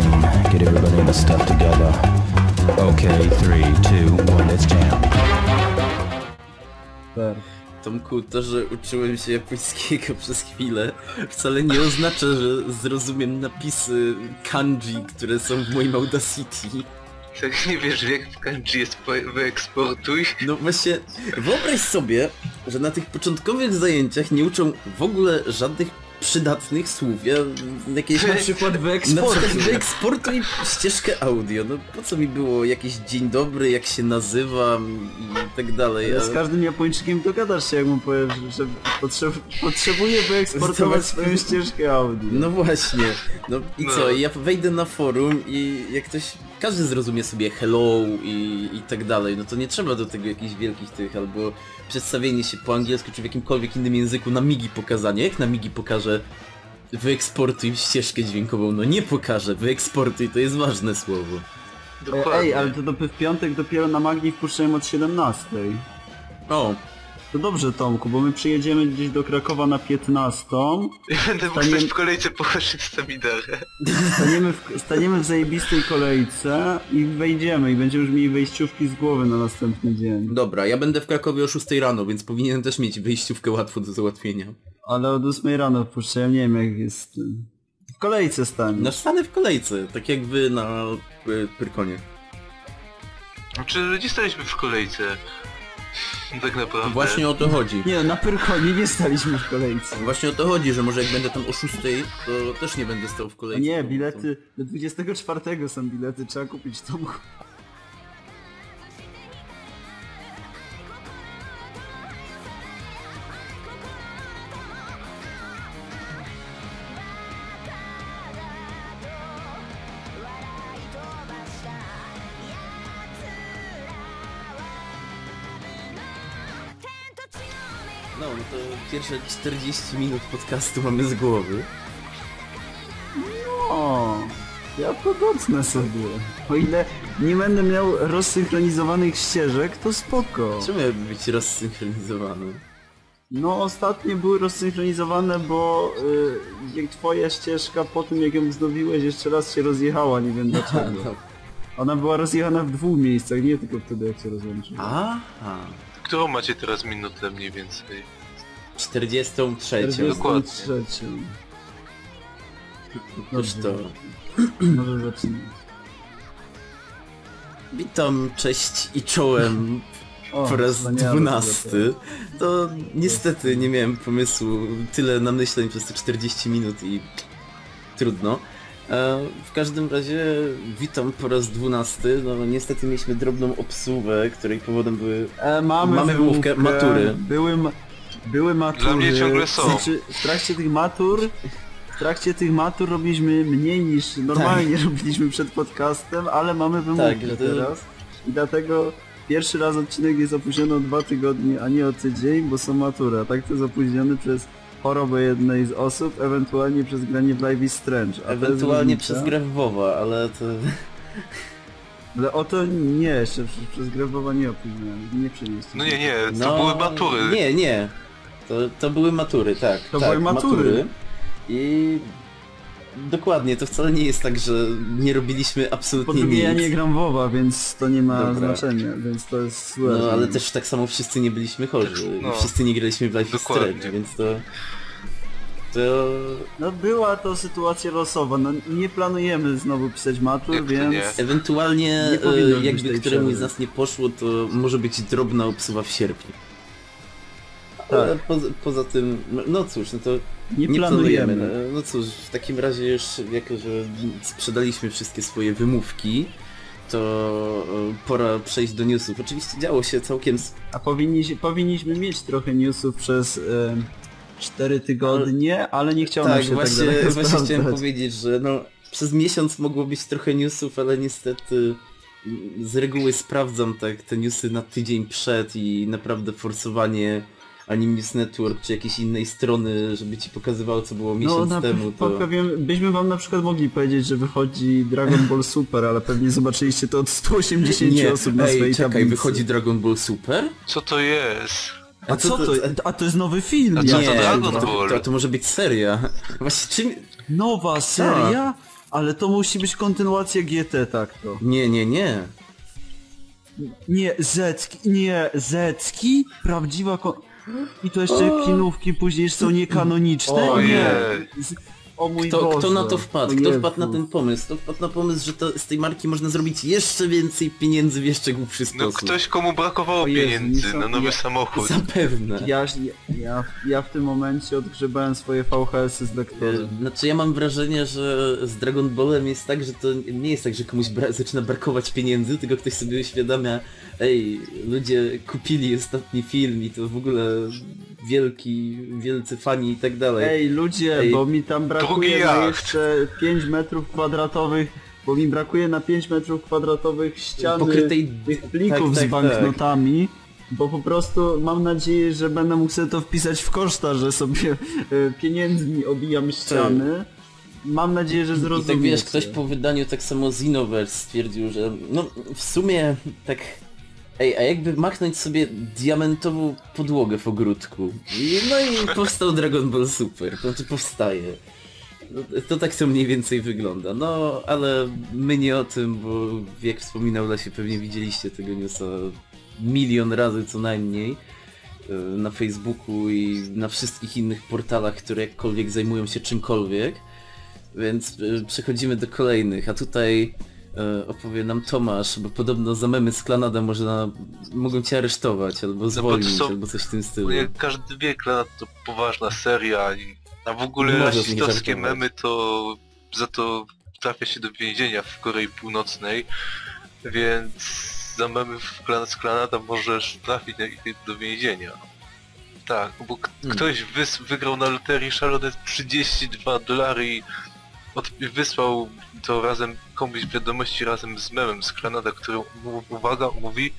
scene. Get everybody in the stuff together. Okay, three, two, one, let's jam. Tomku, to, że uczyłem się japońskiego przez chwilę, wcale nie oznacza, że zrozumiem napisy kanji, które są w moim Audacity. Tak nie wiesz jak w kanji jest po- wyeksportuj. No właśnie, wyobraź sobie, że na tych początkowych zajęciach nie uczą w ogóle żadnych przydatnych słów. Ja jakieś Na przykład Na wyeksport. przykład wyeksportuj ścieżkę audio, no po co mi było jakiś dzień dobry, jak się nazywam i tak dalej. Ale z każdym Japończykiem dogadasz się, jak mu powiesz, że potrzeb, potrzebuje wyeksportować swoją ścieżkę audio. No właśnie, no i No. co, ja wejdę na forum i jak ktoś, każdy zrozumie sobie hello i, i tak dalej, no to nie trzeba do tego jakichś wielkich tych, albo przedstawienie się po angielsku czy w jakimkolwiek innym języku na migi pokazanie, jak na migi pokażę wyeksportuj ścieżkę dźwiękową, no nie pokażę, wyeksportuj to jest ważne słowo. Dokładnie. Ej, ale to dopiero w piątek dopiero na Magni wpuszczają od 17. O, To dobrze Tomku, bo my przyjedziemy gdzieś do Krakowa na 15. Ja będę mógł w kolejce po Samidarę. Staniemy w, staniemy w zajebistej kolejce i wejdziemy i będziemy już mieli wejściówki z głowy na następny dzień. dobra, ja będę w Krakowie o 6 rano, więc powinienem też mieć wyjściówkę łatwo do załatwienia. Ale od 8 rano wpuszczają, nie wiem jak jest. W kolejce stanie. No stanę w kolejce, tak jak wy na y, Pyrkonie. Czy gdzie staliśmy w kolejce? Tak naprawdę. Właśnie o to chodzi. Nie, na Pyrkonie nie staliśmy w kolejce. Właśnie o to chodzi, że może jak będę tam o 6, to też nie będę stał w A kolejce. nie, bilety do 24 są bilety, trzeba kupić Tomku. Pierwsze 40 minut podcastu mamy z głowy. O, ja podocnę sobie. O ile nie będę miał rozsynchronizowanych ścieżek, to spoko. Czemu miałby być rozsynchronizowany? No ostatnie były rozsynchronizowane, bo y, jak twoja ścieżka po tym jak ją wznowiłeś jeszcze raz się rozjechała, nie wiem dlaczego. No. Ona była rozjechana w dwóch miejscach, nie tylko wtedy jak się rozłączyła. Aha. Którą macie teraz minutę mniej więcej? 43. 43. Toż to. Może zacznij. Witam, cześć i czołem O, po raz dwunasty. To niestety nie miałem pomysłu, tyle namyśleń przez te 40 minut i trudno. E, W każdym razie witam po raz dwunasty. No niestety mieliśmy drobną obsługę, której powodem były... E, mamy, Mamy wymówkę, matury. Były, ma były matury. Dla mnie ciągle są. Znaczy, w trakcie tych matur, w trakcie tych matur robiliśmy mniej niż normalnie robiliśmy przed podcastem, ale mamy wymówkę Tak, teraz. I dlatego pierwszy raz odcinek jest opóźniony o dwa tygodnie, a nie o tydzień, bo są matury. A tak to jest opóźniony przez chorobę jednej z osób, ewentualnie przez granie w Live is Strange. Ewentualnie przez grę w WoWa, ale to... Ale o to nie, jeszcze przez, przez grę w WoWa nie opóźniony. Nie przenieść. No nie, nie, to były matury. Nie, nie. To, to były matury, tak. To tak, były matury. I dokładnie, to wcale nie jest tak, że nie robiliśmy absolutnie drugie nic. ja nie gram WoWa, więc to nie ma Dobra. znaczenia, więc to jest złe. No ale też tak samo wszyscy nie byliśmy chorzy. No. I wszyscy nie graliśmy w Life is. Strange, więc to... To... No była to sytuacja losowa, no nie planujemy znowu pisać matur, Jak więc... nie? Ewentualnie e, jakby któremuś z nas nie poszło, to może być drobna obsuwa w sierpniu. Ale Tak. poza, poza tym, no, no cóż, no to Nie, nie planujemy. planujemy. No, no cóż, w takim razie już jako, że sprzedaliśmy wszystkie swoje wymówki, to pora przejść do newsów. Oczywiście działo się całkiem... A powinni, powinniśmy mieć trochę newsów przez e, 4 tygodnie, ale nie chciał nam Tak, się właśnie, tak właśnie chciałem powiedzieć, że no, przez miesiąc mogło być trochę newsów, ale niestety mm, z reguły sprawdzam tak te newsy na tydzień przed i naprawdę forsowanie Anime News Network czy jakiejś innej strony, żeby ci pokazywało co było No miesiąc na temu, to... powiem, byśmy wam na przykład mogli powiedzieć, że wychodzi Dragon Ball Super, ale pewnie zobaczyliście to od 180 Nie, osób na ej, swojej czekaj, tablicy. wychodzi Dragon Ball Super? Co to jest? A co to? A to jest nowy film, A co ja- to Dragon to, Ball? to, to może być seria. Właśnie czym... Nowa seria? Ale to musi być kontynuacja GT, tak to. Nie, nie, nie. Nie, Zecki, nie, Zecki? Prawdziwa kon... I to jeszcze kinówki później są niekanoniczne? Ojej. Nie. O mój Kto, Boże. kto na to wpadł? Kto wpadł na ten pomysł? Kto wpadł na pomysł, że to, z tej marki można zrobić jeszcze więcej pieniędzy w jeszcze głupszy No sposób? ktoś komu brakowało Jezu, pieniędzy na nowy ja- samochód. Zapewne. Ja, ja, ja w tym momencie odgrzebałem swoje VHS-y z lektorem. Znaczy ja mam wrażenie, że z Dragon Ballem jest tak, że to nie jest tak, że komuś bra zaczyna brakować pieniędzy, tylko ktoś sobie uświadamia, ej, ludzie kupili ostatni film i to w ogóle wielki, wielcy fani i tak dalej. Ej, ludzie, Ej, bo mi tam brakuje na jeszcze 5 metrów kwadratowych, bo mi brakuje na 5 metrów kwadratowych ściany Pokrytej- tych plików tak, z tak, banknotami. Bo po prostu mam nadzieję, że będę mógł sobie to wpisać w koszta, że sobie e, pieniędzmi obijam ściany. Mam nadzieję, że I zrozumiecie. tak wiesz, ktoś po wydaniu tak samo Xenoverse stwierdził, że no w sumie tak... Ej, a jakby machnąć sobie diamentową podłogę w ogródku? No i powstał Dragon Ball Super, to znaczy powstaje. No, To tak to mniej więcej wygląda. No, ale my nie o tym, bo jak wspominał Lesie, pewnie widzieliście tego newsa milion razy co najmniej e, na Facebooku i na wszystkich innych portalach, które jakkolwiek zajmują się czymkolwiek. Więc e, przechodzimy do kolejnych, a tutaj e, opowie nam Tomasz, bo podobno za memy z Klanada można, mogą cię aresztować, albo zwolnić, są- albo coś w tym stylu. Nie, każdy wie, Klanat to poważna seria i a w ogóle rasistowskie memy to za to trafia się do więzienia w Korei Północnej, więc za memy w Klan z Klanada możesz trafić do więzienia. Tak, bo Hmm. ktoś wys- wygrał na loterii szalone 32 dolary i wysłał to razem komuś w wiadomości razem z memem z Klanada, który uwaga mówi,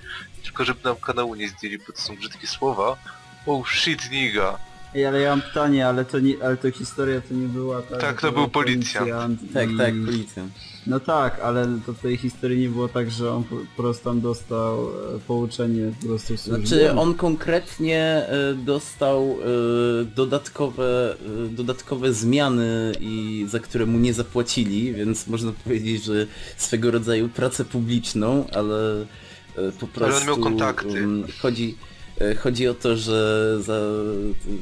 tylko żeby nam kanału nie zdjęli, bo to są brzydkie słowa. Oh shit nigga. Ej, ale ja mam pytanie, ale to nie, ale to historia to nie była tak. Tak, to był był policjant. Tak, tak, policja. No tak, ale to w tej historii nie było tak, że on po prostu tam dostał e, pouczenie po prostu w służbie. Znaczy on konkretnie e, dostał e, dodatkowe, dodatkowe zmiany i za które mu nie zapłacili, więc można powiedzieć, że swego rodzaju pracę publiczną, ale po prostu Ale on miał kontakty. em, chodzi, chodzi o to, że za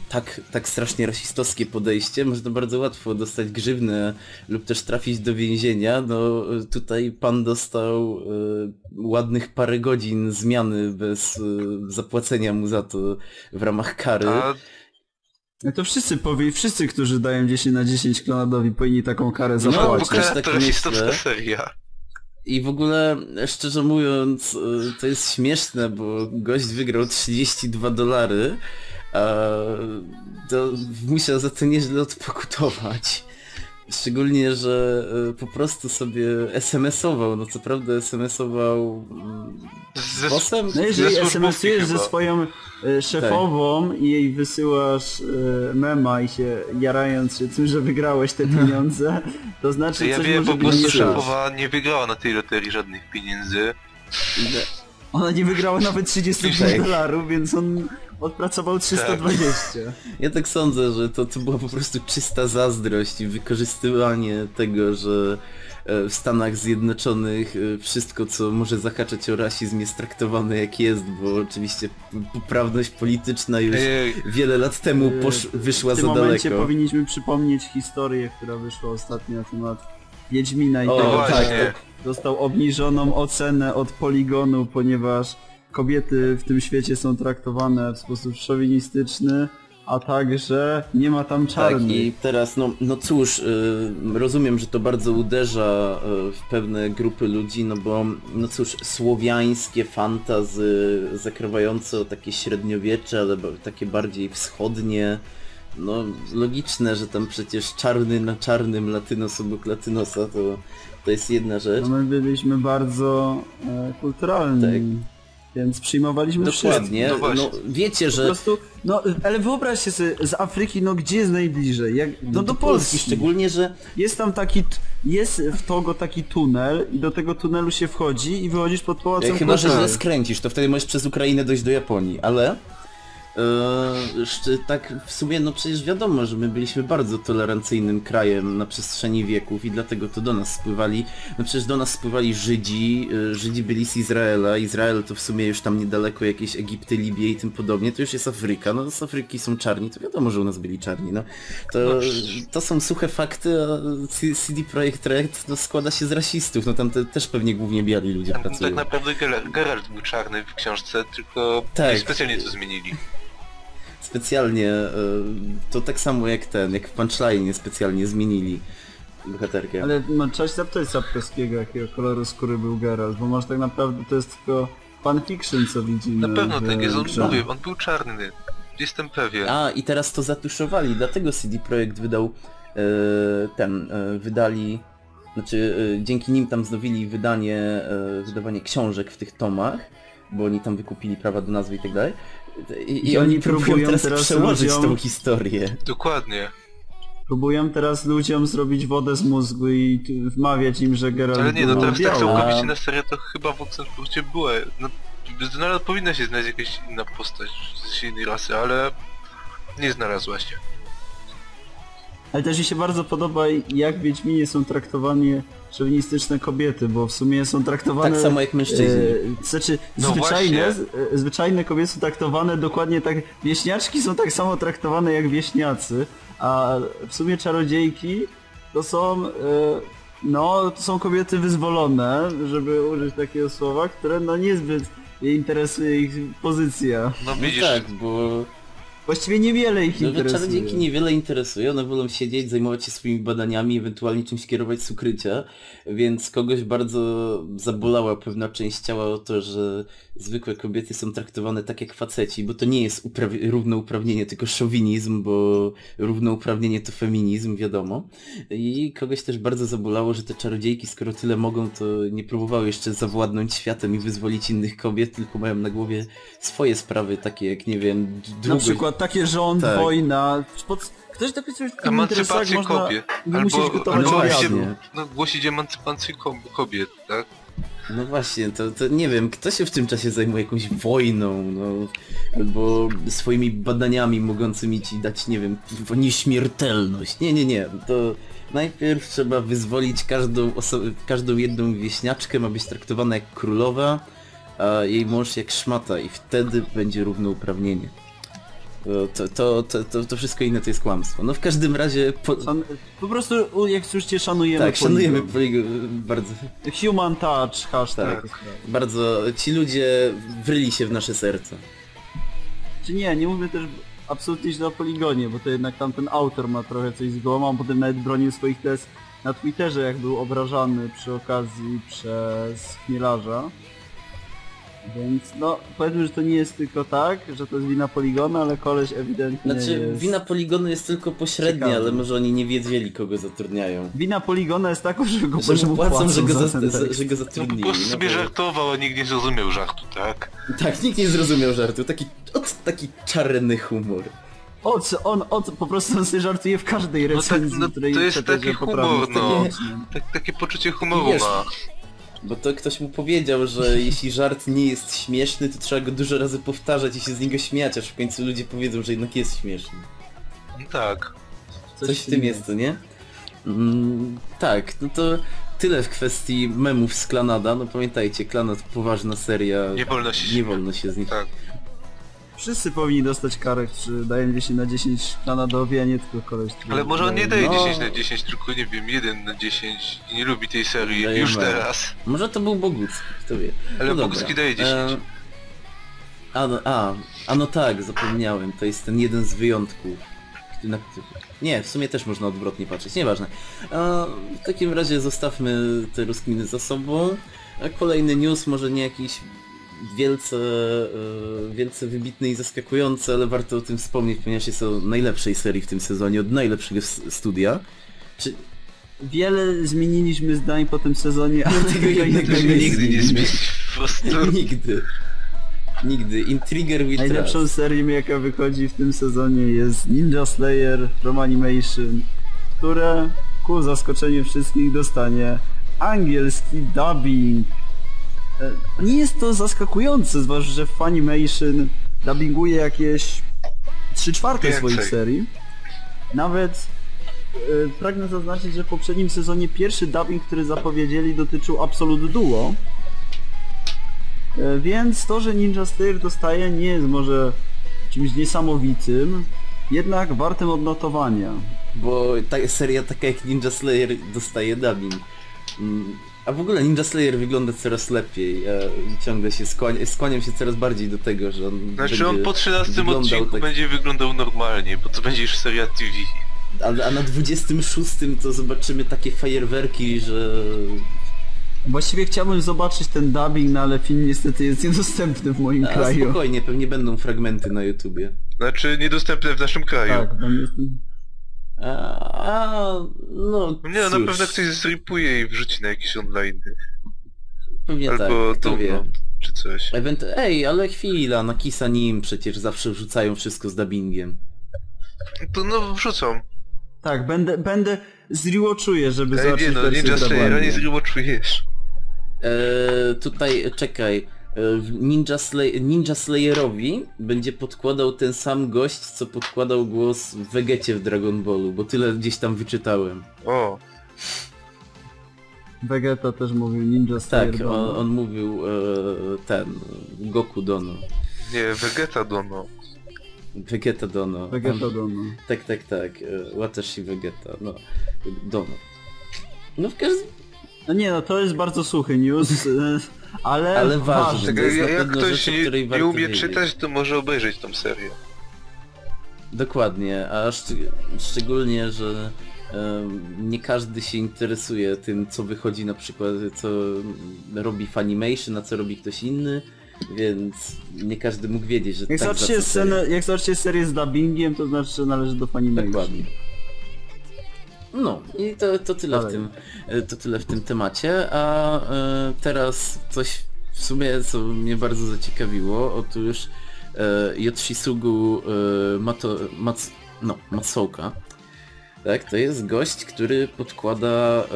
tak, tak strasznie rasistowskie podejście można bardzo łatwo dostać grzywnę lub też trafić do więzienia. No e, tutaj pan dostał e, ładnych parę godzin zmiany bez e, zapłacenia mu za to w ramach kary. A No to wszyscy powie, wszyscy, którzy dają 10 na 10 klonadowi powinni taką karę No, no, bo zapłacić. tak to rasistowska seria. I w ogóle, szczerze mówiąc, e, to jest śmieszne, bo gość wygrał 32 dolary, a to musiał za to nieźle odpokutować. Szczególnie, że e, po prostu sobie SMS-ował, no co prawda SMS-ował mm, z Ze- bossem? No jeżeli SMS-ujesz ze swoją e, szefową i jej wysyłasz e, mema i się jarając się tym, że wygrałeś te pieniądze, to znaczy Ja coś wiem, może po nie prostu tak. szefowa nie wygrała na tej loterii żadnych pieniędzy. Ona nie wygrała nawet 30 Tak. dolarów, więc on odpracował 320. Ja tak sądzę, że to, to była po prostu czysta zazdrość i wykorzystywanie tego, że w Stanach Zjednoczonych e, wszystko, co może zahaczać o rasizm jest traktowane jak jest, bo oczywiście poprawność polityczna już wiele lat temu posz, wyszła W tym za momencie daleko. powinniśmy przypomnieć historię, która wyszła ostatnio na temat Wiedźmina i O, tego, właśnie. że dostał obniżoną ocenę od poligonu, ponieważ kobiety w tym świecie są traktowane w sposób szowinistyczny, a także nie ma tam Tak, czarnych. i teraz, no, no cóż, y, rozumiem, że to bardzo uderza y, w pewne grupy ludzi, no bo, no cóż, słowiańskie fantazy zakrywające o takie średniowiecze, ale takie bardziej wschodnie, no logiczne, że tam przecież czarny na czarnym latynos obok latynosa, to, to jest jedna rzecz. No my byliśmy bardzo e, kulturalni, Tak. Więc przyjmowaliśmy Dokładnie, No no, właśnie. wiecie, Po że prostu, no ale wyobraźcie sobie, z Afryki, no gdzie jest najbliżej? Jak, no, do Polski. szczególnie, że Jest tam taki, jest w Togo taki tunel i do tego tunelu się wchodzi i wychodzisz pod pałacem Chyba, że źle skręcisz, to wtedy możesz przez Ukrainę dojść do Japonii, ale Eee, tak w sumie no przecież wiadomo, że my byliśmy bardzo tolerancyjnym krajem na przestrzeni wieków i dlatego to do nas spływali, no przecież do nas spływali Żydzi, e, Żydzi byli z Izraela, Izrael to w sumie już tam niedaleko jakieś Egipty, Libie i tym podobnie, to już jest Afryka, no z Afryki są czarni, to wiadomo, że u nas byli czarni, no. To, No, to są suche fakty, a CD Projekt Red no, składa się z rasistów, no tam te, też pewnie głównie biali ludzie Tak pracują. naprawdę Geralt, Geralt był czarny w książce, tylko Tak. specjalnie to zmienili. Specjalnie, e, to tak samo jak ten, jak w Punchline specjalnie zmienili bohaterkę. Ale no, trzeba się zapytać Sapkowskiego, jakiego koloru skóry był Geralt, bo może tak naprawdę to jest tylko fanfiction, co widzimy Na pewno tak jest, on grze. mówię, on był czarny. Jestem pewien. A, i teraz to zatuszowali, dlatego CD Projekt wydał e, ten, e, wydali, znaczy dzięki nim tam znowili wydanie, wydawanie książek w tych tomach, bo oni tam wykupili prawa do nazwy i tak dalej. I, i oni próbują teraz, teraz przełożyć ludziom- tą historię. Dokładnie. Próbują teraz ludziom zrobić wodę z mózgu i wmawiać im, że Geralt Ale nie, no teraz tak biały. całkowicie na serio to chyba w Oxenfurcie była. No, nadal powinna się znaleźć jakaś inna postać z innej rasy, ale nie znalazła się. Ale też mi się bardzo podoba, jak Wiedźminie są traktowane szowinistyczne kobiety, bo w sumie są traktowane... Tak samo jak mężczyźni. E, znaczy, No zwyczajne, właśnie. e, zwyczajne kobiety są traktowane dokładnie tak... Wieśniaczki są tak samo traktowane jak wieśniacy, a w sumie czarodziejki to są... E, no, to są kobiety wyzwolone, żeby użyć takiego słowa, które no niezbyt interesuje ich pozycja. No No widzisz, tak, bo Właściwie niewiele ich no, interesuje. czarodziejki niewiele interesują, one wolą siedzieć, zajmować się swoimi badaniami, ewentualnie czymś kierować z ukrycia, więc kogoś bardzo zabolała pewna część ciała o to, że zwykłe kobiety są traktowane tak jak faceci, bo to nie jest równouprawnienie, tylko szowinizm, bo równouprawnienie to feminizm, wiadomo. I kogoś też bardzo zabolało, że te czarodziejki, skoro tyle mogą, to nie próbowały jeszcze zawładnąć światem i wyzwolić innych kobiet, tylko mają na głowie swoje sprawy, takie jak, nie wiem, d- Na długość... przykład takie rząd, Tak. wojna. Pod... Ktoś tak takim emancypację można kobiet. nie Albo no głosić, no, głosić emancypację ko- kobiet, tak? No właśnie, to, to nie wiem, kto się w tym czasie zajmuje jakąś wojną, no, albo swoimi badaniami mogącymi ci dać, nie wiem, nieśmiertelność. Nie, nie, nie, to najpierw trzeba wyzwolić każdą osobę, każdą jedną wieśniaczkę, ma być traktowana jak królowa, a jej mąż jak szmata i wtedy będzie równouprawnienie. To, to, to, to, to, wszystko inne to jest kłamstwo. No w każdym razie, po. Po prostu, jak słyszycie, szanujemy tak, szanujemy poligon. poligon bardzo. Human touch, hashtag. Tak. Bardzo ci ludzie wryli się w nasze serca. Czy nie, nie mówię też absolutnie źle o poligonie, bo to jednak tamten autor ma trochę coś z głową, a potem nawet bronił swoich tez na Twitterze, jak był obrażany przy okazji przez Chmielarza. Więc no, powiedzmy, że to nie jest tylko tak, że to jest wina poligona, ale koleś ewidentnie Znaczy, jest... wina poligonu jest tylko pośrednia, Ciekawe. ale może oni nie wiedzieli, kogo zatrudniają. Wina poligona jest taką, że go, Że mu płacą, że go, za za, że go No po zatrudnili. prostu no sobie to- żartował, a nikt nie zrozumiał żartu, tak? Tak, nikt nie zrozumiał żartu. Taki, ot, taki czarny humor. O co, on, o co, po prostu on sobie żartuje w każdej tak, recenzji, no, której to jest taki humor, no. widoczny. Tak, takie poczucie humoru Wiesz, ma. Bo to ktoś mu powiedział, że jeśli żart nie jest śmieszny, to trzeba go dużo razy powtarzać i się z niego śmiać, aż w końcu ludzie powiedzą, że jednak jest śmieszny. No tak. Coś, w tym jest, to nie? Mm, tak, no to tyle w kwestii memów z Klanada. No pamiętajcie, Klanad poważna seria. Nie wolno się Nie wolno się z nich. Tak. Wszyscy powinni dostać karę, czy dają 10 na 10 Kanadowi, a nie tylko koleś. który Ale może on nie daje No. 10 na 10, tylko nie wiem, 1 na 10 i nie lubi tej serii Daje już mało. teraz. Może to był Bogucki, kto wie. Ale no Bogucki dobra. daje 10. E, a, no, a, a no tak, zapomniałem, to jest ten jeden z wyjątków. Na, nie, w sumie też można odwrotnie patrzeć, nieważne. E, w takim razie zostawmy te rozkminy za sobą. A kolejny news, może nie jakiś wielce, e, wielce wybitny i zaskakujący, ale warto o tym wspomnieć, ponieważ jest o najlepszej serii w tym sezonie, od najlepszego studia. Czy, Wiele zmieniliśmy zdań po tym sezonie, ale tego jednego nie nigdy nie zmienimy. zmieni po prostu. Nigdy. Nigdy. Intriguer with Najlepszą Trust. serią jaka wychodzi w tym sezonie jest Ninja Slayer from Animation, które ku zaskoczeniu wszystkich dostanie angielski dubbing. E, Nie jest to zaskakujące, zwłaszcza, że w Funimation dubbinguje jakieś 3 czwarte swoich serii. Nawet e, pragnę zaznaczyć, że w poprzednim sezonie pierwszy dubbing, który zapowiedzieli dotyczył Absolute Duo. E, Więc to, że Ninja Slayer dostaje nie jest może czymś niesamowitym, jednak wartym odnotowania. Bo ta seria taka jak Ninja Slayer dostaje dubbing. A w ogóle Ninja Slayer wygląda coraz lepiej. Ja ciągle się skłania, skłaniam się coraz bardziej do tego, że on Znaczy on będzie po 13 wyglądał odcinku tak- będzie wyglądał normalnie, bo to będzie już seria TV. A, a na 26 to zobaczymy takie fajerwerki, że... Właściwie chciałbym zobaczyć ten dubbing, no ale film niestety jest niedostępny w moim A kraju. spokojnie, pewnie będą fragmenty na YouTubie. Znaczy niedostępne w naszym kraju. Tak, tam jest... A, no Nie, no, cóż, na pewno ktoś zripuje i wrzuci na jakiś online. pewnie Albo tak. Download, czy coś. Event... Ej, ale chwila, na Kisa Nim przecież zawsze wrzucają wszystko z dubbingiem. To no wrzucą. Tak, będę, będę zrewatchuję, żeby Ej, zobaczyć nie no, wersję Ninja dubbingu. nie zrewatchujesz. Eee, tutaj, czekaj, Ninja, Slay... Ninja Slayerowi będzie podkładał ten sam gość, co podkładał głos w Vegecie w Dragon Ballu, bo tyle gdzieś tam wyczytałem. O, Vegeta też mówił Ninja Slayer. Tak, on, on mówił e, ten, Goku Dono. nie, Vegeta Dono. Vegeta Dono. Vegeta On- Dono. Tak, tak, tak. e, Watashi Vegeta, no. Dono. No w każdym... No nie no, to jest bardzo suchy news, e, ale, Ale ważny. Tak, jak, jak ktoś rzecz, o nie, której nie umie wiedzieć. czytać, to może obejrzeć tą serię. Dokładnie, a szcz szczególnie, że nie każdy się interesuje tym, co wychodzi na przykład, co robi Funimation, a co robi ktoś inny, więc nie każdy mógł wiedzieć, że Jak tak zobaczycie, scenę, jak zobaczycie serię z dubbingiem, to znaczy, że należy do Funimation. Dokładnie. No i to, to tyle w tym e, to tyle w tym temacie, a e, teraz coś w sumie co mnie bardzo zaciekawiło, otóż e, Yoshisugu e, Mato, Mats, no, Matsuoka, tak, to jest gość, który podkłada e,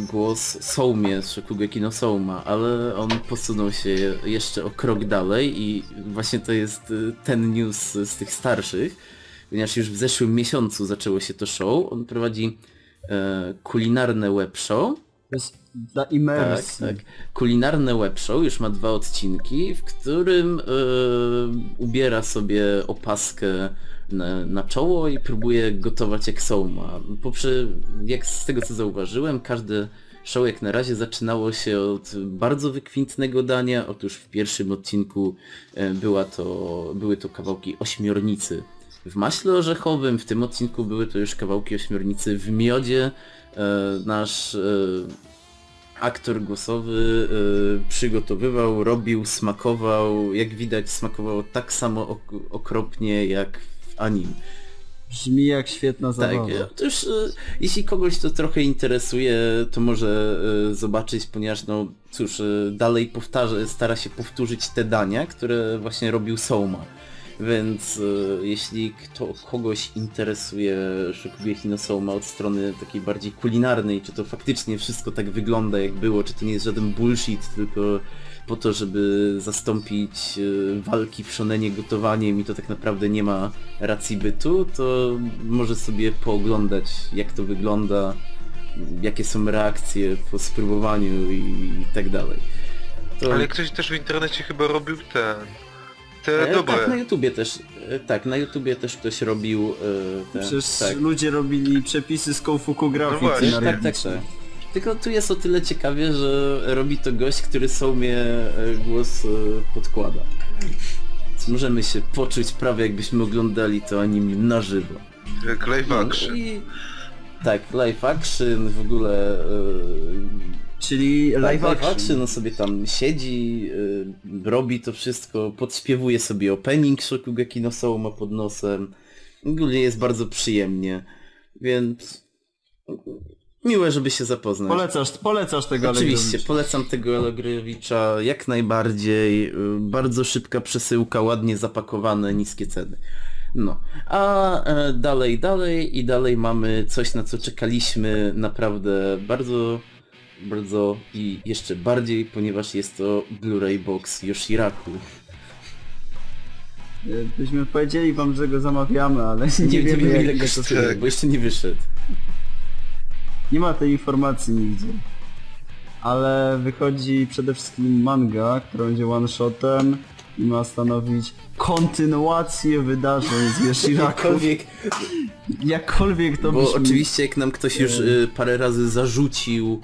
głos Soumie z Shokugeki no Souma, ale on posunął się jeszcze o krok dalej i właśnie to jest e, ten news z tych starszych, ponieważ już w zeszłym miesiącu zaczęło się to show. On prowadzi e, kulinarne web show. To jest dla Tak, imersji. tak. Kulinarne web show, już ma dwa odcinki, w którym e, ubiera sobie opaskę na, na czoło i próbuje gotować jak Souma. Poprze, jak z tego co zauważyłem, każde show jak na razie zaczynało się od bardzo wykwintnego dania. Otóż w pierwszym odcinku e, była to, były to kawałki ośmiornicy w maśle orzechowym, w tym odcinku były to już kawałki ośmiornicy w miodzie. E, nasz e, aktor głosowy y, przygotowywał, robił, smakował, jak widać smakował tak samo ok okropnie jak w anim. Brzmi jak świetna Tak, zabawa. e, już y, jeśli kogoś to trochę interesuje, to może zobaczyć, ponieważ no cóż, dalej powtarza, stara się powtórzyć te dania, które właśnie robił Souma. Więc y, jeśli kto, kogoś interesuje Shokugeki no Souma od strony takiej bardziej kulinarnej, czy to faktycznie wszystko tak wygląda jak było, czy to nie jest żaden bullshit, tylko po to, żeby zastąpić y, walki w szonenie gotowaniem i to tak naprawdę nie ma racji bytu, to może sobie pooglądać jak to wygląda, jakie są reakcje po spróbowaniu i, i tak dalej. To... Ale ktoś też w internecie chyba robił ten... Te E, dobre. Tak, na YouTubie też, e, tak, na YouTubie też ktoś robił e, te, Przecież tak. ludzie robili przepisy z Kofuku No grafiki właśnie. na Tak, tak, tak. Tylko tu jest o tyle ciekawie, że robi to gość, który sobie e, głos podkłada. Więc możemy się poczuć prawie jakbyśmy oglądali to anim na żywo. Jak live No, action. i tak, live action, w ogóle e, Czyli tak, live action. no sobie tam siedzi, y, robi to wszystko, podśpiewuje sobie opening Shokugeki no Souma pod nosem. Ogólnie jest bardzo przyjemnie, więc miłe, żeby się zapoznać. Polecasz, polecasz tego Oczywiście, polecam tego Allegrowicza jak najbardziej. y, Bardzo szybka przesyłka, ładnie zapakowane, niskie ceny. No, a e, dalej, dalej i dalej mamy coś, na co czekaliśmy naprawdę bardzo, bardzo i jeszcze bardziej, ponieważ jest to Blu-ray Box Yoshiraku. Y, Byśmy powiedzieli wam, że go zamawiamy, ale nie, Nie, wiemy wiem jak ile kosztuje, tak. bo jeszcze nie wyszedł. Nie ma tej informacji nigdzie. Ale wychodzi przede wszystkim manga, która będzie one-shotem i ma stanowić kontynuację wydarzeń z Yoshiraku. Jakkolwiek, Jakkolwiek to bo oczywiście jak nam ktoś już y, parę razy zarzucił,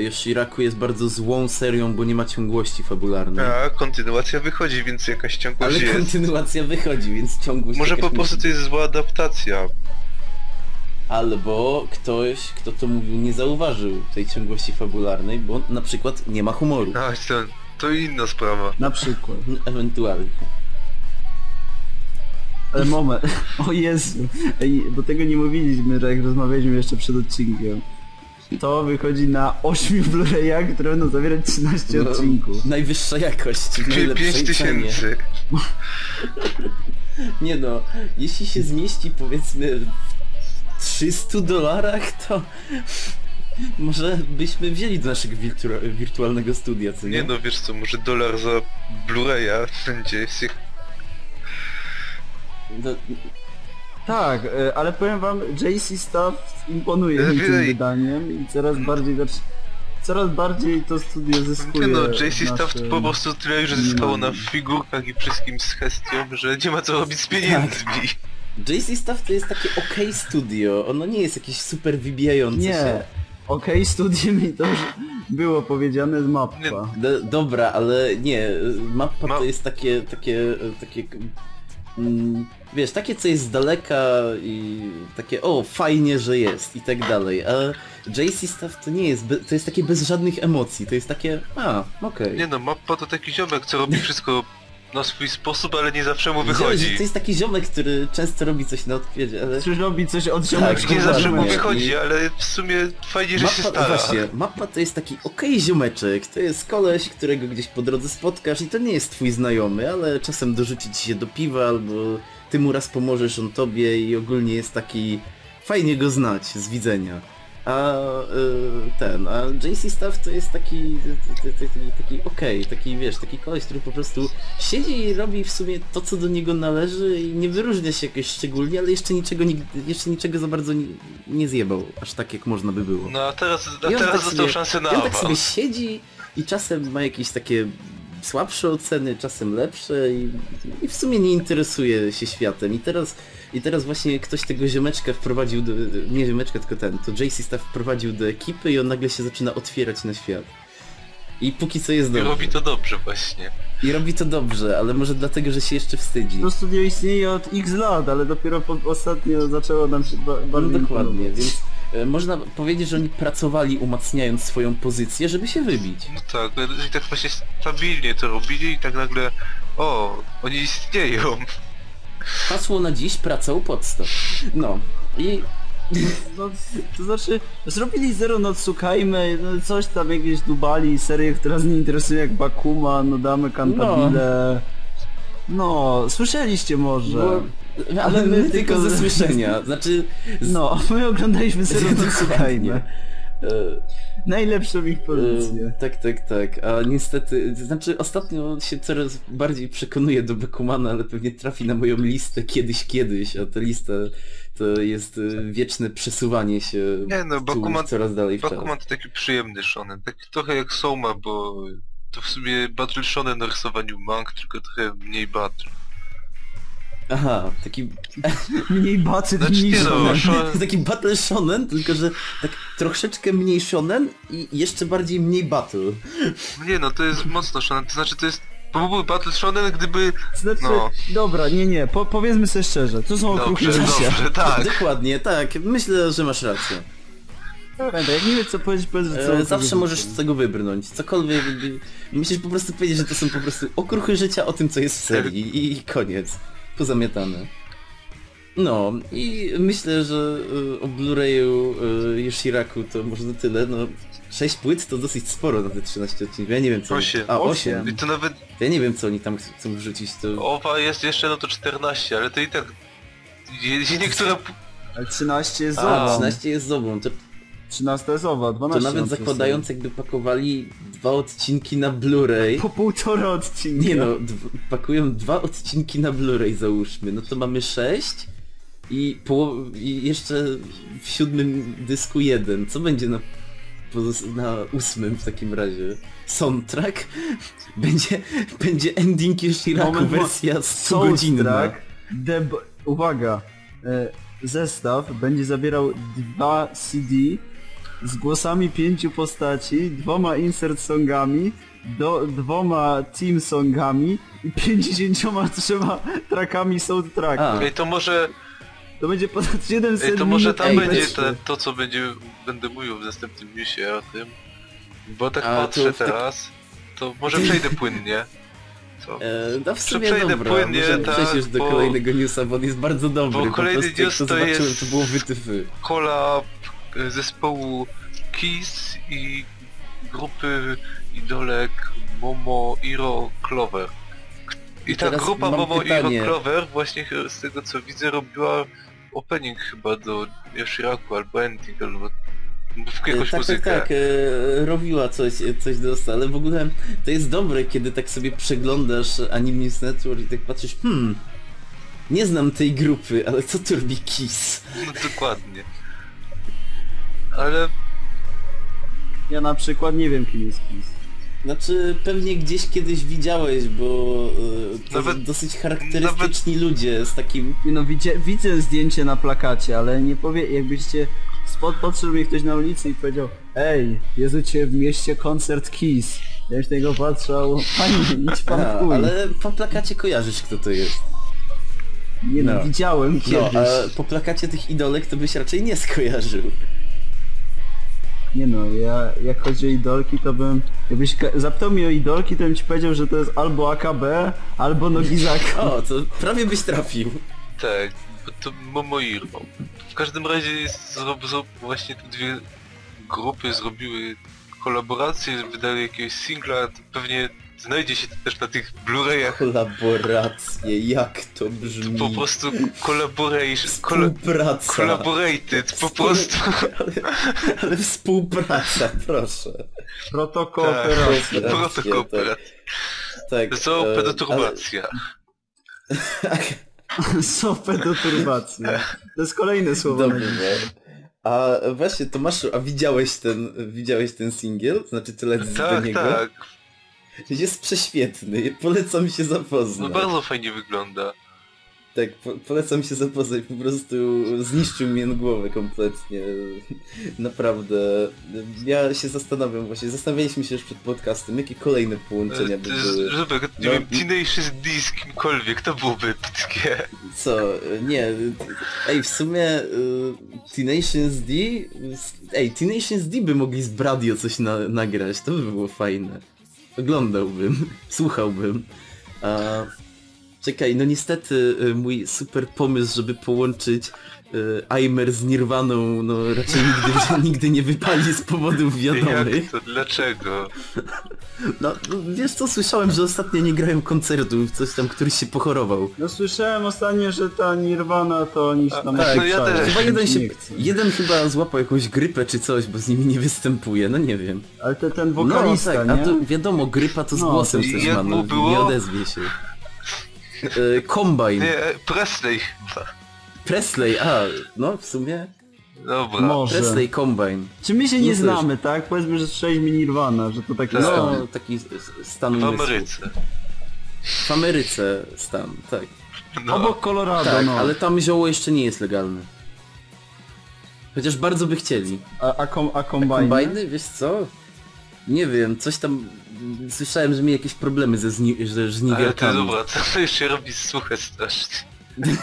Yoshiraku jest bardzo złą serią, bo nie ma ciągłości fabularnej. A, kontynuacja wychodzi, więc jakaś ciągłość Ale jest. kontynuacja wychodzi, więc ciągłość Może po prostu to jest zła adaptacja. Albo ktoś, kto to mówił, nie zauważył tej ciągłości fabularnej, bo na przykład nie ma humoru. A, to, to inna sprawa. Na przykład. Ewentualnie. Ale moment. O Jezu. Ej, bo tego nie mówiliśmy, że jak rozmawialiśmy jeszcze przed odcinkiem. To wychodzi na 8 Blu-rayach, które będą zawierać 13 No, odcinków. Najwyższa jakość, w najlepszej 5 cenie. tysięcy. Nie no, jeśli się zmieści powiedzmy w 300 dolarach, to może byśmy wzięli do naszego wirtu- wirtualnego studia, co nie? Nie no, wiesz co, może dolar za Blu-raya będzie jak... No, Tak, e, ale powiem wam, JC Staff imponuje mi tym wydaniem i coraz bardziej zacz... Coraz bardziej to studio zyskuje no, JC Staff po prostu tyle już zyskało na figurkach i wszystkim z Hestią, że nie ma co robić z pieniędzmi. JC Staff to jest takie ok studio, ono nie jest jakieś super wybijające Nie. się. Okej, studio mi to już było powiedziane z mappa. Nie, Do, dobra, ale nie, mapa Ma- to jest takie, takie, takie, mm, wiesz, takie co jest z daleka i takie, o, fajnie, że jest i tak dalej, a JC Staff to nie jest, to jest takie bez żadnych emocji, to jest takie, a, okej. Nie no, mappa to taki ziomek, co robi wszystko na swój sposób, ale nie zawsze mu wychodzi. To jest taki ziomek, który często robi coś na odwiedzie, ale... Czy robi coś od Tak, ziomeczków Nie zawsze mu wychodzi, I- ale w sumie fajnie, że się Mappa, stara. właśnie, mapa to jest taki okej ziomeczek, to jest koleś, którego gdzieś po drodze spotkasz i to nie jest twój znajomy, ale czasem dorzuci ci się do piwa albo ty mu raz pomożesz, on tobie i ogólnie jest taki fajnie go znać z widzenia. A y, ten, a JC Staff to jest taki, taki, taki, okej, taki wiesz, taki koleś, który po prostu siedzi i robi w sumie to, co do niego należy i nie wyróżnia się jakoś szczególnie, ale jeszcze niczego, jeszcze niczego za bardzo nie, nie zjebał, aż tak jak można by było. No a teraz, a teraz tak dostał sobie- szansę na I on tak sobie siedzi i czasem ma jakieś takie słabsze oceny, czasem lepsze i, i w sumie nie interesuje się światem. I teraz, I teraz właśnie ktoś tego ziomeczka wprowadził do... nie ziomeczka, tylko ten, to JC Staff wprowadził do ekipy i on nagle się zaczyna otwierać na świat. I póki co jest I dobrze. robi to dobrze właśnie. I robi to dobrze, ale może dlatego, że się jeszcze wstydzi. To studio istnieje od x lat, ale dopiero po, ostatnio zaczęło nam się ba No bardziej dokładnie, więc można powiedzieć, że oni pracowali umacniając swoją pozycję, żeby się wybić. No tak, no i tak właśnie stabilnie to robili i tak nagle... O, oni istnieją. Hasło na dziś, praca u podstaw. No. I No, to znaczy, zrobili Zero no Tsukajme, no coś tam jakieś dubali, serię, która nas nie interesuje jak Bakuma, no damy Cantabile. No, słyszeliście może. Bo, ale my tylko ze słyszenia, znaczy... Z, No, my oglądaliśmy dokładnie. Tsukajme. E, Najlepszą ich pozycję. e, tak, tak, tak, a niestety, to znaczy ostatnio się coraz bardziej przekonuję do Bakumana, ale pewnie trafi na moją listę kiedyś, kiedyś, a ta lista to jest e, wieczne przesuwanie się Nie no, Bakuman, coraz dalej w czas. Bakuman to taki przyjemny shonen. Taki trochę jak Soma, bo to w sumie Battle Shonen na rysowaniu mang, tylko trochę mniej battle. Aha, taki Mniej bacy, Znaczy mniej nie no, shonen. shonen... taki battle shonen, tylko że tak troszeczkę mniej shonen i jeszcze bardziej mniej battle. Nie no, to jest mocno shonen, to znaczy to jest... To byłby Battle Shonen, gdyby... Znaczy, No. dobra, nie, nie, po, powiedzmy sobie szczerze, to są okruchy życia. dobrze, tak. Dokładnie, tak, myślę, że masz rację. Pamiętaj, jak nie wiesz co powiedzieć, powiedz, że co E, zawsze możesz z tego wybrnąć, cokolwiek. Musisz po prostu powiedzieć, że to są po prostu okruchy życia o tym, co jest w serii i koniec. Pozamiatane. No i myślę, że y, o Blu-rayu y, Yoshiraku to może na tyle, no 6 płyt to dosyć sporo na te 13 odcinków, ja nie wiem co... Osiem. A, Osiem. 8. I to nawet... Ja nie wiem co oni tam chcą wrzucić, to... Owa jest jeszcze, no to 14, ale to i tak... Niektóra... Ale 13 jest A, zobą. 13 jest zobą, to... 13 jest owa, To 12 nawet mam zakładając jakby pakowali dwa odcinki na Blu-ray. Po półtora odcinka. Nie no, pakują dwa odcinki na Blu-ray załóżmy, no to mamy sześć i, poło- i jeszcze w siódmym dysku jeden. Co będzie na, na ósmym w takim razie? Soundtrack? Będzie, będzie ending Yoshiraku Moment, mo- wersja 100 godzinna. Soundtrack, deb... Uwaga, e, zestaw będzie zawierał dwa CD z głosami pięciu postaci, dwoma insert songami, do, dwoma team songami i 53 trackami soundtracku. A. Ej, to może, To będzie ponad 700 ej, to może tam Ej, będzie te, to, co będzie, będę mówił w następnym newsie o tym. Bo tak A, patrzę to teraz, to może przejdę płynnie. Co? E, no w sumie Przejdę dobra, płynnie, możemy tak, przejść już do bo- kolejnego newsa, bo on jest bardzo dobry. bo po kolejny prostu jak news to jest- to było wytyfy. Kola e, zespołu Kiss i grupy idolek Momo Iro Clover. I ta teraz grupa mam Momo pytanie. Iro Clover właśnie z tego co widzę robiła opening chyba do Yoshiraku albo ending albo w jakąś tak, muzykę. tak, tak, e, robiła coś, coś do ale w ogóle to jest dobre, kiedy tak sobie przeglądasz Anime News Network i tak patrzysz, hmm, nie znam tej grupy, ale co tu robi Kiss? No dokładnie. Ale Ja na przykład nie wiem kim jest Kiss. Znaczy, pewnie gdzieś kiedyś widziałeś, bo e, to Nawet- dosyć charakterystyczni ludzie z takim... Nie No widzę, widzę zdjęcie na plakacie, ale nie powie, jakbyście spod, podszedł mnie ktoś na ulicy i powiedział Ej, jest u ciebie w mieście koncert Kiss. Ja już na niego patrzał, fajnie, idź pan A, w chuj. ale po plakacie kojarzysz kto to jest. Nie no, no. widziałem No, kiedyś. a po plakacie tych idolek to byś raczej nie skojarzył. Nie no, ja jak chodzi o idolki to bym... Jakbyś zapytał mnie o idolki to bym ci powiedział, że to jest albo AKB, albo Nogizaka. O, to prawie byś trafił. tak, bo to Momo Iro. W każdym razie właśnie te dwie grupy zrobiły kolaborację, wydali jakiegoś singla, to pewnie znajdzie się to też na tych Blu-rayach. Kolaboracje, jak to brzmi. Po prostu collaboration, Współpraca. collaborated, po prostu. Ale, ale współpraca, proszę. Protokooperacja. Tak. Protokół tak. Tak. Są e, pedoturbacja. Są pedoturbacje. To jest kolejne słowo. Dobrze. A właśnie, Tomaszu, a widziałeś ten, widziałeś ten singiel? Znaczy do Tak, niego? tak. Jest prześwietny, polecam się No zapoznać. bardzo fajnie wygląda. Tak, po, polecam się zapoznać, po prostu zniszczył mnie głowę kompletnie. Naprawdę. Ja się zastanawiam właśnie, zastanawialiśmy się już przed podcastem, jakie kolejne połączenia by To jest, były. Żubek, nie No. wiem, Tenacious D z kimkolwiek, to byłoby epickie. Co? Nie, ej, w sumie y, Tenacious D... Ej, Tenacious D by mogli z Bradio coś na, nagrać, to by było fajne. Oglądałbym, słuchałbym. A, czekaj, no niestety y, mój super pomysł, żeby połączyć y, Aimer z Nirwaną, no raczej nigdy, nigdy nie wypali z powodów wiadomych. Jak to? Dlaczego? No, no, wiesz co, słyszałem, że ostatnio nie grają koncertów, coś tam, któryś się pochorował. No słyszałem ostatnio, że ta Nirvana to oni się tam tak, no ja też. Chyba jeden się, jeden chyba złapał jakąś grypę czy coś, bo z nimi nie występuje, no nie wiem. Ale to ten wokalista, no tak, nie? a to wiadomo, grypa to z No, głosem coś ma, no, było? nie odezwie się. E, Combine, Nie, Presley chyba. Presley, a, no w sumie, Dobra. Może. Presley Combine. Czy my się nie No znamy, tak? Powiedzmy, że strzeliśmy Nirvana, że to taki Tak. stan. No, taki s- stan W. Ameryce. W Ameryce stan, tak. No. Obok Colorado, Tak, no. ale tam zioło jeszcze nie jest legalne. Chociaż bardzo by chcieli. A, a, kom, a kombajny? Kombajny, wiesz co? Nie wiem, coś tam... Słyszałem, że mieli jakieś problemy ze zni że Ale ty żniwiarkami. dobra, co to jeszcze robi słuchać strasznie.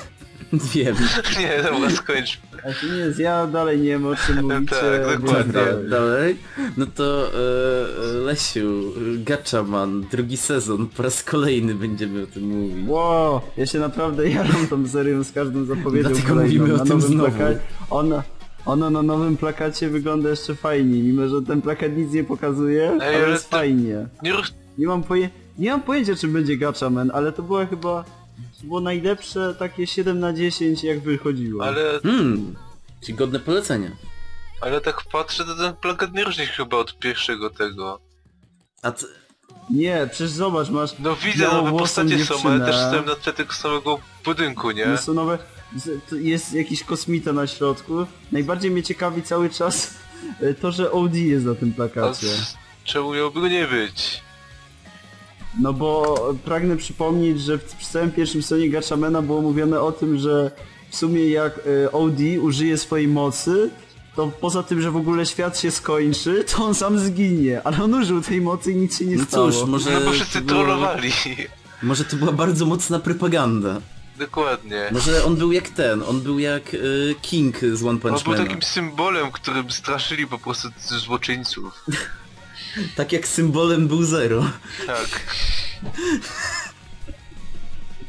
Wiem. Nie, dobra, skończ. A to nie jest, ja dalej nie wiem o czym mówicie. Tak, dokładnie. dalej. Dalej? No to e, Lesiu, Gatchaman, drugi sezon, po raz kolejny będziemy o tym mówić. Wow, ja się naprawdę jaram tą serią z każdą zapowiedzią Dlatego kolejną. mówimy o tym znowu. plaka- Ona, ona na nowym plakacie wygląda jeszcze fajniej, mimo że ten plakat nic nie pokazuje, ale ale jest to- fajnie. Nie. Nie mam, poje... nie mam pojęcia czym będzie Gatchaman, ale to była chyba... To było najlepsze takie 7 na 10 jak wychodziło. Ale, Hmm, czyli godne polecenia. Ale tak patrzę, to ten plakat nie różni chyba od pierwszego tego. A ty... Nie, przecież zobacz, masz No widzę, nowe postacie są, ale też stoją na tle tego samego budynku, nie? No są nowe... Jest jakiś kosmita na środku. Najbardziej mnie ciekawi cały czas e, to, że OD jest na tym plakacie. czemu miałoby go nie być? No bo pragnę przypomnieć, że w w całym pierwszym sezonie Gatchamena było mówione o tym, że w sumie jak e, OD użyje swojej mocy, to poza tym, że w ogóle świat się skończy, to on sam zginie. Ale on użył tej mocy i nic się nie No stało. cóż, może... No bo to wszyscy było- trollowali. Może to była bardzo mocna propaganda. Dokładnie. Może on był jak ten, on był jak y, King z One On Punch był Man. takim symbolem, którym straszyli po prostu złoczyńców. Tak jak symbolem był Zero. Tak.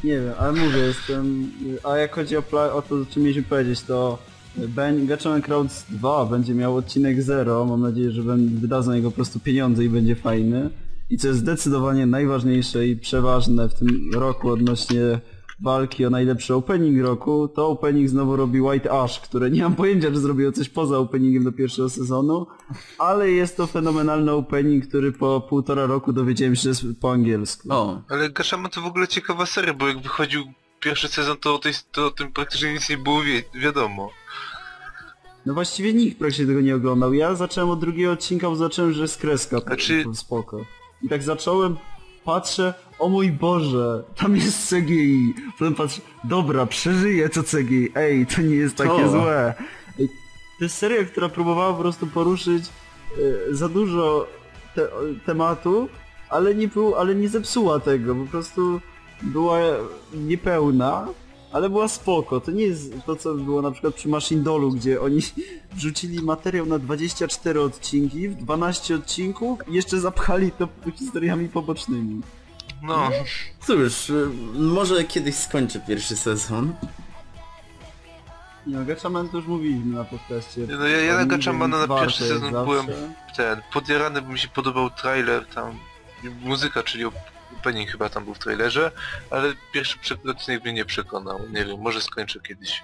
Nie wiem, ale mówię, jestem... A jak chodzi o, o to, co mieliśmy powiedzieć, to Ben Gatchaman Crowds 2 będzie miał odcinek 0. Mam nadzieję, że wydadzą na niego po prostu pieniądze i będzie fajny. I co jest zdecydowanie najważniejsze i przeważne w tym roku odnośnie walki o najlepszy opening roku, to opening znowu robi White Ash, które nie mam pojęcia, czy zrobiło coś poza openingiem do pierwszego sezonu, ale jest to fenomenalny opening, który po półtora roku dowiedziałem się, że jest po angielsku. O, Ale Gashama to w ogóle ciekawa seria, bo jak wychodził pierwszy sezon, to o, tej, to o tym praktycznie nic nie było wie wiadomo. No właściwie nikt praktycznie tego nie oglądał. Ja zacząłem od drugiego odcinka, bo zacząłem, że jest kreska. to- Znaczy- Spoko. I tak zacząłem, patrzę, o mój Boże, tam jest CGI. Potem patrzę, dobra, przeżyję to CGI. Ej, to nie jest takie To. złe. Ej, to jest seria, która próbowała po prostu poruszyć e, za dużo te, tematu, ale nie, był, ale nie zepsuła tego. Po prostu była niepełna, ale była spoko. To nie jest to, co było na przykład przy Machine Dolu, gdzie oni wrzucili materiał na 24 odcinki, w 12 odcinków i jeszcze zapchali to historiami pobocznymi. No, cóż, y, może kiedyś skończę pierwszy sezon. Nie no, Gatchaman to już mówiliśmy na podcaście. No ja- ja na Gatchamana na pierwszy sezon zawsze. byłem- ten, podjarany by mi się podobał trailer tam, muzyka, czyli opening chyba tam był w trailerze, ale pierwszy prze- odcinek mnie nie przekonał, nie wiem, może skończę kiedyś.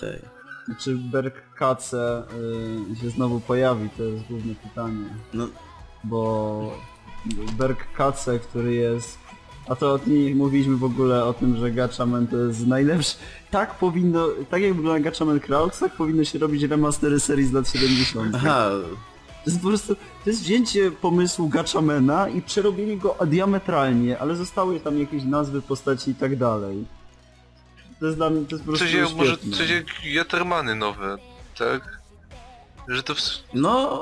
Tej. Czy Berg Kace y, się znowu pojawi, to jest główne pytanie. No, bo Berg Kace, który jest... A to od nich mówiliśmy w ogóle o tym, że Gatchaman to jest najlepszy... Tak powinno... Tak jak wygląda Gatchaman Crowds, tak powinno się robić remastery serii z lat 70. aha, To jest po prostu... To jest wzięcie pomysłu Gatchamana i przerobienie go diametralnie, ale zostały tam jakieś nazwy postaci i tak dalej. To jest dla mnie... To jest po prostu Coś jak, może Jatermany nowe, tak? Że to w... no,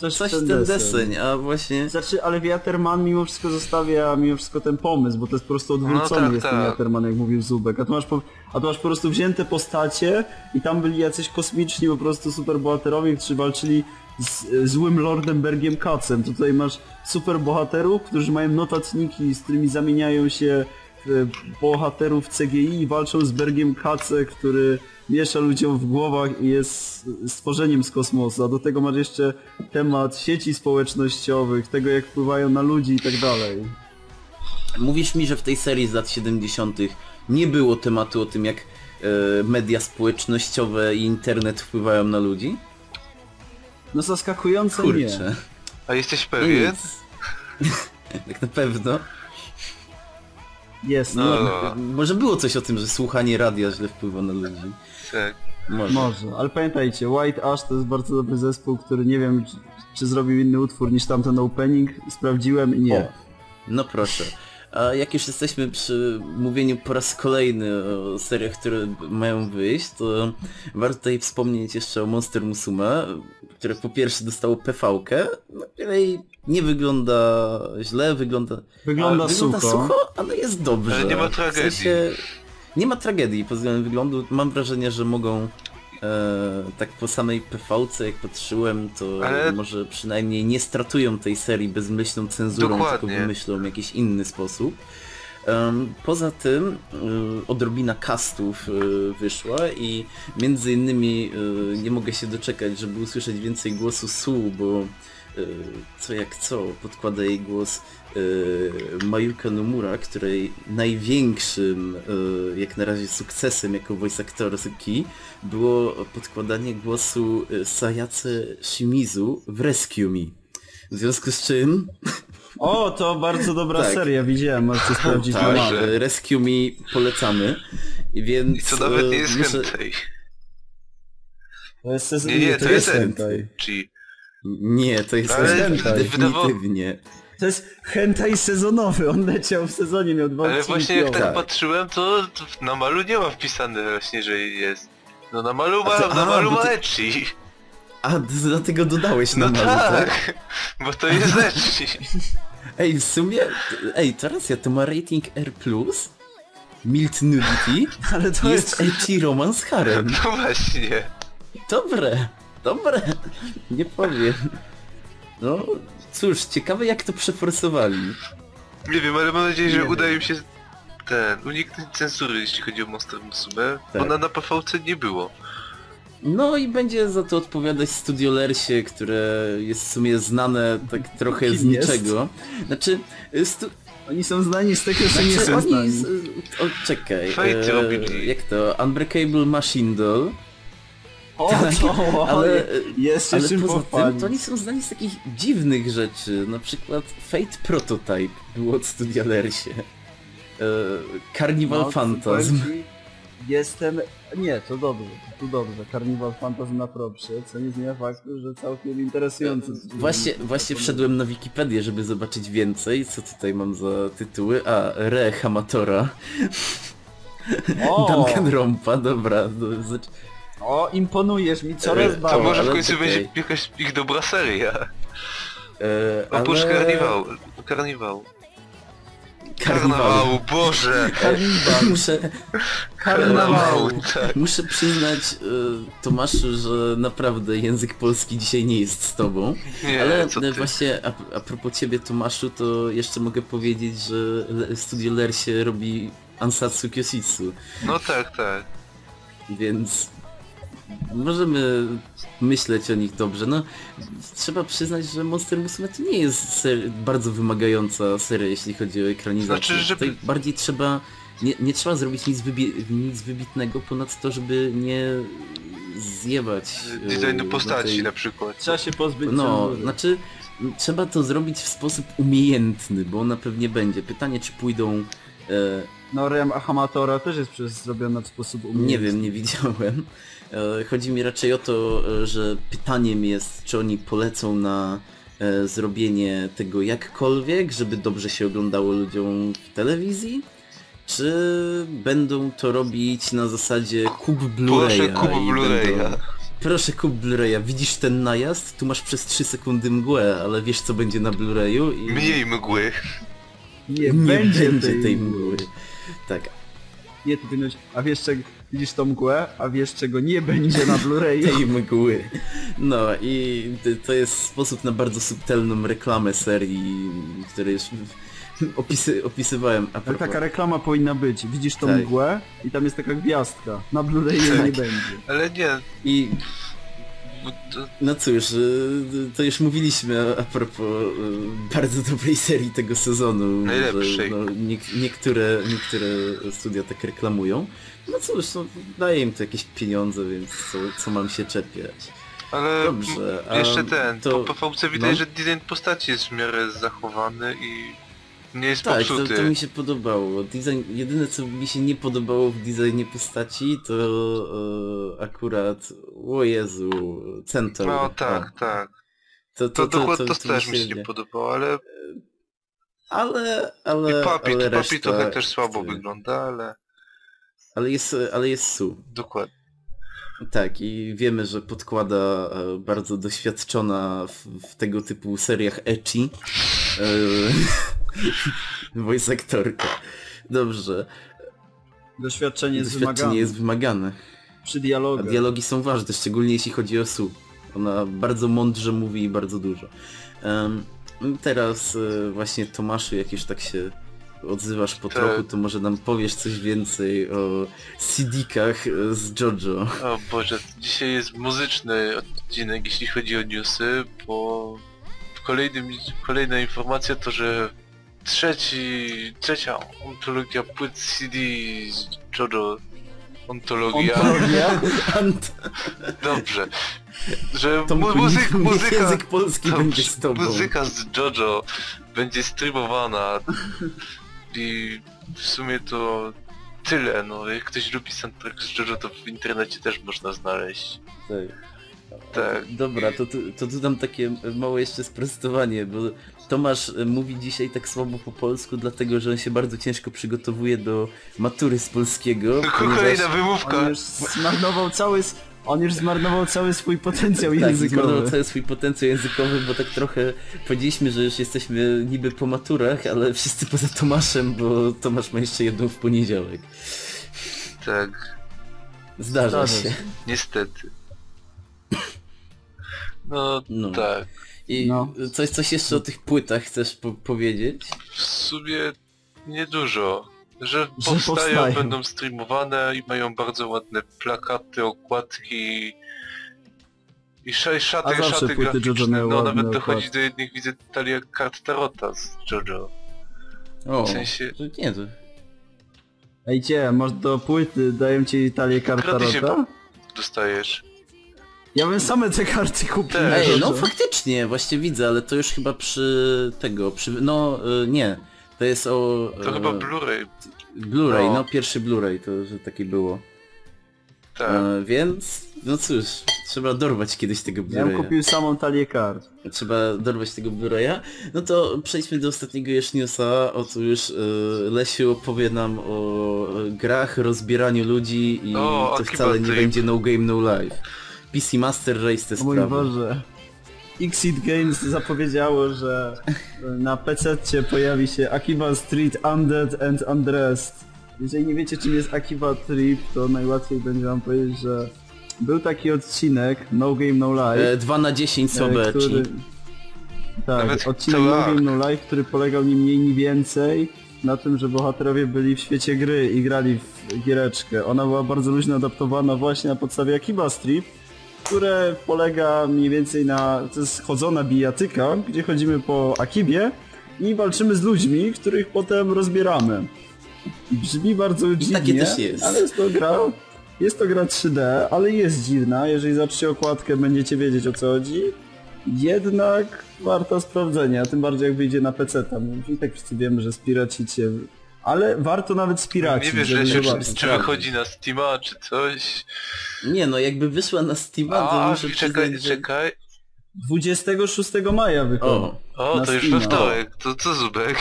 Coś coś, ten ten deseń. deseń, a właśnie... Znaczy, ale Wiaterman mimo wszystko zostawia mimo wszystko ten pomysł, bo to jest po prostu odwrócony No tak, jest ten tak. Wiaterman, jak mówił Zubek. A tu, masz po, a tu masz po prostu wzięte postacie i tam byli jacyś kosmiczni po prostu superbohaterowie, którzy walczyli z złym Lordem Bergiem Kacem. Tutaj masz superbohaterów, którzy mają notatniki, z którymi zamieniają się w bohaterów CGI i walczą z Bergiem Kace, który miesza ludziom w głowach i jest stworzeniem z kosmosu. A do tego masz jeszcze temat sieci społecznościowych, tego jak wpływają na ludzi i tak dalej. Mówisz mi, że w tej serii z lat 70. nie było tematu o tym, jak e, media społecznościowe i internet wpływają na ludzi? No zaskakująco nie. Kurczę. A jesteś No pewien? tak na pewno. Jest, No. no. Może było coś o tym, że słuchanie radia źle wpływa na ludzi. Tak. Może. Może, ale pamiętajcie, White Ash to jest bardzo dobry zespół, który nie wiem czy, czy zrobił inny utwór niż tamten opening. Sprawdziłem i nie. O, no proszę. A jak już jesteśmy przy mówieniu po raz kolejny o seriach, które mają wyjść, to warto tutaj wspomnieć jeszcze o Monster Musume, które po pierwsze dostało PV-kę, no, której nie wygląda źle, wygląda... Wygląda a, sucho. wygląda sucho, ale jest dobrze. Ale nie ma W tragedii. sensie, nie ma tragedii pod względem wyglądu. Mam wrażenie, że mogą e, tak po samej PV-ce, jak patrzyłem, to Ale- może przynajmniej nie stratują tej serii bezmyślną cenzurą, Dokładnie. tylko wymyślą jakiś inny sposób. Poza tym y, odrobina castów y, wyszła i między innymi y, nie mogę się doczekać, żeby usłyszeć więcej głosu Su, bo co jak co, podkłada jej głos y, Mayuka Nomura, której największym y, jak na razie sukcesem jako voice aktorski było podkładanie głosu y, Sayace Shimizu w Rescue Me. W związku z czym O, to bardzo dobra Tak. seria, widziałem, możecie sprawdzić tak, y, Rescue Me polecamy. I Więc I co nawet y, nie jest muszę- hentai. To jest. Nie, nie, to jest hentai. hentai. Nie, to jest Ale hentai. definitywnie. To jest hentai sezonowy, on leciał w sezonie, miał dwa Ale odcinki właśnie jak tak Tak. patrzyłem, to, to na malu nie ma wpisane właśnie, że jest. No na malu ma, A to- na a, malu bo ma ty-. A, d- dlatego dodałeś na No malu, tak? tak, bo to jest ecchi. Ej, w sumie, ej, to racja, to ma rating R+, Mild Nudity, Ale to jest jest... ecchi romans harem. No właśnie. Dobre, dobre, nie powiem. No, cóż, ciekawe jak to przeforsowali. Nie wiem, ale mam nadzieję, że Nie uda wiem. im się ten, uniknąć cenzury, jeśli chodzi o Monster Musume, bo Tak. na, na PVC nie było. No i będzie za to odpowiadać Studio Lersie, które jest w sumie znane tak trochę z Kim jest? niczego. Znaczy, y, stu... Oni są znani z tego, że nie znaczy są oni... znani. z- O, czekaj, Fate robili. jak to? Unbreakable Machine Doll. O, tak, ale- ale jest Ale czym poza tym to oni są znani z takich dziwnych rzeczy, na przykład Fate Prototype było od Studia Lersie. E, Carnival No, Phantasm. Jestem... Nie, to dobrze, to dobrze. Carnival Phantasm na propsie, co nie zmienia faktu, że całkiem interesujący. Właśnie, właśnie wszedłem na Wikipedię, żeby zobaczyć więcej, co tutaj mam za tytuły. A, Re Hamatora, Duncan Rompa, dobra. do- zac- o, imponujesz mi coraz E, To bardziej. może w ale końcu czekaj. będzie jakaś ich dobra seria. E, Oprócz ale- karniwał. Karniwał. Karnawału, Boże! Karnival. Muszę, Karnawału, tak. muszę przyznać, e, Tomaszu, że naprawdę język polski dzisiaj nie jest z tobą. Nie, Ale co e, ty. właśnie a, a propos ciebie Tomaszu, to jeszcze mogę powiedzieć, że Le- Studio Lersie robi Ansatsu Kyositsu, No tak, tak. więc możemy myśleć o nich dobrze. No, trzeba przyznać, że Monster Musume to nie jest ser- bardzo wymagająca seria, jeśli chodzi o ekranizację. Znaczy, żeby- Tutaj bardziej trzeba, nie, nie trzeba zrobić nic, wybie- nic wybitnego ponad to, żeby nie zjebać e, Designu na postaci tej- na przykład. Trzeba się pozbyć no, znaczy trzeba to zrobić w sposób umiejętny, bo ona pewnie będzie. Pytanie czy pójdą, e, No Rem Ahamatora też jest przez zrobiona w sposób umiejętny. nie wiem, nie widziałem. E, chodzi mi raczej o to, e, że pytaniem jest, czy oni polecą na e, zrobienie tego jakkolwiek, żeby dobrze się oglądało ludziom w telewizji, czy będą to robić na zasadzie kup Blu-raya Proszę kup Blu-raya. będą- Proszę kup Blu-raya, widzisz ten najazd? Tu masz przez 3 sekundy mgłę, ale wiesz co będzie na Blu-rayu i Mniej mgły. Nie, nie będzie, będzie tej, tej mgły. Tak, Nie, ty powinnoś... A wiesz czego... Widzisz tą mgłę, a wiesz czego nie będzie na Blu-rayu? tej mgły. No i to jest sposób na bardzo subtelną reklamę serii, której już opisy, opisywałem. A Ale propos. taka reklama powinna być. Widzisz tą Tak. mgłę i tam jest taka gwiazdka. Na Blu-rayu Tak. nie będzie. Ale nie, I no cóż, y, to już mówiliśmy a- propos y, bardzo dobrej serii tego sezonu, Najlepszej. że no, niek- niektóre, niektóre studia tak reklamują. No cóż, no, daję im to jakieś pieniądze, więc co, co mam się czepiać. ale Dobrze, jeszcze ten, to- po PVC widać, no. że design postaci jest w miarę zachowany i nie jest Tak, to, popsuty. to mi się podobało. Design, jedyne co mi się nie podobało w designie postaci to e, akurat, o Jezu, Centaur. No A, tak, tak. To, To, dokładnie to, to też mi się nie podobało, ale Ale, ale, i papi, ale papi reszta, trochę też słabo wygląda, ale Ale jest, ale jest Su. dokładnie. Tak, i wiemy, że podkłada e, bardzo doświadczona w, w tego typu seriach ecchi e, voice aktorka. Dobrze, Doświadczenie jest doświadczenie wymagane. jest wymagane. Przy A dialogach. dialogi są ważne, szczególnie jeśli chodzi o Su. Ona bardzo mądrze mówi i bardzo dużo. Em, teraz e, właśnie Tomaszu, jak już tak się odzywasz po trochu, to może nam powiesz coś więcej o CD-kach e, z JoJo. O Boże, dzisiaj jest muzyczny odcinek, jeśli chodzi o newsy, bo kolejnym, kolejna informacja to, że trzeci, trzecia ontologia płyt CD z JoJo ontologia. Ontologia? Ant- Dobrze. Że mu, muzyk, muzyka, język polski to będzie z tobą. muzyka z JoJo będzie streamowana i w sumie to tyle, no jak ktoś lubi soundtrack z JoJo to w internecie też można znaleźć. Tak. Tak. Dobra, to, tu- to tu dam takie małe jeszcze sprostowanie, bo Tomasz e, mówi dzisiaj tak słabo po polsku, dlatego że on się bardzo ciężko przygotowuje do matury z polskiego. Kolejna wymówka. On już zmarnował cały... On już zmarnował cały swój potencjał Tak, językowy. zmarnował cały swój potencjał językowy, bo tak trochę powiedzieliśmy, że już jesteśmy niby po maturach, ale wszyscy poza Tomaszem, bo Tomasz ma jeszcze jedną w poniedziałek. Tak, Zdarza Zdarza się. się. niestety. No, No. tak. I No. coś, coś jeszcze o tych płytach chcesz po powiedzieć? W sumie niedużo. Że Że powstają, powstają. będą streamowane i mają bardzo ładne plakaty, okładki i sz- szaty, zawsze szaty płyty JoJo graficzne. miały No ładne nawet dochodzi okładki. do jednych widzę talia kart Tarota z JoJo. O, W sensie- to nie, to... Ej, cie, masz do płyty, daję ci talię kart Gratisie Tarota? Dostajesz. Ja bym same te karty kupił. Ej, no faktycznie, właśnie widzę, ale to już chyba przy tego, przy... no y, nie, to jest o... To e, chyba Blu-ray. Blu-ray, no. no pierwszy Blu-ray, to że taki było. Tak. E, więc, no cóż, trzeba dorwać kiedyś tego Ja bym Blu-raya. kupił samą talię kart. Trzeba dorwać tego Blu-raya. No to przejdźmy do ostatniego już newsa. Otóż e, Lesiu opowie nam o grach, rozbieraniu ludzi i O, to wcale nie Trip. będzie no game, no life. PC Master Race te O mój sprawy. Boże. Xit Games zapowiedziało, że na PC pojawi się Akiba Street Undead and Undressed. Jeżeli nie wiecie czym jest Akiba Trip, to najłatwiej będzie wam powiedzieć, że był taki odcinek No Game No Life. E, 2 na 10 e, soberci. który... Tak, Nawet odcinek No. Game No Life, który polegał ni mniej ni więcej na tym, że bohaterowie byli w świecie gry i grali w giereczkę. Ona była bardzo luźno adaptowana właśnie na podstawie Akiba Strip, które polega mniej więcej na... to jest chodzona bijatyka, gdzie chodzimy po Akibie i walczymy z ludźmi, których potem rozbieramy. Brzmi bardzo dziwnie, takie też jest. ale jest to gra... Jest to gra 3D, ale jest dziwna. Jeżeli zobaczycie okładkę, będziecie wiedzieć o co chodzi. Jednak warto sprawdzenia, tym bardziej jak wyjdzie na PC tam. I tak wszyscy wiemy, że spiracicie. Ale warto nawet spiracić, Nie wiesz, że się, czy, wychodzi na Steama, czy coś. Nie no, jakby wyszła na Steama, to A, muszę czekaj, przyznać, że... czekaj. 26 maja wychodzi. O, O, Na to już we wtorek. To co Zubek?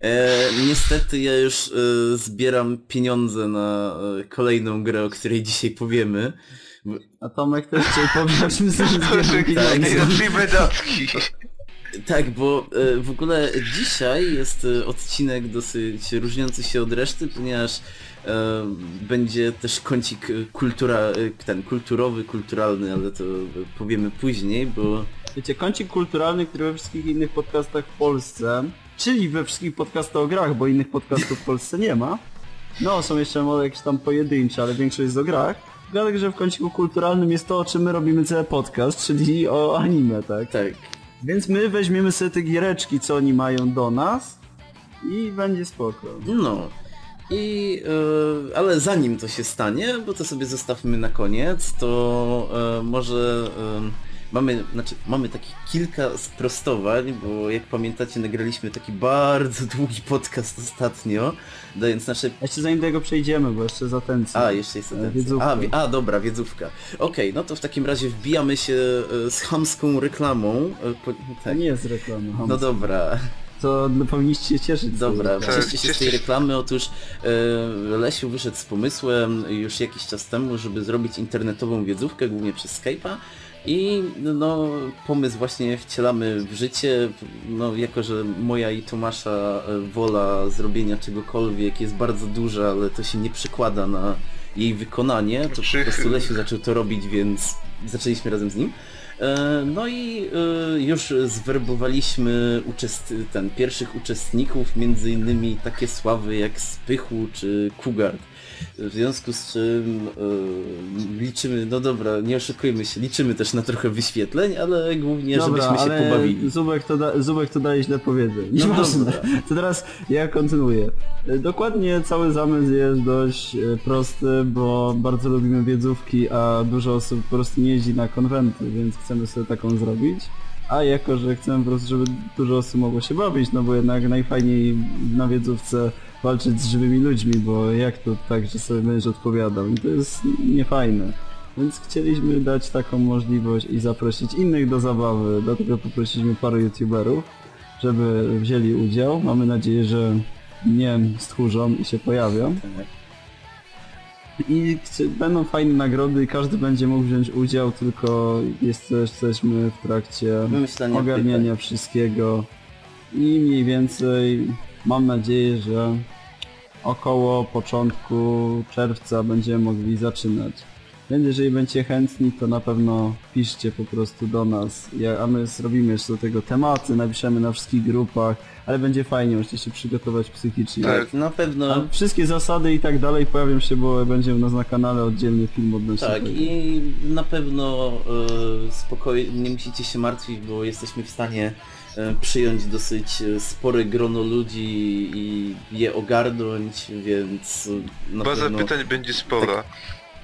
E, niestety ja już e, zbieram pieniądze na e, kolejną grę, o której dzisiaj powiemy. A Tomek też dzisiaj powie, o czym sobie zbieram pieniądze. Najlepszej wydatki. Tak, bo e, w ogóle dzisiaj jest e, odcinek dosyć różniący się od reszty, ponieważ e, będzie też kącik kultura, ten kulturowy, kulturalny, ale to powiemy później, bo Wiecie, kącik kulturalny, który we wszystkich innych podcastach w Polsce, czyli we wszystkich podcastach o grach, bo innych podcastów w Polsce nie ma. No, są jeszcze może jakieś tam pojedyncze, ale większość jest o grach. Dlatego, że w kąciku kulturalnym jest to, o czym my robimy cały podcast, czyli o anime, tak? tak. Więc my weźmiemy sobie te giereczki, co oni mają do nas i będzie spoko. No. I, e, ale zanim to się stanie, bo to sobie zostawmy na koniec, to e, może e, mamy, znaczy mamy takich kilka sprostowań, bo jak pamiętacie nagraliśmy taki bardzo długi podcast ostatnio, dając nasze Jeszcze zanim do tego przejdziemy, bo jeszcze za ten A, jeszcze jest atencja. wiedzówka. A, wi- a, dobra, wiedzówka. Okej, no to w takim razie wbijamy się e, z chamską reklamą. e, Po, To tak. nie jest reklama. No dobra, To no, powinniście się cieszyć. z tej dobra, reklamy. Tak, cieszcie się z tej reklamy. Otóż e, Lesiu wyszedł z pomysłem już jakiś czas temu, żeby zrobić internetową wiedzówkę, głównie przez Skype'a. I no, pomysł właśnie wcielamy w życie, no jako, że moja i Tomasza e, wola zrobienia czegokolwiek jest bardzo duża, ale to się nie przekłada na jej wykonanie, to po prostu Lesiu zaczął to robić, więc zaczęliśmy razem z nim. E, No i e, już zwerbowaliśmy uczest... ten, pierwszych uczestników, między innymi takie sławy jak Spychu czy Kugard. W związku z czym e, liczymy, no dobra, nie oszukujmy się, liczymy też na trochę wyświetleń, ale głównie Dobra, żebyśmy się ale pobawili. Zubek to, da, Zubek to daje źle powiedzieć. No dobra. To teraz ja kontynuuję. E, Dokładnie cały zamysł jest dość e, prosty, bo bardzo lubimy wiedzówki, a dużo osób po prostu nie jeździ na konwenty, więc chcemy sobie taką zrobić. A jako, że chcemy po prostu, żeby dużo osób mogło się bawić, no bo jednak najfajniej na wiedzówce walczyć z żywymi ludźmi, bo jak to tak, że sobie będziesz odpowiadał? To jest niefajne. Więc chcieliśmy dać taką możliwość i zaprosić innych do zabawy, dlatego poprosiliśmy paru youtuberów, żeby wzięli udział. Mamy nadzieję, że nie stchórzą i się pojawią. I będą fajne nagrody i każdy będzie mógł wziąć udział, tylko jest, jesteśmy w trakcie Wymyślania ogarniania wszystkiego. I mniej więcej mam nadzieję, że około początku czerwca będziemy mogli zaczynać. Więc jeżeli będziecie chętni, to na pewno piszcie po prostu do nas, a my zrobimy jeszcze do tego tematy, napiszemy na wszystkich grupach, ale będzie fajnie, musicie się przygotować psychicznie. Tak, na pewno. A wszystkie zasady i tak dalej pojawią się, bo będzie u nas na kanale oddzielny film odnośnie Tak tego. i na pewno e, spokojnie, nie musicie się martwić, bo jesteśmy w stanie e, przyjąć dosyć e, spore grono ludzi i je ogarnąć, więc na Baza pewno... pytań będzie spora.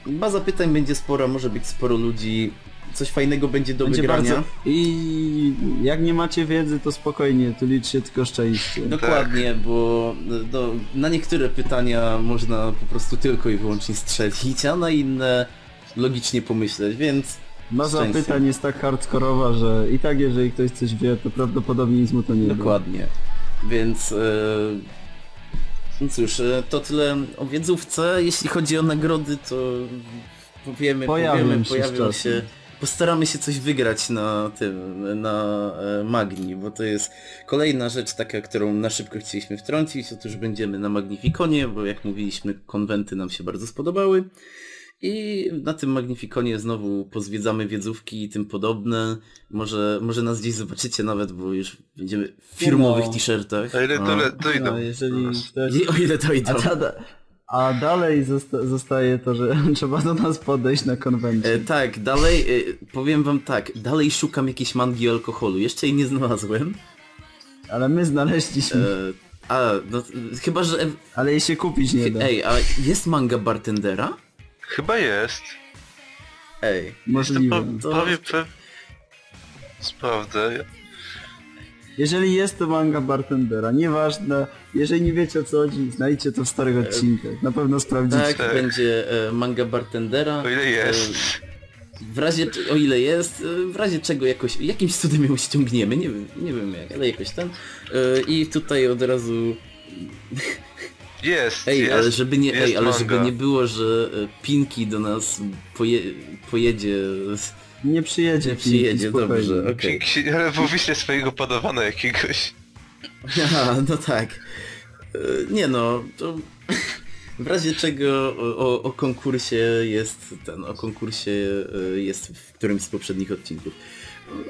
Baza pytań będzie spora, może być sporo ludzi, coś fajnego będzie do Będzie wygrania. bardzo... I jak nie macie wiedzy, to spokojnie, tu liczcie tylko szczęście. Dokładnie, bo no, na niektóre pytania można po prostu tylko i wyłącznie strzelić, a na inne logicznie pomyśleć, więc Baza szczęście. pytań jest tak hardkorowa, że i tak jeżeli ktoś coś wie, to prawdopodobnie nic mu to nie. Dokładnie. Więc e, no cóż, e, to tyle o wiedzówce. Jeśli chodzi o nagrody, to powiemy, Pojawią powiemy, się pojawią czasem. się. Postaramy się coś wygrać na tym, na e, Magni, bo to jest kolejna rzecz taka, którą na szybko chcieliśmy wtrącić. Otóż będziemy na Magnifikonie, bo jak mówiliśmy, konwenty nam się bardzo spodobały. I na tym Magnifikonie znowu pozwiedzamy wiedzówki i tym podobne. Może, może nas gdzieś zobaczycie nawet, bo już będziemy w firmowych No. t-shirtach. A ile No. dole dojdą? No, jeżeli ktoś... I o ile dojdą. A, da, a dalej zosta zostaje to, że trzeba do nas podejść na konwencję. E, tak, dalej, e, powiem wam tak, dalej szukam jakiejś mangi alkoholu, jeszcze jej nie znalazłem. Ale my znaleźliśmy. E, a, no, chyba, że... Ale jej się kupić nie da. Ej, a jest manga bartendera? Chyba jest. Ej, Jestem Możliwe. To- prawie pew... Sprawdzę. Jeżeli jest to manga bartendera, nieważne, jeżeli nie wiecie o co chodzi, znajdźcie to w starych odcinkach. Na pewno sprawdzicie. tak, Tak. będzie e, manga bartendera. O ile jest. E, w razie, o ile jest, e, w razie czego jakoś, jakimś cudem ją ściągniemy, nie wiem, nie wiem jak, ale jakoś ten. E, I tutaj od razu Jest, Ej, jest. ale żeby nie, jest ej, ale manga. żeby nie było, że Pinki do nas poje, pojedzie. Nie przyjedzie. Nie przyjedzie, Pinki, dobrze, okej. Pinki, ale bo wyślę swojego padawana jakiegoś. Aha, no tak. E, Nie no, to w razie czego o, o, konkursie jest ten, o konkursie e, jest w którymś z poprzednich odcinków.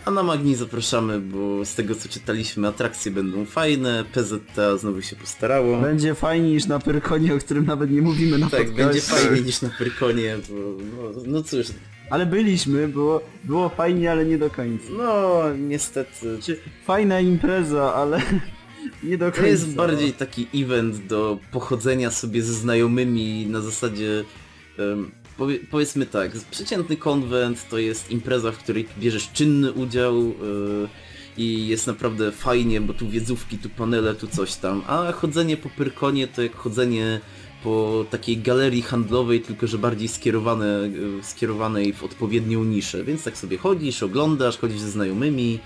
A na Magni zapraszamy, bo z tego co czytaliśmy atrakcje będą fajne, PZTA znowu się postarało. Będzie fajniej niż na Pyrkonie, o którym nawet nie mówimy na Tak, podcaście. będzie fajniej niż na Pyrkonie, bo no, no cóż, Ale byliśmy, było, było fajnie, ale nie do końca. no niestety Czy fajna impreza, ale nie do końca. To jest bardziej taki event do pochodzenia sobie ze znajomymi na zasadzie em, powie, powiedzmy tak, przeciętny konwent to jest impreza, w której bierzesz czynny udział e, i jest naprawdę fajnie, bo tu wiedzówki, tu panele, tu coś tam, a chodzenie po Pyrkonie to jak chodzenie po takiej galerii handlowej, tylko że bardziej skierowane, e, skierowanej w odpowiednią niszę, więc tak sobie chodzisz, oglądasz, chodzisz ze znajomymi,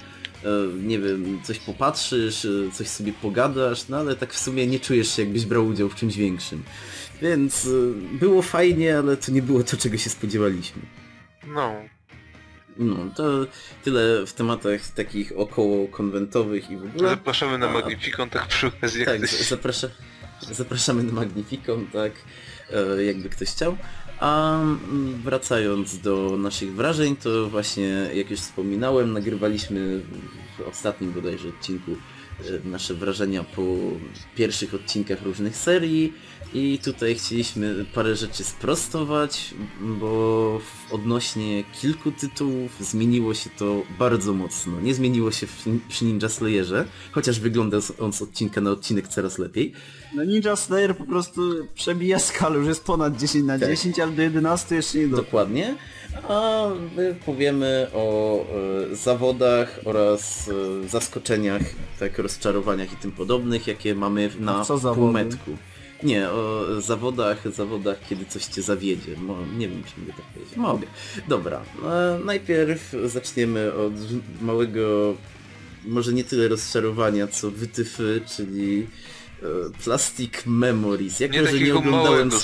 e, nie wiem, coś popatrzysz, e, coś sobie pogadasz, no ale tak w sumie nie czujesz się jakbyś brał udział w czymś większym. Więc było fajnie, ale to nie było to, czego się spodziewaliśmy. No. No, to tyle w tematach takich około konwentowych i w ogóle. Zapraszamy na A. Magnificon tak przy okazji Tak, ktoś... zapraszamy na Magnificon, tak, e, jakby ktoś chciał. A mm, wracając do naszych wrażeń, to właśnie jak już wspominałem, nagrywaliśmy w ostatnim bodajże odcinku e, nasze wrażenia po pierwszych odcinkach różnych serii i tutaj chcieliśmy parę rzeczy sprostować, bo odnośnie kilku tytułów zmieniło się to bardzo mocno. Nie zmieniło się przy Ninja Slayerze, chociaż wygląda on z odcinka na odcinek coraz lepiej. No Ninja Slayer po prostu przebija skalę, już jest ponad 10 na Tak. 10, ale do 11 jeszcze nie doszło. Dokładnie. A my powiemy o e, zawodach oraz e, zaskoczeniach, tak rozczarowaniach i tym podobnych, jakie mamy na półmetku. Nie, o zawodach, zawodach, kiedy coś cię zawiedzie. Mo, nie wiem, czy mogę tak powiedzieć. Mogę. Dobra, e, najpierw zaczniemy od małego, może nie tyle rozczarowania, co wytyfy, czyli Plastic Memories. Jak Nie może nie takiego oglądałem... małego.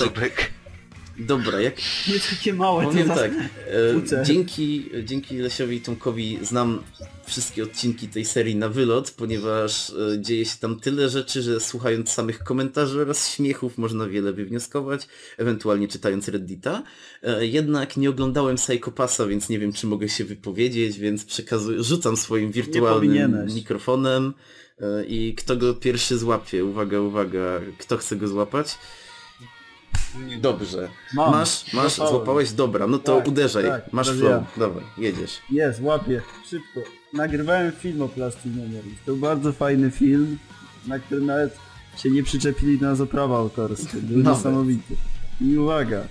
Dobra, jak Nie takie małe, Powiem to tak, e, dzięki, dzięki Lesiowi i Tomkowi znam wszystkie odcinki tej serii na wylot, ponieważ e, dzieje się tam tyle rzeczy, że słuchając samych komentarzy oraz śmiechów można wiele wywnioskować, ewentualnie czytając Reddita. E, jednak nie oglądałem Psychopasa, więc nie wiem czy mogę się wypowiedzieć, więc przekazuję, rzucam swoim wirtualnym mikrofonem e, i kto go pierwszy złapie, uwaga, uwaga, kto chce go złapać? Dobrze. Mam. Masz, masz, Złapałem. złapałeś? Dobra, no to Tak, uderzaj. tak, masz flow. ja. Dobra, jedziesz. Jest, łapię, szybko. Nagrywałem film o Plastic Memories. To był bardzo fajny film, na który nawet się nie przyczepili do nas o prawa autorskie. Był Nawet. niesamowity. I uwaga,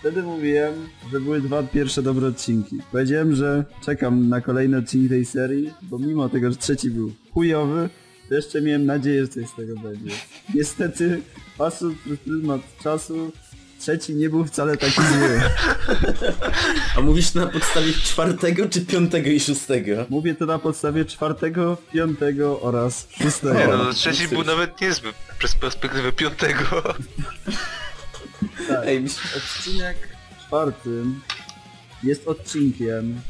wtedy mówiłem, że były dwa pierwsze dobre odcinki. Powiedziałem, że czekam na kolejne odcinki tej serii, bo mimo tego, że trzeci był chujowy, to jeszcze miałem nadzieję, że coś z tego będzie. Niestety, patrząc przez pryzmat czasu, trzeci nie był wcale taki zły. A mówisz na podstawie czwartego, czy piątego i szóstego? Mówię to na podstawie czwartego, piątego oraz szóstego. Nie O, no, trzeci był nawet niezły przez perspektywę piątego. Tak. Ej, Odcinek czwarty jest odcinkiem,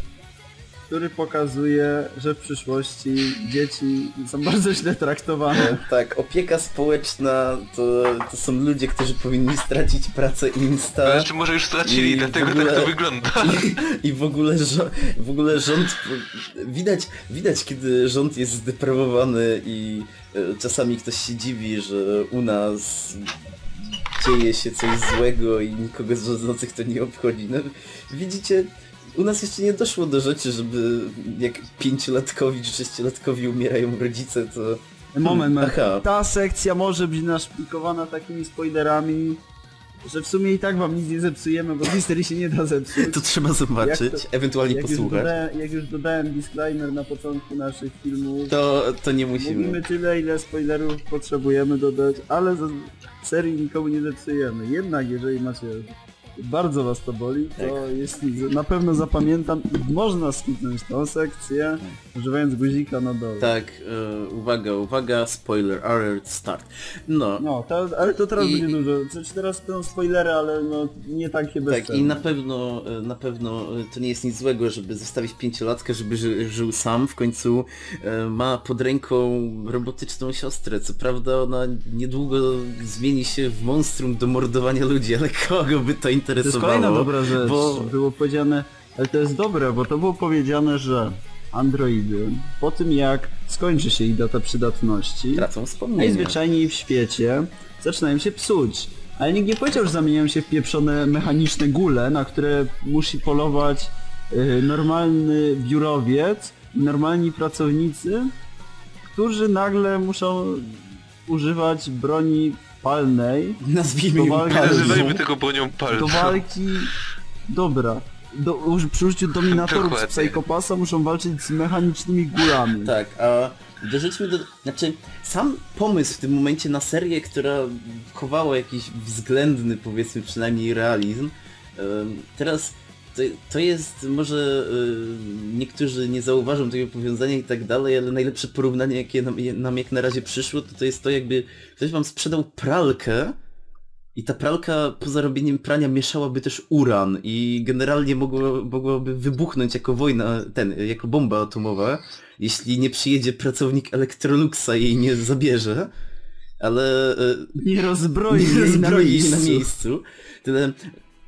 który pokazuje, że w przyszłości dzieci są bardzo źle traktowane. tak, opieka społeczna to, to są ludzie, którzy powinni stracić pracę insta. Znaczy może już stracili, I w dlatego ogóle- tak to wygląda. I, I w ogóle, w ogóle rząd, widać, widać kiedy rząd jest zdeprawowany i e, czasami ktoś się dziwi, że u nas dzieje się coś złego i nikogo z rządzących to nie obchodzi. No, widzicie, u nas jeszcze nie doszło do rzeczy, żeby jak pięciolatkowi czy sześciolatkowi umierają rodzice, to... Moment, moment. Aha. Ta sekcja może być naszpikowana takimi spoilerami, że w sumie i tak wam nic nie zepsujemy, bo history się nie da zepsuć. To trzeba zobaczyć, to- ewentualnie Jak już, posłuchać. dodałem, jak już dodałem disclaimer na początku naszych filmów, To, to nie musimy. Mówimy tyle, ile spoilerów potrzebujemy dodać, ale serii nikomu nie zepsujemy. Jednak jeżeli macie bardzo was to boli, to Tak. jest, na pewno zapamiętam i można skipnąć tą sekcję, używając guzika na dole. Tak, e, uwaga, uwaga, spoiler alert, start. No, No, to, ale to teraz I- będzie dużo. Znaczy teraz będą spoilery, ale no nie takie tak bezcenne. i na pewno, e, na pewno e, to nie jest nic złego, żeby zostawić pięciolatkę, żeby ży, żył sam, w końcu e, ma pod ręką robotyczną siostrę, co prawda ona niedługo zmieni się w monstrum do mordowania ludzi, ale kogo by to To jest kolejna dobra rzecz. bo- Było powiedziane, ale to jest dobre, bo to było powiedziane, że androidy po tym jak skończy się ich data przydatności, Tracą wspomnienia. najzwyczajniej w świecie zaczynają się psuć. Ale nikt nie powiedział, że zamieniają się w pieprzone mechaniczne gule, na które musi polować y, normalny biurowiec i normalni pracownicy, którzy nagle muszą używać broni palnej Nazwijmy Do ją tego bronią palcą. do walki... Dobra. Do, przy użyciu dominatorów z Dokładnie. Psychopasa muszą walczyć z mechanicznymi gulami. Tak, a dorzeczmy do... Znaczy, sam pomysł w tym momencie na serię, która chowała jakiś względny, powiedzmy przynajmniej realizm, teraz to, to jest, może em, niektórzy nie zauważą tego powiązania i tak dalej, ale najlepsze porównanie, jakie nam, nam jak na razie przyszło, to to jest to jakby ktoś wam sprzedał pralkę i ta pralka po zarobieniem prania mieszałaby też uran i generalnie mogło, mogłaby wybuchnąć jako wojna, ten, jako bomba atomowa, jeśli nie przyjedzie pracownik Electroluxa i jej nie zabierze, ale e, Nie rozbroi nie na rozbroi jej na miejscu. miejscu. Tyle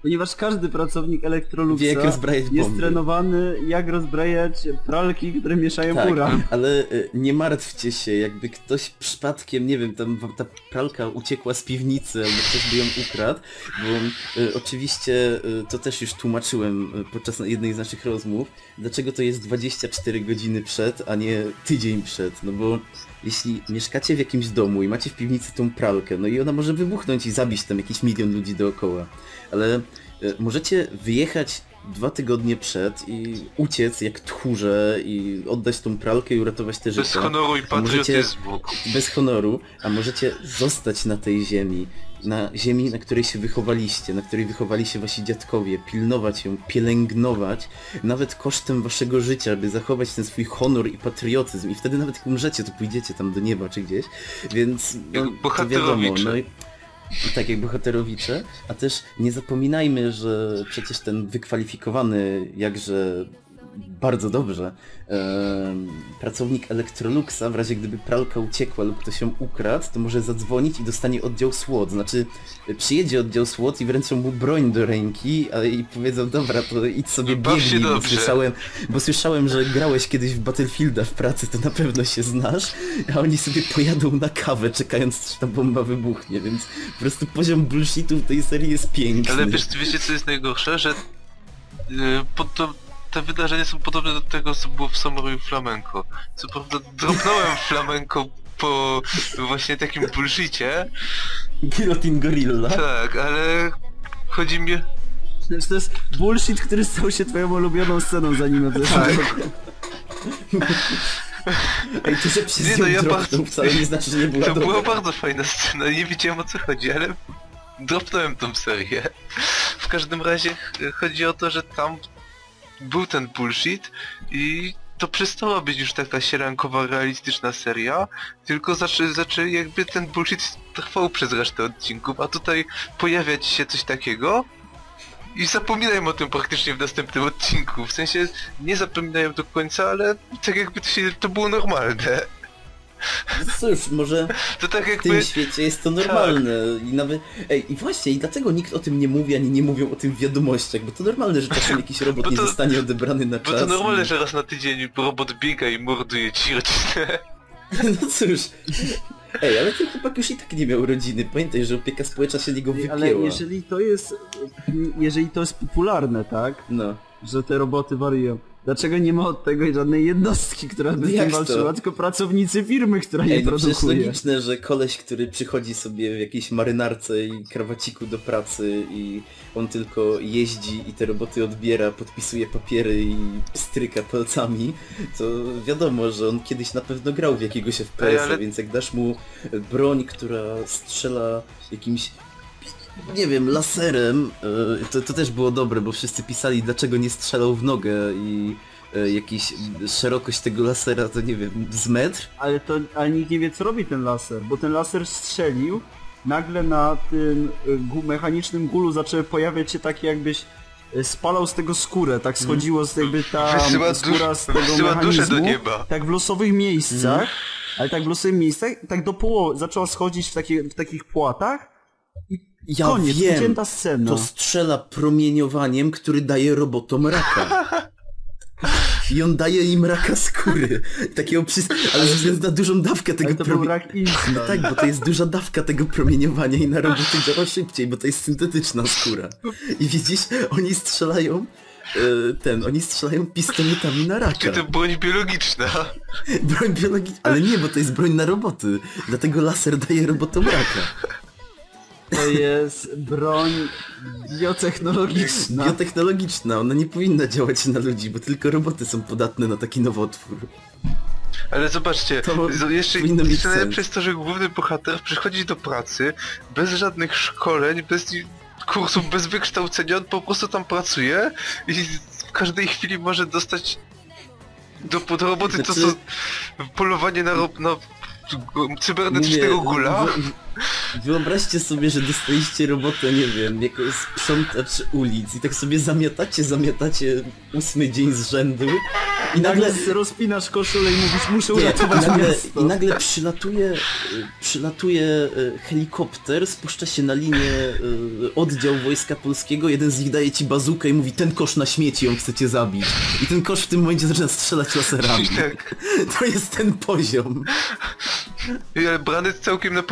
Ponieważ każdy pracownik Electroluxa Wie, jest bomby. trenowany jak rozbrajać pralki, które mieszają Tak, uran. ale y, nie martwcie się, jakby ktoś przypadkiem, nie wiem, tam ta pralka uciekła z piwnicy albo ktoś by ją ukradł, bo y, oczywiście y, to też już tłumaczyłem podczas jednej z naszych rozmów, dlaczego to jest 24 godziny przed, a nie tydzień przed, no bo jeśli mieszkacie w jakimś domu i macie w piwnicy tą pralkę, no i ona może wybuchnąć i zabić tam jakiś milion ludzi dookoła, ale y, możecie wyjechać dwa tygodnie przed i uciec jak tchórze i oddać tą pralkę i uratować te Bez życia. honoru i możecie- patriotyzmu. Bez honoru, a możecie zostać na tej ziemi, na ziemi, na której się wychowaliście, na której wychowali się wasi dziadkowie, pilnować ją, pielęgnować, nawet kosztem waszego życia, by zachować ten swój honor i patriotyzm i wtedy nawet jak umrzecie, to pójdziecie tam do nieba czy gdzieś, więc no, to wiadomo, no i tak jak bohaterowicze, a też nie zapominajmy, że przecież ten wykwalifikowany jakże bardzo dobrze pracownik Electroluxa, w razie gdyby pralka uciekła lub ktoś ją ukradł, to może zadzwonić i dostanie oddział SWAT. Znaczy y, przyjedzie oddział SWAT i wręczą mu broń do ręki a, i powiedzą dobra, to idź sobie biegnij, bo słyszałem, bo słyszałem, że grałeś kiedyś w Battlefielda w pracy, to na pewno się znasz, a oni sobie pojadą na kawę, czekając, aż ta bomba wybuchnie, więc po prostu poziom bullshitu w tej serii jest piękny. Ale wiesz, wiecie co jest najgorsze? Że yy, pod to, te wydarzenia są podobne do tego, co było w Samurai Flamenco. Co prawda dropnąłem flamenco po właśnie takim bullshicie, Guillotine Gorilla. tak, ale chodzi mi... Znaczy, to jest bullshit, który stał się twoją ulubioną sceną z anime w zeszłym Tak. roku. Ej, to, że przez Nie no, ja bardzo- wcale nie znaczy, że nie była To dobra. była bardzo fajna scena, nie wiedziałem o co chodzi, ale dropnąłem tą serię. W każdym razie ch- chodzi o to, że tam był ten bullshit i to przestała być już taka sierankowa, realistyczna seria, tylko zaczy, zaczy jakby ten bullshit trwał przez resztę odcinków, a tutaj pojawia się coś takiego i zapominają o tym praktycznie w następnym odcinku. W sensie nie zapominają do końca, ale tak jakby to, się, to było normalne. No Cóż, może To tak w jakby... tym świecie jest to normalne i nawet... Ej, i właśnie, i dlatego nikt o tym nie mówi, ani nie mówią o tym w wiadomościach, bo to normalne, że czasem jakiś robot Bo nie to- zostanie odebrany na Bo czas. to normalne, i... że raz na tydzień robot biega i morduje ci rodzinę. No cóż... Ej, ale ten chłopak już i tak nie miał rodziny, pamiętaj, że opieka społeczna się niego wypięła. Ale jeżeli to jest... Jeżeli to jest popularne, tak? No. Że te roboty wariują. Dlaczego nie ma od tego żadnej jednostki, która by z tym to? walczyła, tylko pracownicy firmy, która je Ej, no przecież produkuje. logiczne, że koleś, który przychodzi sobie w jakiejś marynarce i krawaciku do pracy i on tylko jeździ i te roboty odbiera, podpisuje papiery i stryka palcami, to wiadomo, że on kiedyś na pewno grał w jakiegoś FPS-a, ale- więc jak dasz mu broń, która strzela jakimś nie wiem, laserem, e, to, to też było dobre, bo wszyscy pisali dlaczego nie strzelał w nogę i e, jakiś szerokość tego lasera to nie wiem, z metr? Ale to, ale nikt nie wie co robi ten laser, bo ten laser strzelił, nagle na tym gu, mechanicznym gulu zaczęły pojawiać się takie jakbyś spalał z tego skórę, tak schodziło z jakby ta Wysyła skóra z tego mechanizmu, do nieba. tak w losowych miejscach, ale tak w losowych miejscach, tak do połowy, zaczęła schodzić w, takie, w takich płatach Ja Koniec, wiem, wycięta scena. to strzela promieniowaniem, który daje robotom raka. I on daje im raka skóry. Takiego przys... Ale ze względu na dużą dawkę tego Ale to był promi- rak instant. No tak, bo to jest duża dawka tego promieniowania i na roboty działa szybciej, bo to jest syntetyczna skóra. I widzisz, oni strzelają e, ten, oni strzelają pistoletami na raka. Czy to broń biologiczna? Broń biologiczna, ale nie, bo to jest broń na roboty. Dlatego laser daje robotom raka. To jest broń biotechnologiczna. Biotechnologiczna, ona nie powinna działać na ludzi, bo tylko roboty są podatne na taki nowotwór. Ale zobaczcie, To jeszcze, jeszcze najlepsze jest to, że główny bohater przychodzi do pracy bez żadnych szkoleń, bez kursów, bez wykształcenia, on po prostu tam pracuje i w każdej chwili może dostać do, do roboty to Znaczy- co polowanie na, na cybernetycznego Mówię, gula. Wyobraźcie sobie, że dostaliście robotę, nie wiem, jako sprzątacz ulic i tak sobie zamiatacie, zamiatacie ósmy dzień z rzędu I nagle rozpinasz koszulę i mówisz, muszę Nie, i uratować nagle, miasto. I nagle przylatuje, y, przylatuje y, helikopter, spuszcza się na linię y, oddział Wojska Polskiego, jeden z nich daje ci bazukę i mówi ten kosz na śmieci, on chce cię zabić. I ten kosz w tym momencie zaczyna strzelać laserami. Tak. To jest ten poziom. I, Ale brany całkiem na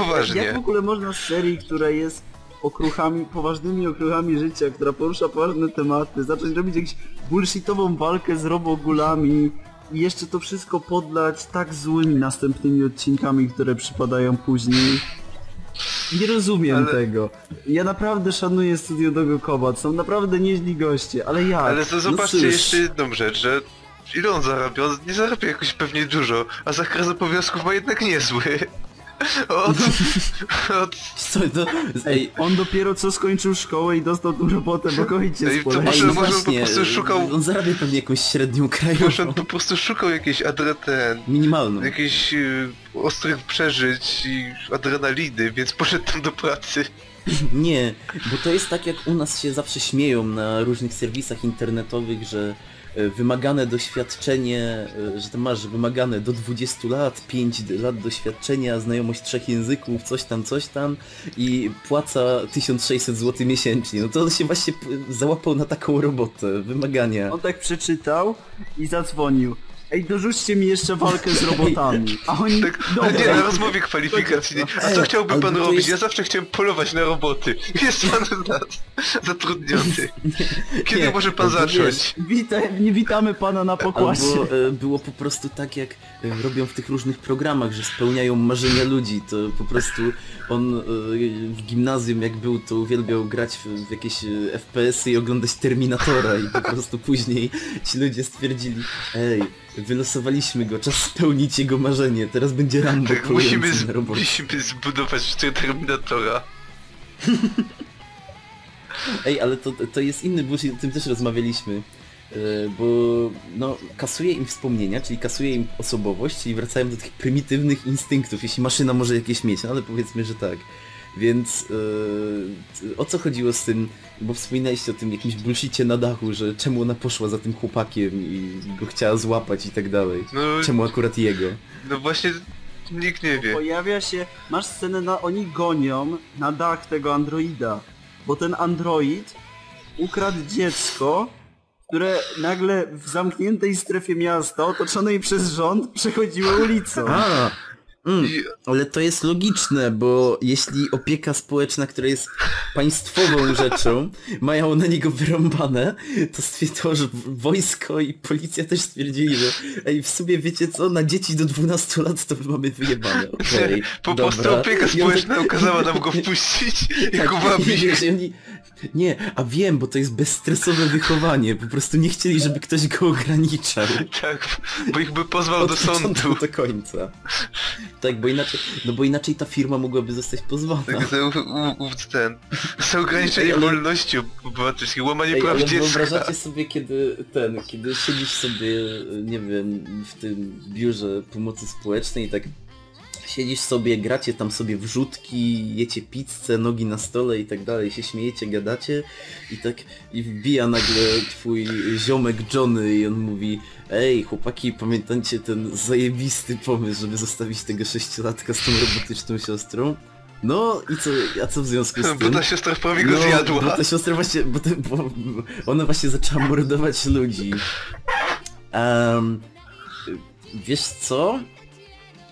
Jak w ogóle można z serii, która jest okruchami, poważnymi okruchami życia, która porusza poważne tematy, zacząć robić jakąś bullshitową walkę z robogulami i jeszcze to wszystko podlać tak złymi następnymi odcinkami, które przypadają później. Nie rozumiem Ale- tego. Ja naprawdę szanuję Studio Dogo Kobat, są naprawdę nieźli goście, ale jak? Ale to zobaczcie cóż. jeszcze jedną rzecz, że ile on zarabia? On nie zarabia jakoś pewnie dużo, a zakres obowiązków ma jednak niezły. Od, od, Co to? Ej, On dopiero co skończył szkołę i dostał tą robotę, bo końcie Ej, to może- ej, może on po prostu szukał- On zarabia pewnie jakąś średnią może krajową. on po prostu szukał jakiejś adre, ten, Minimalną. jakichś y, ostrych przeżyć i adrenaliny, więc poszedł tam do pracy. Nie, bo to jest tak jak u nas się zawsze śmieją na różnych serwisach internetowych, że wymagane doświadczenie, e, że tam masz wymagane do 20 lat, 5 lat doświadczenia, znajomość trzech języków, coś tam, coś tam i płaca 1600 zł miesięcznie. No to on się właśnie załapał na taką robotę, wymagania. On tak przeczytał i zadzwonił. Ej, dorzućcie mi jeszcze walkę z robotami. A oni, Tak, dobra. nie, na rozmowie kwalifikacyjnej. A co chciałby pan robić? jest- Ja zawsze chciałem polować na roboty. Jest pan z nas zatrudniony. Kiedy Nie, może pan albo zacząć? Witaj, nie witamy pana na pokładzie. Albo e, było po prostu tak jak e, robią w tych różnych programach, że spełniają marzenia ludzi, to po prostu on e, w gimnazjum jak był, to uwielbiał grać w, w jakieś FPS-y i oglądać Terminatora i po prostu później ci ludzie stwierdzili ej, wylosowaliśmy go, czas spełnić jego marzenie, teraz będzie Rambo Tak, musimy, z, robocie. musimy zbudować Terminatora. Ej, ale to, to jest inny bullshit, o tym też rozmawialiśmy. E, Bo no, kasuje im wspomnienia, czyli kasuje im osobowość, czyli wracają do tych prymitywnych instynktów, jeśli maszyna może jakieś mieć, no ale powiedzmy, że tak. Więc e, o co chodziło z tym, bo wspominaliście o tym jakimś bullshicie na dachu, że czemu ona poszła za tym chłopakiem i go chciała złapać i tak dalej. No, Czemu akurat jego? no właśnie nikt nie wie. Pojawia się, masz scenę na, oni gonią na dach tego androida, bo ten android ukradł dziecko, które nagle w zamkniętej strefie miasta, otoczonej przez rząd, przechodziło ulicą. A, mm, ale to jest logiczne, bo jeśli opieka społeczna, która jest państwową rzeczą, mają na niego wyrąbane, to stwierdzono, że wojsko i policja też stwierdzili, że ej, w sumie wiecie co, na dzieci do 12 lat to mamy wyjebane. Okej, po prostu opieka społeczna tak- kazała nam go wpuścić i tak, go i wiesz, i oni... Nie, a wiem, bo to jest bezstresowe wychowanie, po prostu nie chcieli, żeby ktoś go ograniczał. Tak, bo ich by pozwał Od do sądu. do końca. Tak, bo inaczej, no bo inaczej ta firma mogłaby zostać pozwana. Tak, za, u, u, ten, za ograniczenie ale- wolności obywatelskiej, łamanie Ej, praw ale dziecka. wyobrażacie sobie, kiedy ten, kiedy siedzisz sobie, nie wiem, w tym biurze pomocy społecznej i tak siedzisz sobie, gracie tam sobie wrzutki, jecie pizzę, nogi na stole i tak dalej, się śmiejecie, gadacie i tak i wbija nagle twój ziomek Johnny i on mówi Ej, chłopaki, pamiętacie ten zajebisty pomysł, żeby zostawić tego sześciolatka z tą robotyczną siostrą? No i co, a co w związku z Bo tym? ta siostra prawie go Bo zjadła. ta siostra właśnie, bo, te, bo ona właśnie zaczęła mordować ludzi. Em, wiesz co?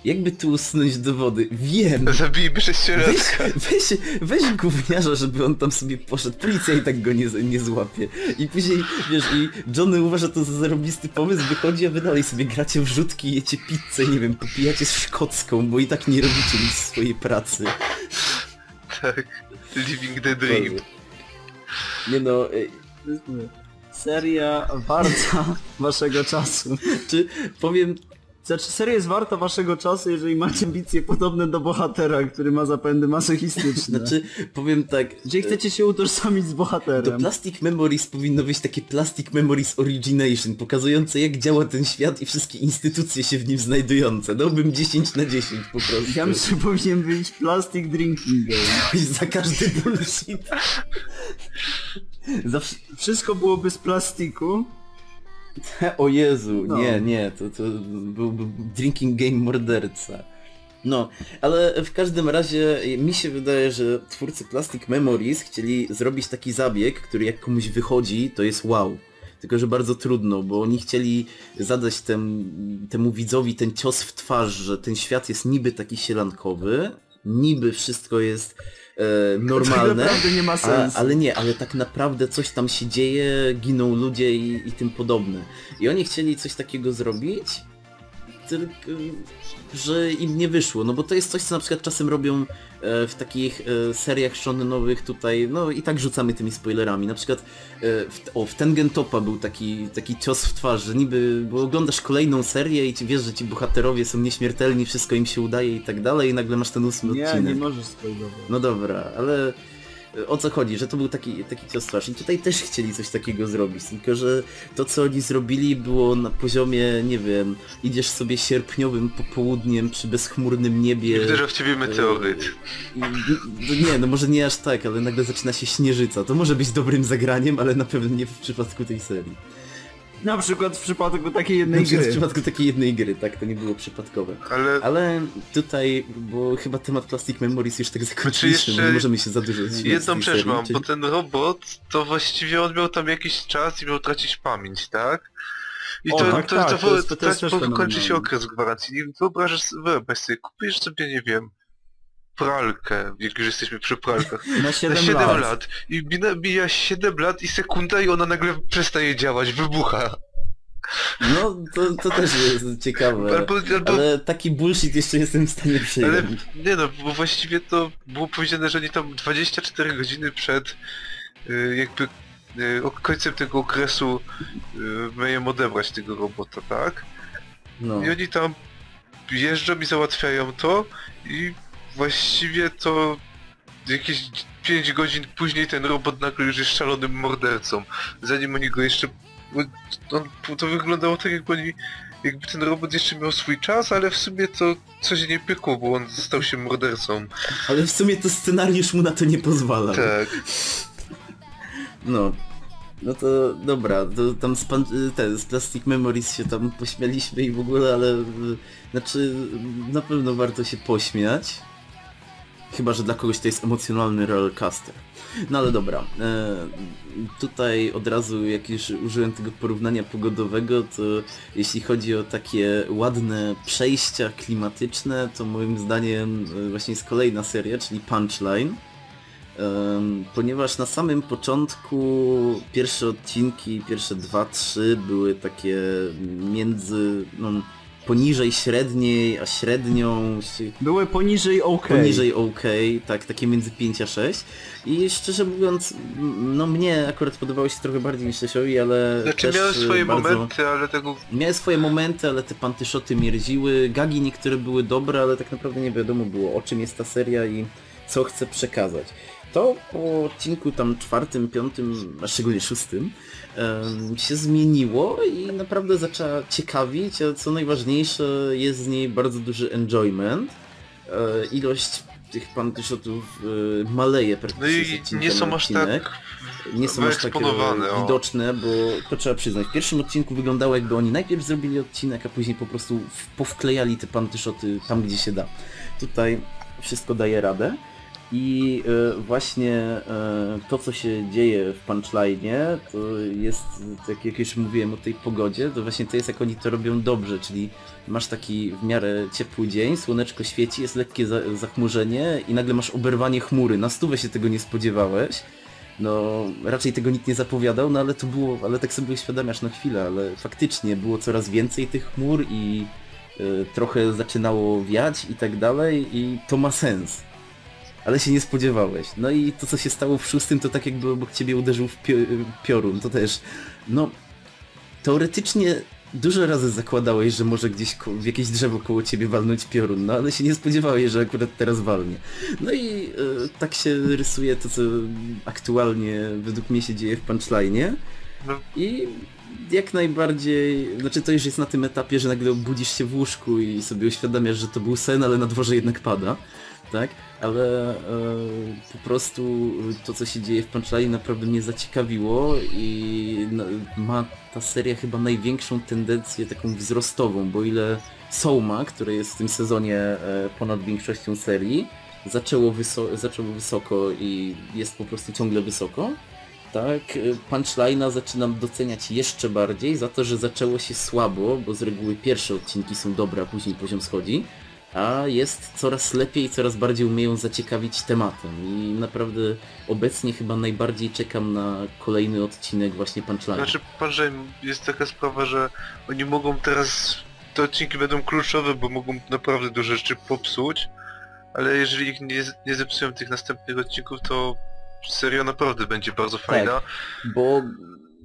Jakby tu usunąć dowody? Wiem! Zabijmy Weź, sześciolatka. weź, weź gówniarza, żeby on tam sobie poszedł. Policja i tak go nie, nie złapie. I później, wiesz, i Johnny uważa to za zarobisty pomysł, wychodzi, a wy dalej sobie gracie w rzutki, jecie pizzę, nie wiem, popijacie z szkocką, bo i tak nie robicie nic w swojej pracy. Tak. Living the dream. Nie no, ej, Seria warta waszego czasu. czy powiem Znaczy, seria jest warta waszego czasu, jeżeli macie ambicje podobne do bohatera, który ma zapędy masochistyczne. Znaczy, powiem tak, Jeżeli chcecie się utożsamić z do bohaterem. Plastic Memories powinno być takie Plastic Memories Origination, pokazujące jak działa ten świat i wszystkie instytucje się w nim znajdujące. Dałbym 10 na 10 po prostu. Ja myślę, że powinien być Plastic Drinking Game. Za każdy bullshit. Zawsze... Wszystko byłoby z plastiku O Jezu, No. nie, nie, to, to byłby drinking game morderca. No, ale w każdym razie mi się wydaje, że twórcy Plastic Memories chcieli zrobić taki zabieg, który jak komuś wychodzi, to jest wow. Tylko, że bardzo trudno, bo oni chcieli zadać tem, temu widzowi ten cios w twarz, że ten świat jest niby taki sielankowy, niby wszystko jest e, normalne, naprawdę nie ma a, sensu. ale nie, ale tak naprawdę coś tam się dzieje, giną ludzie i, i tym podobne. I oni chcieli coś takiego zrobić, tylko że im nie wyszło, no bo to jest coś, co na przykład czasem robią e, w takich e, seriach shonenowych tutaj, no i tak rzucamy tymi spoilerami, na przykład e, w, o, w Tengen Topa był taki, taki cios w twarz, że niby, bo oglądasz kolejną serię i ci wiesz, że ci bohaterowie są nieśmiertelni, wszystko im się udaje i tak dalej i nagle masz ten ósmy Nie, odcinek. nie możesz spoilować. No dobra, ale o co chodzi, że to był taki, taki cios i tutaj też chcieli coś takiego zrobić, tylko że to co oni zrobili było na poziomie, nie wiem, idziesz sobie sierpniowym popołudniem przy bezchmurnym niebie I wderza w ciebie meteoryt. i, no nie, no może nie aż tak, ale nagle zaczyna się śnieżyca, to może być dobrym zagraniem, ale na pewno nie w przypadku tej serii. Na przykład w przypadku takiej Na jednej przykład w gry. przypadku takiej jednej gry, tak, to nie było przypadkowe. Ale Ale tutaj, bo chyba temat Plastic Memories już tak zakończyliśmy, bo jeszcze nie możemy się za dużo jedną rzecz mam, bo ten robot to właściwie on miał tam jakiś czas i miał tracić pamięć, tak? I O, to, tak, to, tak, to, to jest- to to, jest też po- kończy się okres gwarancji. Wyobrażasz, wyobraź sobie, kupisz sobie, nie wiem, pralkę, jak już jesteśmy przy pralkach, Na na 7, 7 lat. lat. I mija, mija 7 lat i sekunda i ona nagle przestaje działać, wybucha. No, to, to też jest ciekawe. Albo, albo, Ale taki bullshit jeszcze jestem w stanie ale przyjąć. nie no, bo właściwie to było powiedziane, że oni tam 24 godziny przed y, jakby y, końcem tego okresu y, mają odebrać tego robota, tak? No. I oni tam jeżdżą i załatwiają to i właściwie to jakieś 5 godzin później ten robot nagle już jest szalonym mordercą. Zanim oni go jeszcze... On, to wyglądało tak jakby oni... Jakby ten robot jeszcze miał swój czas, ale w sumie to coś nie pykło, bo on stał się mordercą. Ale w sumie to scenariusz mu na to nie pozwala. Tak. No. No to dobra, to tam z, pan, te, z Plastic Memories się tam pośmialiśmy i w ogóle, ale y, znaczy na pewno warto się pośmiać. Chyba, że dla kogoś to jest emocjonalny rollercoaster. No ale dobra, e, tutaj od razu jak już użyłem tego porównania pogodowego, to jeśli chodzi o takie ładne przejścia klimatyczne, to moim zdaniem e, właśnie jest kolejna seria, czyli Punchline. Ponieważ na samym początku pierwsze odcinki, pierwsze dwa, trzy były takie między, no, poniżej średniej, a średnią, Były poniżej OK. poniżej OK, tak, takie między 5 a 6. I szczerze mówiąc, no mnie akurat podobało się trochę bardziej niż Lesiowi, ale Znaczy też miałem y, swoje bardzo... momenty, ale tego... Miały swoje momenty, ale te pantyszoty mierziły, gagi niektóre były dobre, ale tak naprawdę nie wiadomo było o czym jest ta seria i co chce przekazać. To po odcinku tam czwartym, piątym, a szczególnie szóstym się zmieniło i naprawdę zaczęła ciekawić, a co najważniejsze jest z niej bardzo duży enjoyment. E, ilość tych pantyszotów e, maleje No praktycznie z i nie są aż tak nie są aż takie widoczne, bo to trzeba przyznać. W pierwszym odcinku wyglądało jakby oni najpierw zrobili odcinek, a później po prostu powklejali te pantyszoty tam, gdzie się da. Tutaj wszystko daje radę. I e, właśnie e, to, co się dzieje w punchline, to jest, tak jak już mówiłem o tej pogodzie, to właśnie to jest jak oni to robią dobrze, czyli masz taki w miarę ciepły dzień, słoneczko świeci, jest lekkie za zachmurzenie i nagle masz oberwanie chmury. Na stówę się tego nie spodziewałeś. No, raczej tego nikt nie zapowiadał, no ale to było, ale tak sobie uświadamiasz na chwilę, ale faktycznie było coraz więcej tych chmur i y, trochę zaczynało wiać i tak dalej i to ma sens. Ale się nie spodziewałeś. No i to co się stało w szóstym to tak jakby obok ciebie uderzył w pio piorun, to też, no teoretycznie dużo razy zakładałeś, że może gdzieś w jakieś drzewo koło ciebie walnąć piorun, no ale się nie spodziewałeś, że akurat teraz walnie. No i e, tak się rysuje to, co aktualnie według mnie się dzieje w punchline. No. I jak najbardziej, znaczy to już jest na tym etapie, że nagle budzisz się w łóżku i sobie uświadamiasz, że to był sen, ale na dworze jednak pada. Tak? Ale e, po prostu to, co się dzieje w Punchline naprawdę mnie zaciekawiło i no, ma ta seria chyba największą tendencję taką wzrostową, bo ile Souma, które jest w tym sezonie e, ponad większością serii, zaczęło, wyso zaczęło wysoko i jest po prostu ciągle wysoko, tak, e, Punchline'a zaczynam doceniać jeszcze bardziej za to, że zaczęło się słabo, bo z reguły pierwsze odcinki są dobre, a później poziom schodzi, a jest coraz lepiej, coraz bardziej umieją zaciekawić tematem i naprawdę obecnie chyba najbardziej czekam na kolejny odcinek właśnie Punchline. Znaczy, że jest taka sprawa, że oni mogą teraz... Te odcinki będą kluczowe, bo mogą naprawdę dużo rzeczy popsuć, ale jeżeli ich nie, nie zepsują tych następnych odcinków, to seria naprawdę będzie bardzo fajna. bo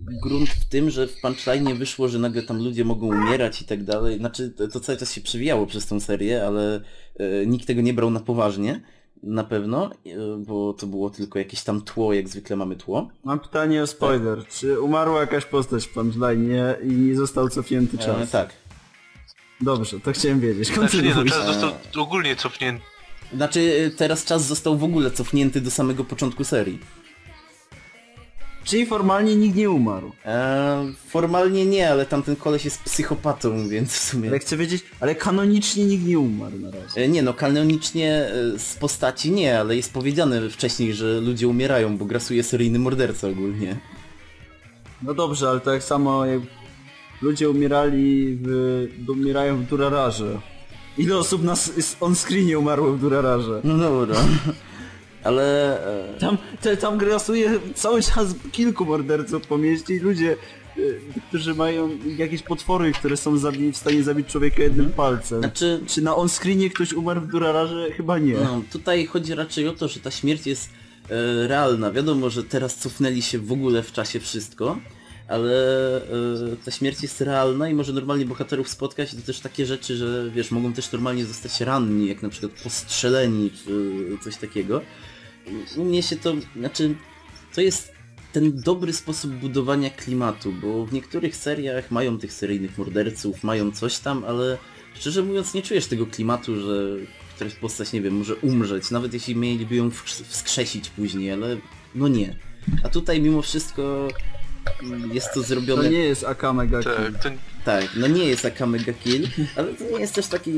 grunt w tym, że w Punchline wyszło, że nagle tam ludzie mogą umierać i tak dalej, znaczy to, to cały czas się przewijało przez tą serię, ale e, nikt tego nie brał na poważnie, na pewno, e, bo to było tylko jakieś tam tło, jak zwykle mamy tło. Mam pytanie o spoiler. Czy umarła jakaś postać w Punchline i nie został cofnięty czas? E, tak. Dobrze, to chciałem wiedzieć. Znaczy nie, no czas został ogólnie cofnięty. Znaczy e, teraz czas został w ogóle cofnięty do samego początku serii. Czyli formalnie nikt nie umarł. E, formalnie nie, ale tamten koleś jest psychopatą, więc w sumie... Ale chcę wiedzieć, ale kanonicznie nikt nie umarł na razie. E, Nie no, kanonicznie e, z postaci nie, ale jest powiedziane wcześniej, że ludzie umierają, bo grasuje seryjny morderca ogólnie. No dobrze, ale tak samo jak ludzie umierali w... umierają w Durararze. Ile osób na s- on screenie umarło w Durararze? No dobra. Ale... E, Tam, te, tam grasuje cały czas kilku morderców po mieście i ludzie, y, którzy mają jakieś potwory, które są w stanie zabić człowieka jednym palcem. znaczy... Czy na on screenie ktoś umarł w Durararze? Chyba nie. No, tutaj chodzi raczej o to, że ta śmierć jest e, realna. Wiadomo, że teraz cofnęli się w ogóle w czasie wszystko, ale e, ta śmierć jest realna i może normalnie bohaterów spotkać i to też takie rzeczy, że wiesz, mogą też normalnie zostać ranni, jak na przykład postrzeleni czy coś takiego. U mnie się to, znaczy, to jest ten dobry sposób budowania klimatu, bo w niektórych seriach mają tych seryjnych morderców, mają coś tam, ale szczerze mówiąc nie czujesz tego klimatu, że któraś postać, nie wiem, może umrzeć, nawet jeśli mieliby ją wskrzes- wskrzesić później, ale no nie. A tutaj mimo wszystko jest to To zrobione... nie jest Akame ga Kill. Tak, to Tak, no nie jest Akame ga Kill, ale to nie jest też taki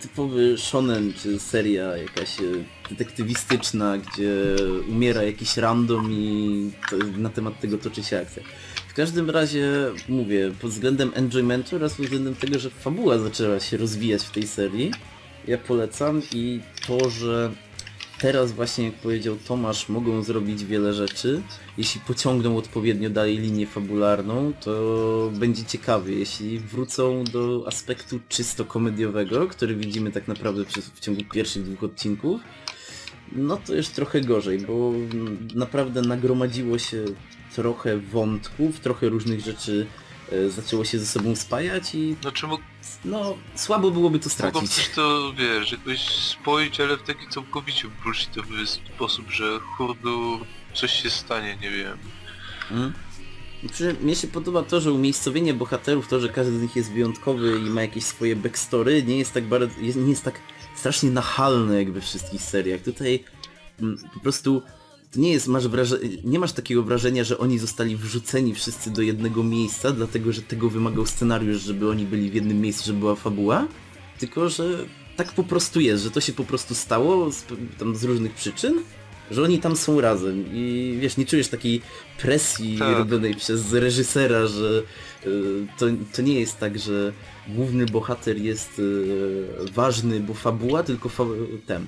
typowy shonen, czy seria jakaś e, detektywistyczna, gdzie umiera jakiś random i to, na temat tego toczy się akcja. W każdym razie, mówię, pod względem enjoymentu oraz pod względem tego, że fabuła zaczęła się rozwijać w tej serii, ja polecam i to, że teraz właśnie, jak powiedział Tomasz, mogą zrobić wiele rzeczy. Jeśli pociągną odpowiednio dalej linię fabularną, to będzie ciekawie. Jeśli wrócą do aspektu czysto komediowego, który widzimy tak naprawdę przez, w ciągu pierwszych dwóch odcinków, no to już trochę gorzej, bo naprawdę nagromadziło się trochę wątków, trochę różnych rzeczy zaczęło się ze sobą spajać i znaczy mógł, no słabo byłoby to mogą stracić. też to, wiesz, jakoś spoić, ale w taki całkowicie bullshitowy sposób, że hurdu coś się stanie, nie wiem. Mm. Znaczy, mnie się podoba to, że umiejscowienie bohaterów, to, że każdy z nich jest wyjątkowy i ma jakieś swoje backstory, nie jest tak bardzo, nie jest tak strasznie nachalne jak we wszystkich seriach. Tutaj mm, po prostu to nie jest, masz wraże- nie masz takiego wrażenia, że oni zostali wrzuceni wszyscy do jednego miejsca, dlatego że tego wymagał scenariusz, żeby oni byli w jednym miejscu, żeby była fabuła, tylko że tak po prostu jest, że to się po prostu stało z, tam z różnych przyczyn, że oni tam są razem i wiesz, nie czujesz takiej presji Tak. robionej przez reżysera, że y, to, to nie jest tak, że główny bohater jest y, ważny, bo fabuła, tylko fa ten.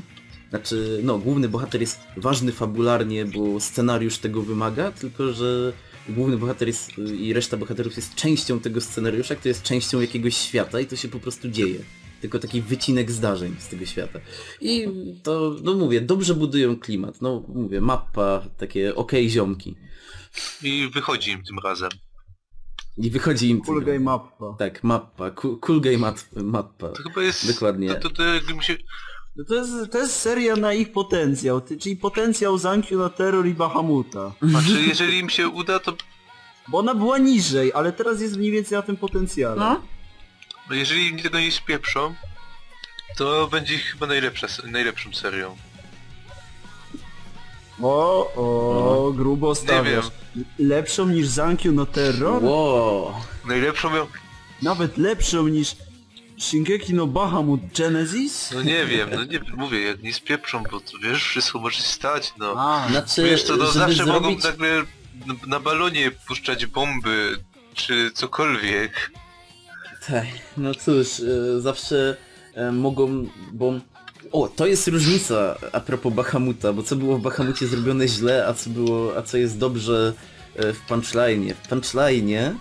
Znaczy, no, główny bohater jest ważny fabularnie, bo scenariusz tego wymaga, tylko że główny bohater jest i reszta bohaterów jest częścią tego scenariusza, który jest częścią jakiegoś świata i to się po prostu dzieje. Tylko taki wycinek zdarzeń z tego świata. I to, no mówię, dobrze budują klimat. No mówię, mapa, takie okej ziomki. I wychodzi im tym razem. I wychodzi im... Cool game mappa. Tak, mappa. Cool, cool game mappa. To chyba jest... Dokładnie. To, to, to jakby mi się... No to, jest, to jest seria na ich potencjał, ty- czyli potencjał Zankyu na terror i Bahamuta. Znaczy, jeżeli im się uda, to... Bo ona była niżej, ale teraz jest mniej więcej na tym potencjale. No. No jeżeli im tego nie spieprzą, To będzie chyba najlepsza, najlepszą serią. O, o, grubo stawiasz. Lepszą niż Zankyu no Terror? Wow. Najlepszą miał... Nawet lepszą niż Shingeki no Bahamut Genesis? No nie wiem, no nie wiem, mówię, jak nie spieprzą, bo to wiesz, wszystko może się stać, no. A, Znaczy, Wiesz co, no zawsze mogą zrobić... nagle na, balonie puszczać bomby, czy cokolwiek. Tak, no cóż, e, zawsze e, mogą, bo... O, to jest różnica a propos Bahamuta, bo co było w Bahamucie zrobione źle, a co było, a co jest dobrze e, w punchline. W punchline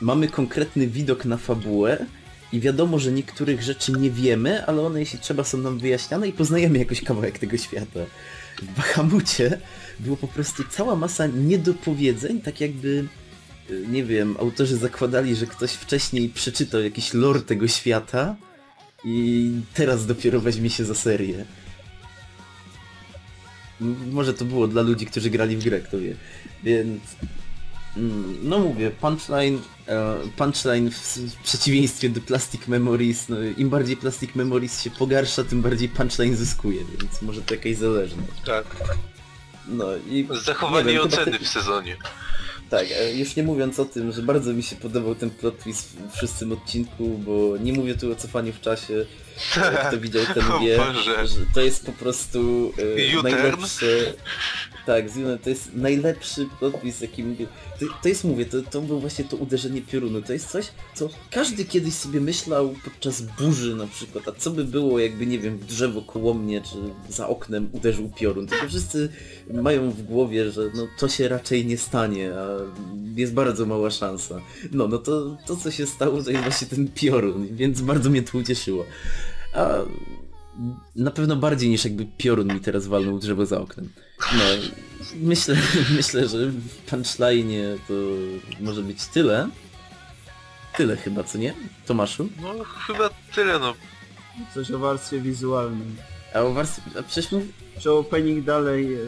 mamy konkretny widok na fabułę i wiadomo, że niektórych rzeczy nie wiemy, ale one jeśli trzeba są nam wyjaśniane i poznajemy jakoś kawałek tego świata. W Bahamucie było po prostu cała masa niedopowiedzeń, tak jakby y, nie wiem, autorzy zakładali, że ktoś wcześniej przeczytał jakiś lore tego świata i teraz dopiero weźmie się za serię. Może to było dla ludzi, którzy grali w grę, kto wie. Więc... mm, No mówię, punchline, e, punchline w, przeciwieństwie do Plastic Memories, no, im bardziej Plastic Memories się pogarsza, tym bardziej punchline zyskuje, więc może to jakaś zależność. Tak. No i... Zachowanie nie wiem, oceny w sezonie. tak, e, już nie mówiąc o tym, że bardzo mi się podobał ten plot twist w szóstym odcinku, bo nie mówię tu o cofaniu w czasie. Kto widział ten wie, że to jest po prostu e, U-turn? najlepsze... Tak, to jest najlepszy twist jaki mówię. To, to jest, mówię, to, to było właśnie to uderzenie piorunu. To jest coś, co każdy kiedyś sobie myślał podczas burzy na przykład, a co by było jakby, nie wiem, w drzewo koło mnie, czy za oknem uderzył piorun. Tylko wszyscy mają w głowie, że no to się raczej nie stanie, a jest bardzo mała szansa. No, no to, to co się stało, to jest właśnie ten piorun, więc bardzo mnie to ucieszyło. A na pewno bardziej niż jakby piorun mi teraz walnął drzewo za oknem. No, myślę, myślę, że w punchline to może być tyle. Tyle chyba, co nie? Tomaszu? No chyba tyle, no. coś o warstwie wizualnej. A o warstwie... A przecież mów... Czy opening dalej e,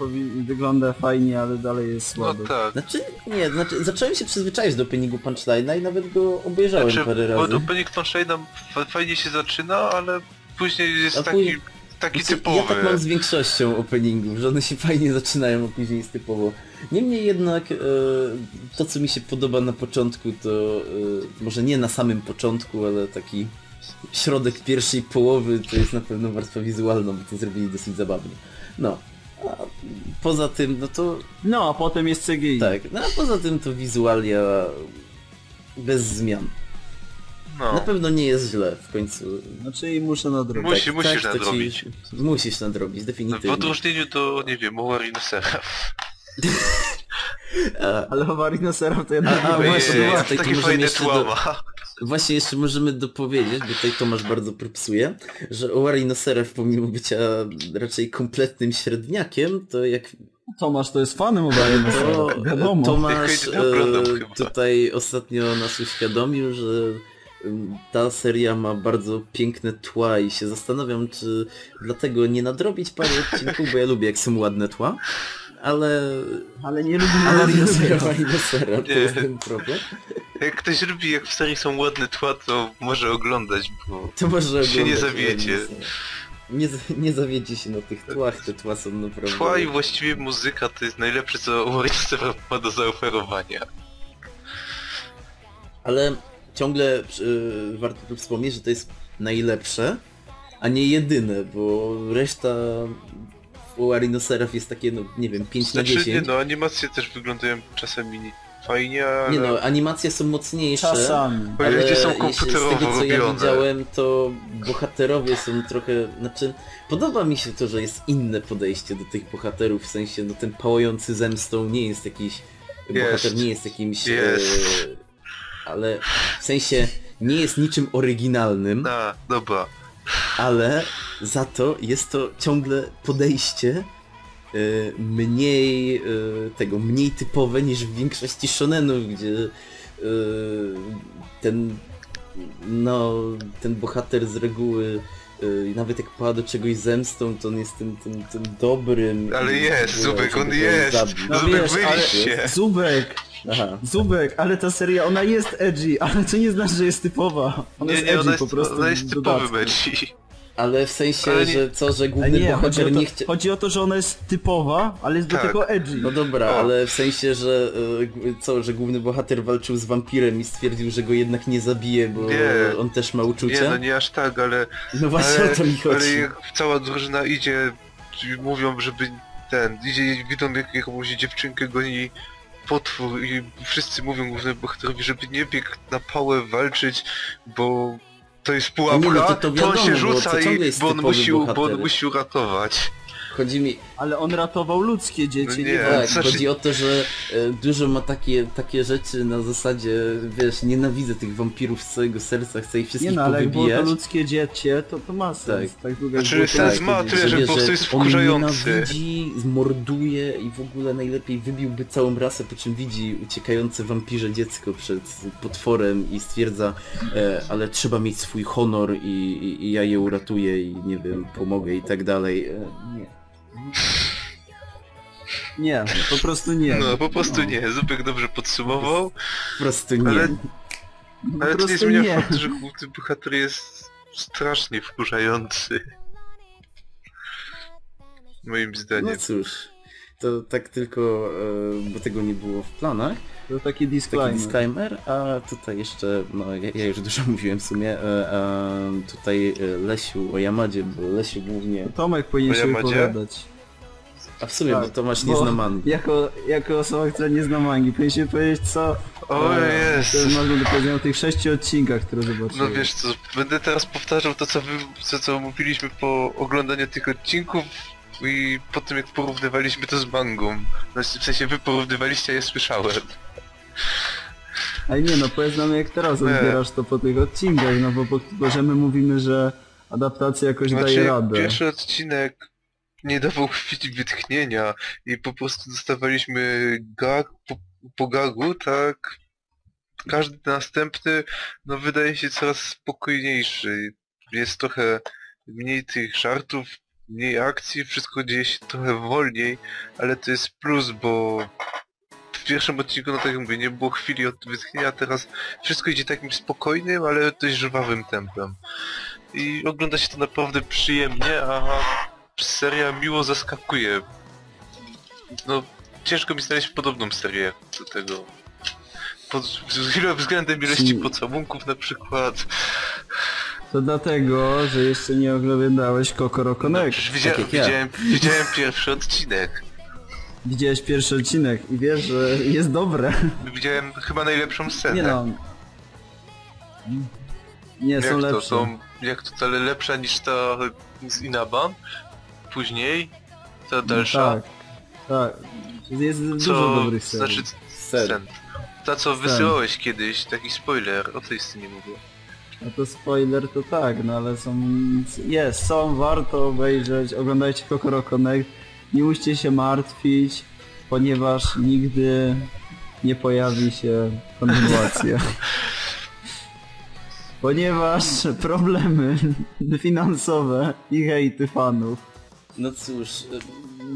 powi- wygląda fajnie, ale dalej jest No słaby. tak. Znaczy, nie, znaczy zacząłem się przyzwyczaić do openingu punchline'a i nawet go obejrzałem Znaczy, parę bo razy. opening Punchlina fa- fajnie się zaczyna, ale później jest A taki, później- taki Znaczy, typowy. Ja tak mam z większością openingów, że one się fajnie zaczynają, a później jest typowo. Niemniej jednak e, to co mi się podoba na początku to e, może nie na samym początku, ale taki środek pierwszej połowy to jest na pewno warstwa wizualna, bo to zrobili dosyć zabawnie. No. A poza tym, no to No, a potem jest CGI. tak, no a poza tym to wizualia bez zmian. No. Na pewno nie jest źle w końcu. Znaczy i muszę nadrobić. Musi- musisz to ci- nadrobić. Musisz nadrobić, W definitywnie. odróżnieniu do, nie wiem, Warina Seraph. A, Ale Awarino Seraph to jednak A, a, nie właśnie, tutaj takie fajne jeszcze tła do-. Właśnie jeszcze możemy dopowiedzieć, bo tutaj Tomasz bardzo propsuje, że Owari Noserew pomimo bycia raczej kompletnym średniakiem, to jak Tomasz to jest fanem Awarino to wiadomo. Tomasz e, tutaj ostatnio nas uświadomił, że ta seria ma bardzo piękne tła i się zastanawiam, czy dlatego nie nadrobić paru odcinków, bo ja lubię jak są ładne tła, ale Ale nie lubię Awarino Noserew to Nie. jest ten problem. Jak ktoś lubi, jak w serii są ładne tła, to może oglądać, bo... To może Się nie oglądać, zawiedzie. Awarino Noserew. Nie, nie zawiedzie się na tych tłach, te tła są naprawdę... Tła i właściwie muzyka to jest najlepsze, co Warina Seraph ma do zaoferowania. Ale ciągle y, warto tu wspomnieć, że to jest najlepsze, a nie jedyne, bo reszta u Arino Seraph jest takie, no nie wiem, 5 na Znaczy, nie 10. no, animacje też wyglądają czasami fajnie, ale... Nie no, animacje są mocniejsze. Czasami. Bo Ale gdzie są komputerowo z tego co ja robione. widziałem, to bohaterowie są trochę, znaczy podoba mi się to, że jest inne podejście do tych bohaterów, w sensie no ten pałający zemstą nie jest jakiś, bohater nie jest jakimś, Jest. E, ale w sensie nie jest niczym oryginalnym, A, dobra. Ale za to jest to ciągle podejście e, mniej e, tego, mniej typowe niż w większości shonenów, gdzie e, ten no, ten bohater z reguły nawet jak pada do czegoś zemstą, to on jest tym, tym, tym dobrym. Ale jest, Zubek, on jest. zabić. No Zubek, wiesz, ale-. Zubek, Aha. Zubek, ale ta seria, ona jest edgy, ale to nie znaczy, że jest typowa. Ona Nie, jest nie, edgy ona jest, po prostu. ona jest typowym edgy. Ale w sensie, Ale nie- że co, że Ale główny nie, chodzi bohater to, nie chce... chodzi o to, że ona jest typowa, ale jest do Tak. tego edgy. No dobra, O. ale w sensie, że e, co, że główny bohater walczył z wampirem i stwierdził, że go jednak nie zabije, bo Nie. on też ma Nie, uczucia? no nie aż tak, ale... No właśnie ale, o to mi Ale chodzi. jak cała drużyna idzie, mówią, żeby ten, idzie, widzą jak jakąś dziewczynkę goni potwór i wszyscy mówią głównemu bohaterowi, żeby nie biegł na pałę walczyć, bo to jest pułapka, nie, no to to on wiadomo, się bo rzuca to ciągle i bo on, musi, bo on musi uratować. Chodzi mi, Ale on ratował ludzkie dzieci, nie, nie, tak, znaczy- chodzi o to, że e, dużo ma takie, takie rzeczy na zasadzie, wiesz, nienawidzę tych wampirów z całego serca, chcę ich Nie wszystkich no, ale jak było to powybijać. ludzkie dziecię, to to ma sens. Tak, długo jak Znaczy, było to sens ludzkie ma tyle, że po prostu jest on wkurzający. nienawidzi, zmorduje i w ogóle najlepiej wybiłby całą rasę, po czym widzi uciekające wampirze dziecko przed potworem i stwierdza, e, ale trzeba mieć swój honor i, i, i ja je uratuję i nie wiem, pomogę i tak dalej. E, nie. Nie, po prostu nie. No, po prostu No. nie, Zupek dobrze podsumował, Po prostu nie. Ale- No, ale to nie zmienia nie. faktu, że główny bohater jest strasznie wkurzający. Moim No zdaniem. cóż, to tak tylko, e, bo tego nie było w planach. To taki Taki disclaimer. disclaimer, a tutaj jeszcze, no ja, ja już dużo mówiłem w sumie, e, e, tutaj e, Lesiu o Yamadzie, bo Lesiu głównie, Tomek powinien się wypowiadać. a w sumie, Tak, bo Tomasz nie bo zna mangi. Jako, jako osoba, która nie zna mangi, powinien się powiedzieć co... O e, jest! co można do powiedzenia o tych sześciu odcinkach, które zobaczyłem. No wiesz co, będę teraz powtarzał to co wy, co, co mówiliśmy po oglądaniu tych odcinków i po tym jak porównywaliśmy to z mangą. No, w sensie wy porównywaliście, ja słyszałem. Ale nie no, powiedz nam jak teraz odbierasz to po tych odcinkach, no bo, bo, bo że my mówimy, że adaptacja jakoś daje Znaczy, radę. pierwszy odcinek nie dawał chwili wytchnienia i po prostu dostawaliśmy gag po, po gagu, tak? Każdy następny, no wydaje się coraz spokojniejszy. Jest trochę mniej tych żartów, mniej akcji, wszystko dzieje się trochę wolniej, ale to jest plus, bo w pierwszym odcinku, no tak jak mówię, nie było chwili od wytchnienia, teraz wszystko idzie takim spokojnym, ale dość żwawym tempem. I ogląda się to naprawdę przyjemnie, a seria miło zaskakuje. No, ciężko mi znaleźć podobną serię do tego. Pod względem ilości Czyli- pocałunków na przykład. To dlatego, że jeszcze nie oglądałeś Kokoro No, Connect. przecież widzia tak jak ja. widziałem, widziałem pierwszy odcinek. Widziałeś pierwszy odcinek i wiesz, że jest dobre. Widziałem chyba najlepszą scenę. Nie no. Nie, jak są to, lepsze. są, jak to, ale lepsza niż ta z Inaba? Później? Ta dalsza? Tak, tak. Jest co, dużo dobrych serii. znaczy scen. Ta co wysyłałeś kiedyś, taki spoiler, o tej scenie mówię. No to spoiler to tak, no ale są... Jest, są, warto obejrzeć, oglądajcie Kokoro Connect. Nie musicie się martwić, ponieważ nigdy nie pojawi się kontynuacja. ponieważ problemy finansowe i hejty fanów. No cóż,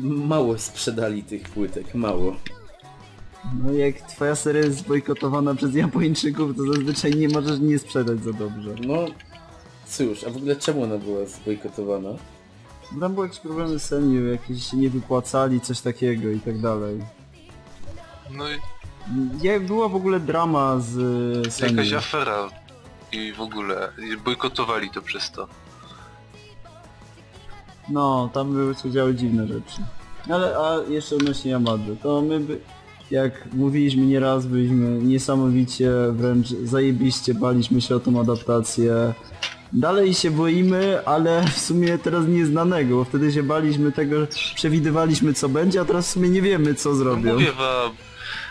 mało sprzedali tych płytek, mało. No jak twoja seria jest zbojkotowana przez Japończyków, to zazwyczaj nie możesz nie sprzedać za dobrze. No cóż, a w ogóle czemu ona była zbojkotowana? Tam były jakieś problemy z senior, jakieś się nie wypłacali, coś takiego i tak dalej. No i Nie, była w ogóle drama z e, senior. jakaś afera i w ogóle i bojkotowali to przez to. No, tam były się działy dziwne rzeczy. Ale a jeszcze odnośnie Yamady, to my by, jak mówiliśmy nieraz, byliśmy niesamowicie wręcz zajebiście baliśmy się o tą adaptację. Dalej się boimy, ale w sumie teraz nieznanego, bo wtedy się baliśmy tego, przewidywaliśmy co będzie, a teraz w sumie nie wiemy co No zrobią. mówię wam,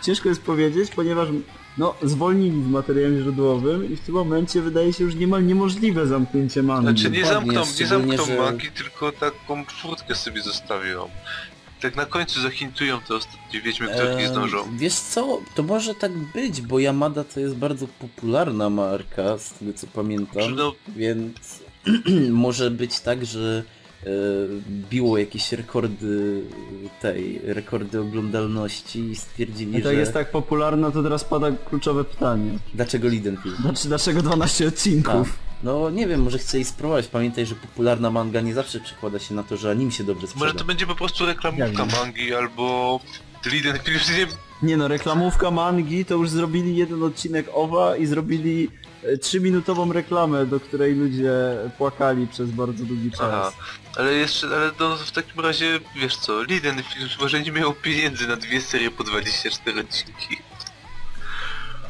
Ciężko jest powiedzieć, ponieważ no, zwolnili w materiałem źródłowym i w tym momencie wydaje się już niemal niemożliwe zamknięcie mangi. znaczy nie dokładnie, zamkną, nie szczególnie, zamkną że- tylko taką furtkę sobie zostawią. Tak na końcu zahintują te ostatnie wiedźmy, które nie zdążą. Wiesz co, to może tak być, bo Yamada to jest bardzo popularna marka, z tego co pamiętam, no, więc może być tak, że biło jakieś rekordy tej, rekordy oglądalności i stwierdzili, I to że jest tak popularne, to teraz pada kluczowe pytanie. dlaczego Lidenfield? Znaczy, dlaczego 12 odcinków? No nie wiem, może chcę jej spróbować. Pamiętaj, że popularna manga nie zawsze przekłada się na to, że anim się dobrze sprzeda. Może to będzie po prostu reklamówka mangi albo Liden Film nie Nie no, reklamówka mangi to już zrobili jeden odcinek OWA i zrobili e, trzyminutową reklamę, do której ludzie płakali przez bardzo długi czas. Aha. Ale jeszcze, ale to w takim razie, wiesz co, Liden Film może nie miał pieniędzy na dwie serie po 24 odcinki.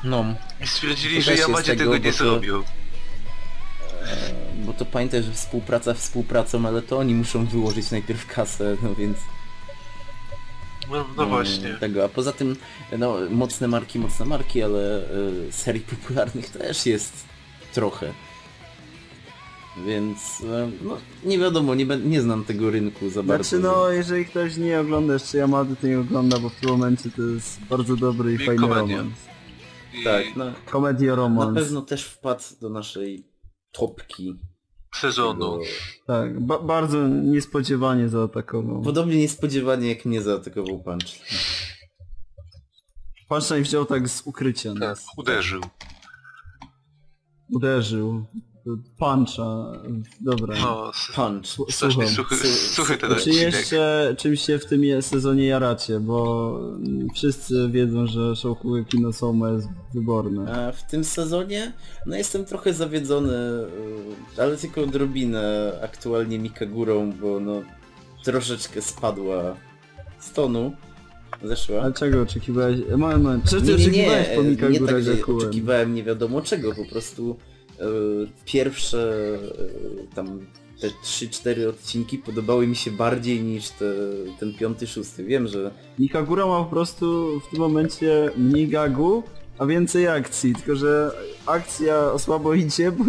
No, I stwierdzili, że jest Yamadzie tego, tego nie to- zrobił. Bo to pamiętaj, że współpraca współpracą, ale to oni muszą wyłożyć najpierw kasę, no więc... No, no mm, właśnie. Tego, a poza tym, no, mocne marki, mocne marki, ale y, serii popularnych też jest trochę. Więc, y, no, nie wiadomo, nie, nie znam tego rynku za bardzo. Znaczy no, jeżeli ktoś nie ogląda jeszcze Yamady, to nie ogląda, bo w tym momencie to jest bardzo dobry i I fajny komedia. romans. I Tak, no, Komedia na romans. pewno też wpadł do naszej topki. sezonu. Tego- Tak, ba bardzo niespodziewanie zaatakował. Podobnie niespodziewanie jak mnie zaatakował Punch. Punchline wziął tak z ukrycia Tak, nas. uderzył. Uderzył. Puncha. Dobra. No, Punch. słucham. suchy, Su- suchy ten Czy odcinek. jeszcze czymś się w tym sezonie jaracie, bo wszyscy wiedzą, że Shoukuge Kino Soma jest wyborne. A w tym sezonie, no jestem trochę zawiedzony, y, ale tylko odrobinę aktualnie Mikagurą, bo no troszeczkę spadła z tonu. Zeszła. A czego oczekiwałeś? E, Moment, moment. Czy ty Nie, nie, oczekiwałeś nie, po nie Mikagurę tak, że oczekiwałem nie wiadomo czego, po prostu pierwsze y, tam te 3-4 odcinki podobały mi się bardziej niż te, ten piąty, szósty. Wiem, że Mikagura ma po prostu w tym momencie mniej gagu, a więcej akcji, tylko że akcja słabo idzie, bo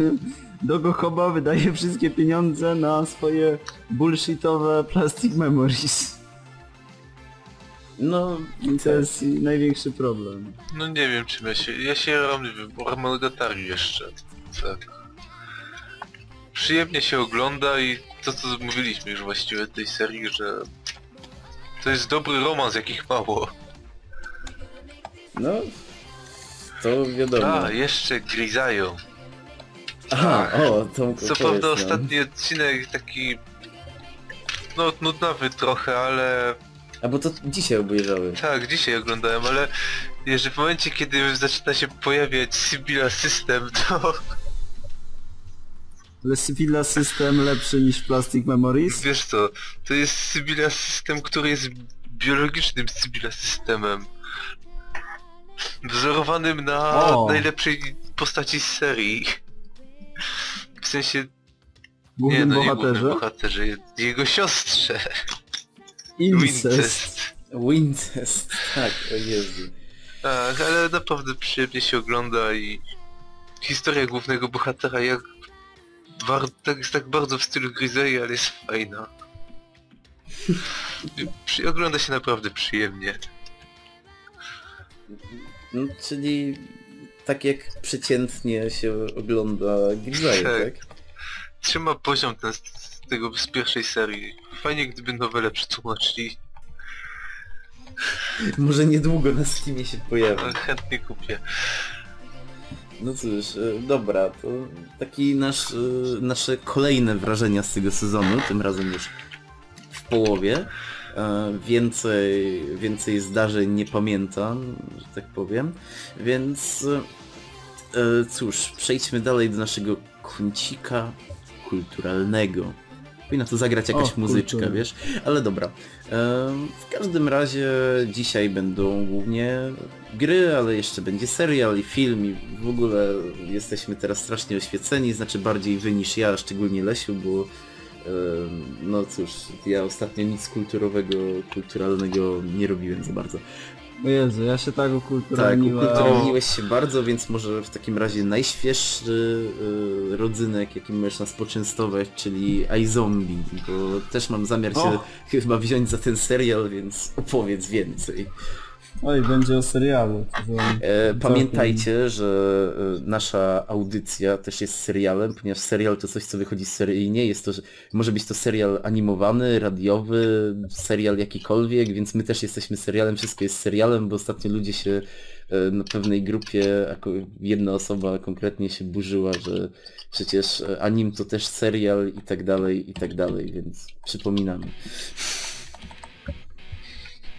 Dogo Hoba wydaje wszystkie pieniądze na swoje bullshitowe plastic memories. no I to jest największy problem. No nie wiem czym ja się... Ja się wiem, Armonogatari jeszcze. Tak. Przyjemnie się ogląda i to co mówiliśmy już właściwie w tej serii, że to jest dobry romans jakich mało. no to wiadomo. A, jeszcze Grizają. Aha, o, to Co prawda ostatni odcinek taki... No nudnawy trochę, ale... A bo to dzisiaj obejrzały. Tak, dzisiaj oglądałem, ale jeżeli w momencie kiedy zaczyna się pojawiać Sybilla System, to Ale Civila System lepszy niż Plastic Memories? wiesz co, to jest Sybilla System, który jest biologicznym Sybilla Systemem. Wzorowanym na O. najlepszej postaci z serii. W sensie, nie Głównym no nie bohaterze? głównym bohaterze, jego siostrze. Incest. Wincest. Wincest, tak, o Jezu. Tak, ale naprawdę przyjemnie się ogląda i historia głównego bohatera jak bar- tak, jest tak bardzo w stylu Grisei, ale jest fajna. Przy, ogląda się naprawdę przyjemnie. No, czyli tak jak przeciętnie się ogląda Grizaje, Tak. tak? Trzyma poziom ten z, z tego z pierwszej serii. Fajnie gdyby nowele przetłumaczyli, Może niedługo na Steamie się pojawi. chętnie kupię. No cóż, e, dobra, to taki nasz, e, nasze kolejne wrażenia z tego sezonu, tym razem już w połowie. E, Więcej, więcej zdarzeń nie pamiętam, że tak powiem, więc cóż, przejdźmy dalej do naszego kącika kulturalnego. Powinna tu zagrać jakaś O, muzyczka, kultura. wiesz? Ale dobra. W każdym razie dzisiaj będą głównie gry, ale jeszcze będzie serial i film i w ogóle jesteśmy teraz strasznie oświeceni, znaczy bardziej wy niż ja, szczególnie Lesiu, bo no cóż, ja ostatnio nic kulturowego, kulturalnego nie robiłem za bardzo. O Jezu, ja się tak Tak, ukulturalniłem. ukulturalniłeś się bardzo, więc może w takim razie najświeższy y, rodzynek, jakim możesz nas poczęstować, czyli iZombie, bo też mam zamiar się O! chyba wziąć za ten serial, więc opowiedz więcej. Oj, będzie o serialu. To- E, pamiętajcie, że e, nasza audycja też jest serialem, ponieważ serial to coś, co wychodzi seryjnie. Jest to, że może być to serial animowany, radiowy, serial jakikolwiek, więc my też jesteśmy serialem, wszystko jest serialem, bo ostatnio ludzie się e, na pewnej grupie, jedna osoba konkretnie się burzyła, że przecież anim to też serial i tak dalej, i tak dalej, więc przypominamy.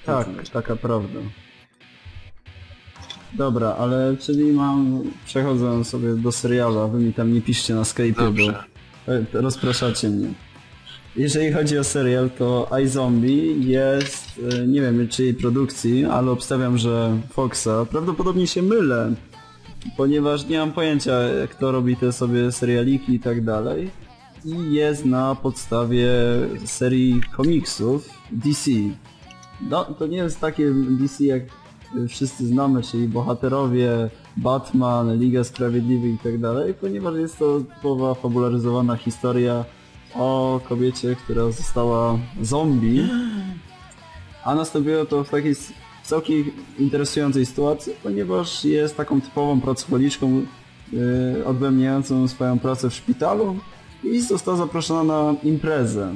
Tak, taka prawda. Dobra, ale czyli mam... Przechodzę sobie do serialu, a wy mi tam nie piszcie na Skype'ie, bo e, rozpraszacie mnie. Jeżeli chodzi o serial, to iZombie jest, e, nie wiem czyjej produkcji, ale obstawiam, że Foxa. Prawdopodobnie się mylę, ponieważ nie mam pojęcia, kto robi te sobie serialiki i tak dalej. I jest na podstawie serii komiksów DC. No, to nie jest takie DC jak wszyscy znamy, czyli bohaterowie, Batman, Liga Sprawiedliwych i tak dalej, ponieważ jest to typowa fabularyzowana historia o kobiecie, która została zombie, a nastąpiło to w takiej całkiem interesującej sytuacji, ponieważ jest taką typową pracowniczką yy, odbębniającą swoją pracę w szpitalu i została zaproszona na imprezę.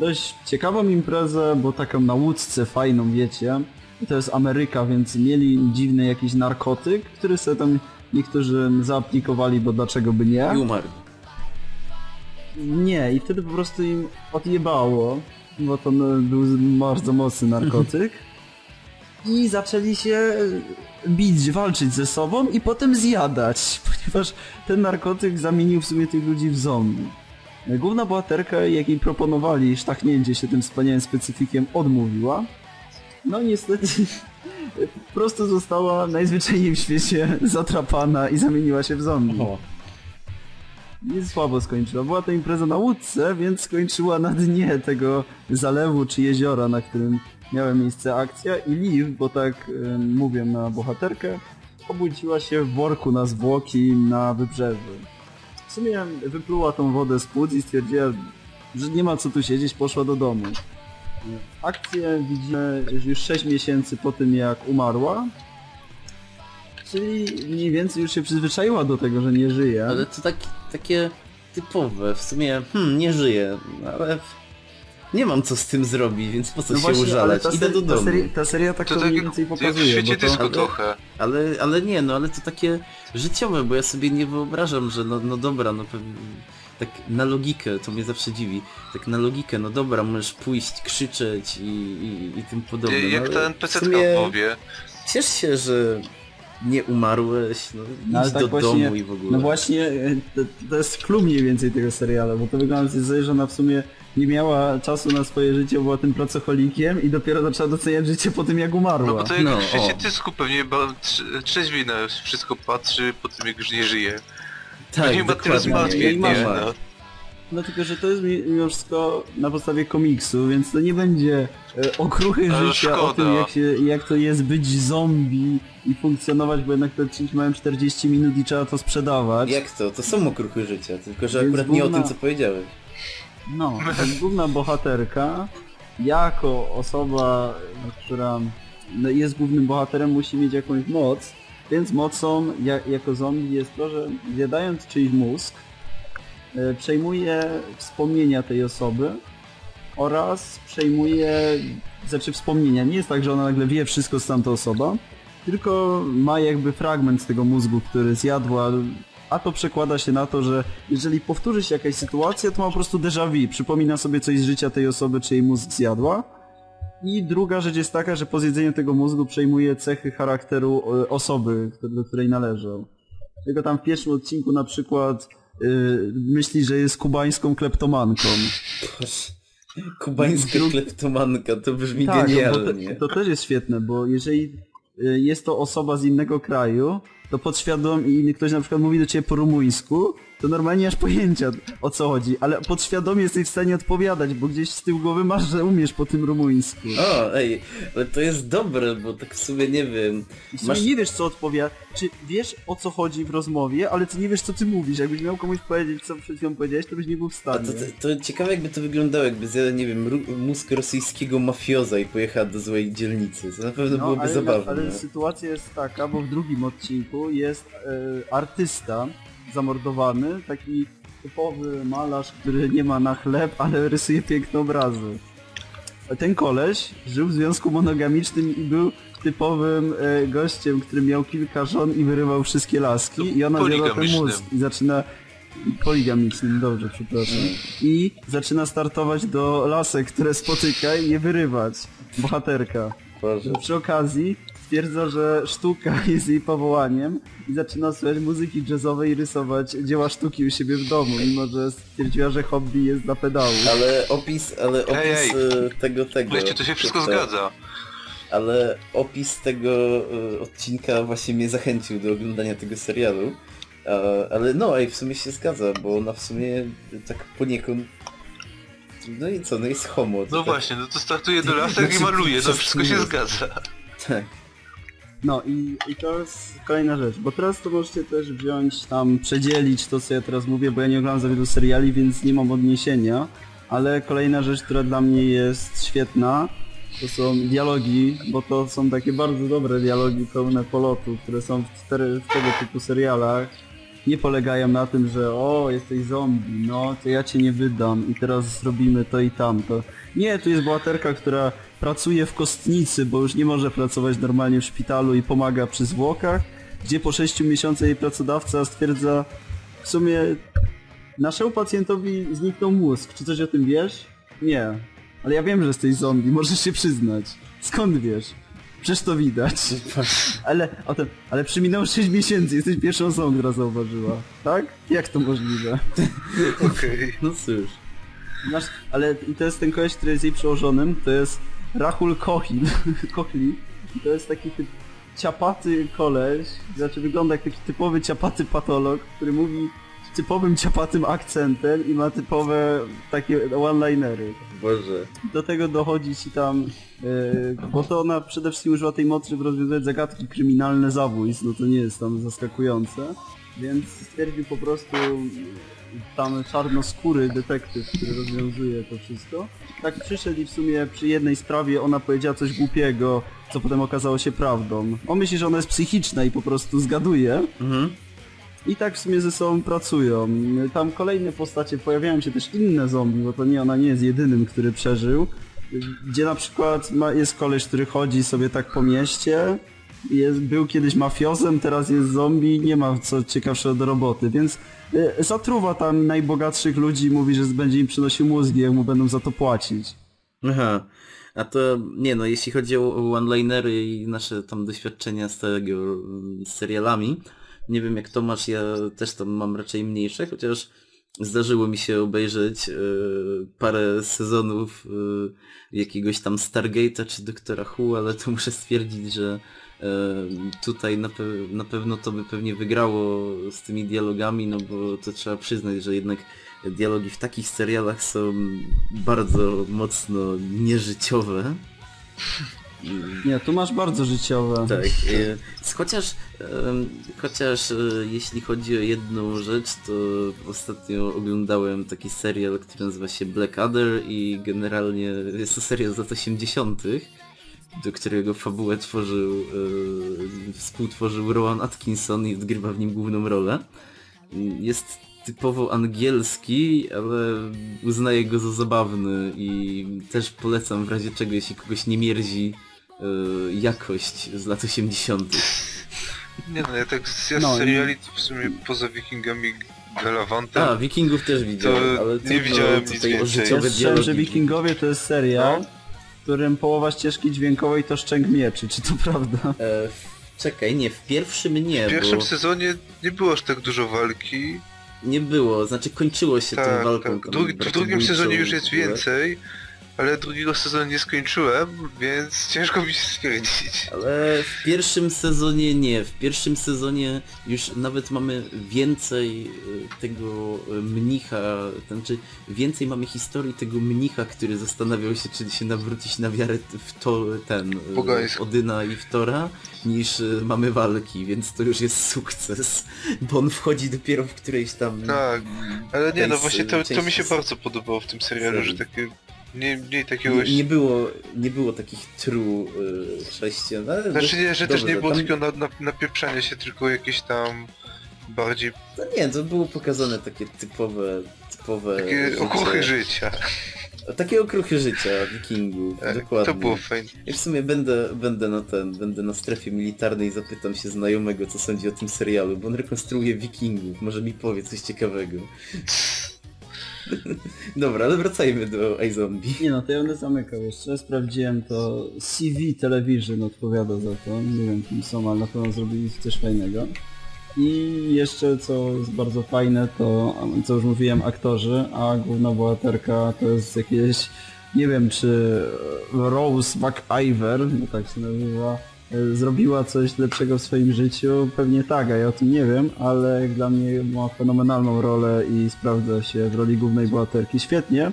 Dość ciekawą imprezę, bo taką na łódce fajną, wiecie. I to jest Ameryka, więc mieli dziwny jakiś narkotyk, który sobie tam niektórzy zaaplikowali, bo dlaczego by nie? I umarł. Nie, i wtedy po prostu im odjebało, bo to no, był bardzo mocny narkotyk. I zaczęli się e, bić, walczyć ze sobą i potem zjadać, ponieważ ten narkotyk zamienił w sumie tych ludzi w zombie. Główna bohaterka, jakiej proponowali sztachnięcie się tym wspaniałym specyfikiem, odmówiła. No niestety po prostu została najzwyczajniej w świecie zatrapana i zamieniła się w zombie. O. Nie słabo skończyła. Była to impreza na łódce, więc skończyła na dnie tego zalewu czy jeziora, na którym miała miejsce akcja i Liv, bo tak y, mówię na bohaterkę, obudziła się w worku na zwłoki na wybrzeżu. Sumie wypluła tą wodę z płuc i stwierdziła, że nie ma co tu siedzieć, poszła do domu. Akcję widzimy już 6 miesięcy po tym jak umarła, czyli mniej więcej już się przyzwyczaiła do tego, że nie żyje. Ale to tak, takie typowe, w sumie, hmm, nie żyję, ale nie mam co z tym zrobić, więc po co No się właśnie, użalać, ta, idę do ta, domu. seria, ta seria tak To to tak mniej więcej jak w pokazuje, świecie to... dysku ale- trochę. Ale, ale nie, no ale to takie życiowe, bo ja sobie nie wyobrażam, że no, no dobra, no pewnie, tak na logikę, to mnie zawsze dziwi, tak na logikę, no dobra, możesz pójść, krzyczeć i, i, i tym podobne. no, Jak ta w NPC-tka sumie w WoWie. Ciesz się, że nie umarłeś, no idź No, ale tak do właśnie- domu i w ogóle. No właśnie, e, to, to jest clue mniej więcej tego serialu, bo to wygląda na że ona w sumie nie miała czasu na swoje życie, była tym pracocholikiem i dopiero zaczęła doceniać życie po tym jak umarła. No bo to jak No, w świecie o. dysku pewnie ba, trze- trzeźwiej na wszystko patrzy po tym jak już nie żyje. tak, nie ma dokładnie, zmartwień, i nie? No. No tylko, że to jest mi- mimo wszystko na podstawie komiksu, więc to nie będzie e, okruchy Ale życia o szkoda. tym, jak, się, jak to jest być zombie i funkcjonować, bo jednak te odcinki mają 40 minut i trzeba to sprzedawać. Jak to? To są okruchy życia, tylko że Więc akurat nie o główna- tym, co powiedziałeś. No, więc główna bohaterka, jako osoba, która no, jest głównym bohaterem, musi mieć jakąś moc, więc mocą ja, jako zombie jest to, że zjadając czyjś mózg, przejmuje wspomnienia tej osoby oraz przejmuje, znaczy wspomnienia. Nie jest tak, że ona nagle wie wszystko, co tamta osoba, tylko ma jakby fragment z tego mózgu, który zjadła, a to przekłada się na to, że jeżeli powtórzy się jakaś sytuacja, to ma po prostu déjà vu, przypomina sobie coś z życia tej osoby, czy jej mózg zjadła. I druga rzecz jest taka, że po zjedzeniu tego mózgu przejmuje cechy charakteru e, osoby, do której należał. Tylko tam w pierwszym odcinku na przykład y, myśli, że jest kubańską kleptomanką. Kubańska Dru- kleptomanka, to brzmi Tak, no genialnie. to, to też jest świetne, bo jeżeli y, jest to osoba z innego kraju, to podświadom i ktoś na przykład mówi do ciebie po rumuńsku, to normalnie masz pojęcia o co chodzi, ale podświadomie jesteś w stanie odpowiadać, bo gdzieś z tyłu głowy masz, że umiesz po tym rumuńsku. O, ej, ale to jest dobre, bo tak w sumie nie wiem. W sumie Masz... nie wiesz co odpowiada, czy wiesz o co chodzi w rozmowie, ale ty nie wiesz co ty mówisz. Jakbyś miał komuś powiedzieć co przed chwilą powiedziałeś, to byś nie był w A stanie. to, to, to ciekawe jakby to wyglądało, jakby zjadła, nie wiem, mózg rosyjskiego mafioza i pojechała do złej dzielnicy. To na pewno byłoby No, ale, zabawne. ale sytuacja jest taka, bo w drugim odcinku jest e, artysta zamordowany, taki typowy malarz, który nie ma na chleb, ale rysuje piękne obrazy. Ten koleś żył w związku monogamicznym i był typowym e, gościem, który miał kilka żon i wyrywał wszystkie laski i ona zjadła ten mózg i zaczyna poligamicznym, dobrze, przepraszam. I zaczyna startować do lasek, które spotyka i je wyrywać. Bohaterka. Boże. Przy okazji stwierdza, że sztuka jest jej powołaniem i zaczyna słuchać muzyki jazzowej i rysować dzieła sztuki u siebie w domu, mimo że stwierdziła, że hobby jest dla pedału. Ale opis, ale opis Ej, ej. e, tego, tego... Wreszcie to się wszystko to- zgadza. Ale opis tego e, odcinka właśnie mnie zachęcił do oglądania tego serialu. E, ale no, ej, w sumie się zgadza, bo ona w sumie tak poniekąd... No i co, no jest homo. to No tak, właśnie, no to startuje do lasek i Znaczy, maluje, no przez wszystko się zgadza. Tak. No i, i to jest kolejna rzecz, bo teraz to możecie też wziąć tam, przedzielić to co ja teraz mówię, bo ja nie oglądam za wielu seriali, więc nie mam odniesienia, ale kolejna rzecz, która dla mnie jest świetna, to są dialogi, bo to są takie bardzo dobre dialogi pełne polotu, które są w, cztery, w tego typu serialach. Nie polegają na tym, że o, jesteś zombie, no to ja cię nie wydam i teraz zrobimy to i tamto. Nie, tu jest bohaterka, która pracuje w kostnicy, bo już nie może pracować normalnie w szpitalu i pomaga przy zwłokach, gdzie po 6 miesiącach jej pracodawca stwierdza w sumie naszemu pacjentowi zniknął mózg. Czy coś o tym wiesz? Nie. Ale ja wiem, że jesteś zombie, możesz się przyznać. Skąd wiesz? Przecież to widać. Ale, o tym, ale przyminęło 6 miesięcy, jesteś pierwszą osobą, która zauważyła. Tak? Jak to możliwe? Okej. No cóż. Masz, ale to jest ten koleś, który jest jej przełożonym, to jest Rahul Kohli. Kohli. To jest taki typ ciapaty koleś, znaczy wygląda jak taki typowy ciapaty patolog, który mówi typowym ciapatym akcentem i ma typowe takie one-linery. Boże. Do tego dochodzi ci tam, yy, bo to ona przede wszystkim używa tej mocy, żeby rozwiązywać zagadki kryminalne zabójstw, no to nie jest tam zaskakujące. Więc stwierdził po prostu tam czarnoskóry detektyw, który rozwiązuje to wszystko. Tak przyszedł i w sumie przy jednej sprawie ona powiedziała coś głupiego, co potem okazało się prawdą. On myśli, że ona jest psychiczna i po prostu zgaduje. Mhm. I tak w sumie ze sobą pracują. Tam kolejne postacie, pojawiają się też inne zombie, bo to nie, ona nie jest jedynym, który przeżył. Gdzie na przykład ma, jest koleś, który chodzi sobie tak po mieście, jest, był kiedyś mafiozem, teraz jest zombie, nie ma co ciekawszego do roboty, więc zatruwa tam najbogatszych ludzi i mówi, że będzie im przynosił mózgi, jak mu będą za to płacić. Aha. A to, nie no, jeśli chodzi o one-linery i nasze tam doświadczenia z tego, z serialami, nie wiem jak Tomasz, ja też tam mam raczej mniejsze, chociaż zdarzyło mi się obejrzeć e, parę sezonów e, jakiegoś tam Stargate'a czy Doktora Who, ale to muszę stwierdzić, że tutaj na, pe- na pewno to by pewnie wygrało z tymi dialogami, no bo to trzeba przyznać, że jednak dialogi w takich serialach są bardzo mocno nieżyciowe. Nie, tu masz bardzo życiowe. Tak, e, chociaż, chociaż e, jeśli chodzi o jedną rzecz, to ostatnio oglądałem taki serial, który nazywa się Blackadder i generalnie jest to serial z lat 80., do którego fabułę tworzył, e, współtworzył Rowan Atkinson i odgrywa w nim główną rolę. Jest typowo angielski, ale uznaję go za zabawny i też polecam w razie czego, jeśli kogoś nie mierzi e, jakość z lat 80. Nie no, ja tak z ja No, seriali to w sumie poza Wikingami Galawantem. A, Wikingów też widziałem, To ale nie widziałem nic więcej. życiowe słyszałem, że. Wikingowie to jest serial, No. W którym połowa ścieżki dźwiękowej to szczęk mieczy, czy to prawda? E, czekaj, nie, w pierwszym nie, W pierwszym bo sezonie nie było aż tak dużo walki. nie było, znaczy kończyło się tą Tak, walką. tak. Drugi, w drugim sezonie już jest więcej. Ale drugiego sezonu nie skończyłem, więc ciężko mi się stwierdzić. Ale w pierwszym sezonie nie. W pierwszym sezonie już nawet mamy więcej y, tego y, mnicha, to znaczy więcej mamy historii tego mnicha, który zastanawiał się, czy się nawrócić na wiarę w to, ten, y, Pogańską. Odyna i Wtora, niż y, mamy walki, więc to już jest sukces, bo on wchodzi dopiero w którejś tam... Tak, ale nie, no właśnie to, to mi się bardzo podobało w tym serialu, że takie mniej, mniej takiego... Nie, nie było, nie było takich true y, chrześcijan, ale Znaczy nie, że też nie było tam- takiego na, na, napieprzania się, tylko jakieś tam bardziej No nie, to było pokazane takie typowe, typowe takie życie. okruchy życia. Takie okruchy życia wikingów, Tak, dokładnie. to było fajne. I w sumie będę, będę na ten, będę na strefie militarnej i zapytam się znajomego, co sądzi o tym serialu, bo on rekonstruuje wikingów, może mi powie coś ciekawego. Dobra, ale wracajmy do iZombie. Nie no, to ja będę zamykał jeszcze. Sprawdziłem to. CV Television odpowiada za to. Nie wiem kim są, ale na pewno zrobili coś fajnego. I jeszcze co jest bardzo fajne, to co już mówiłem, aktorzy, a główna bohaterka to jest jakieś, nie wiem czy Rose McIver, no tak się nazywa, zrobiła coś lepszego w swoim życiu. Pewnie tak, a ja o tym nie wiem, ale jak dla mnie ma fenomenalną rolę i sprawdza się w roli głównej bohaterki świetnie.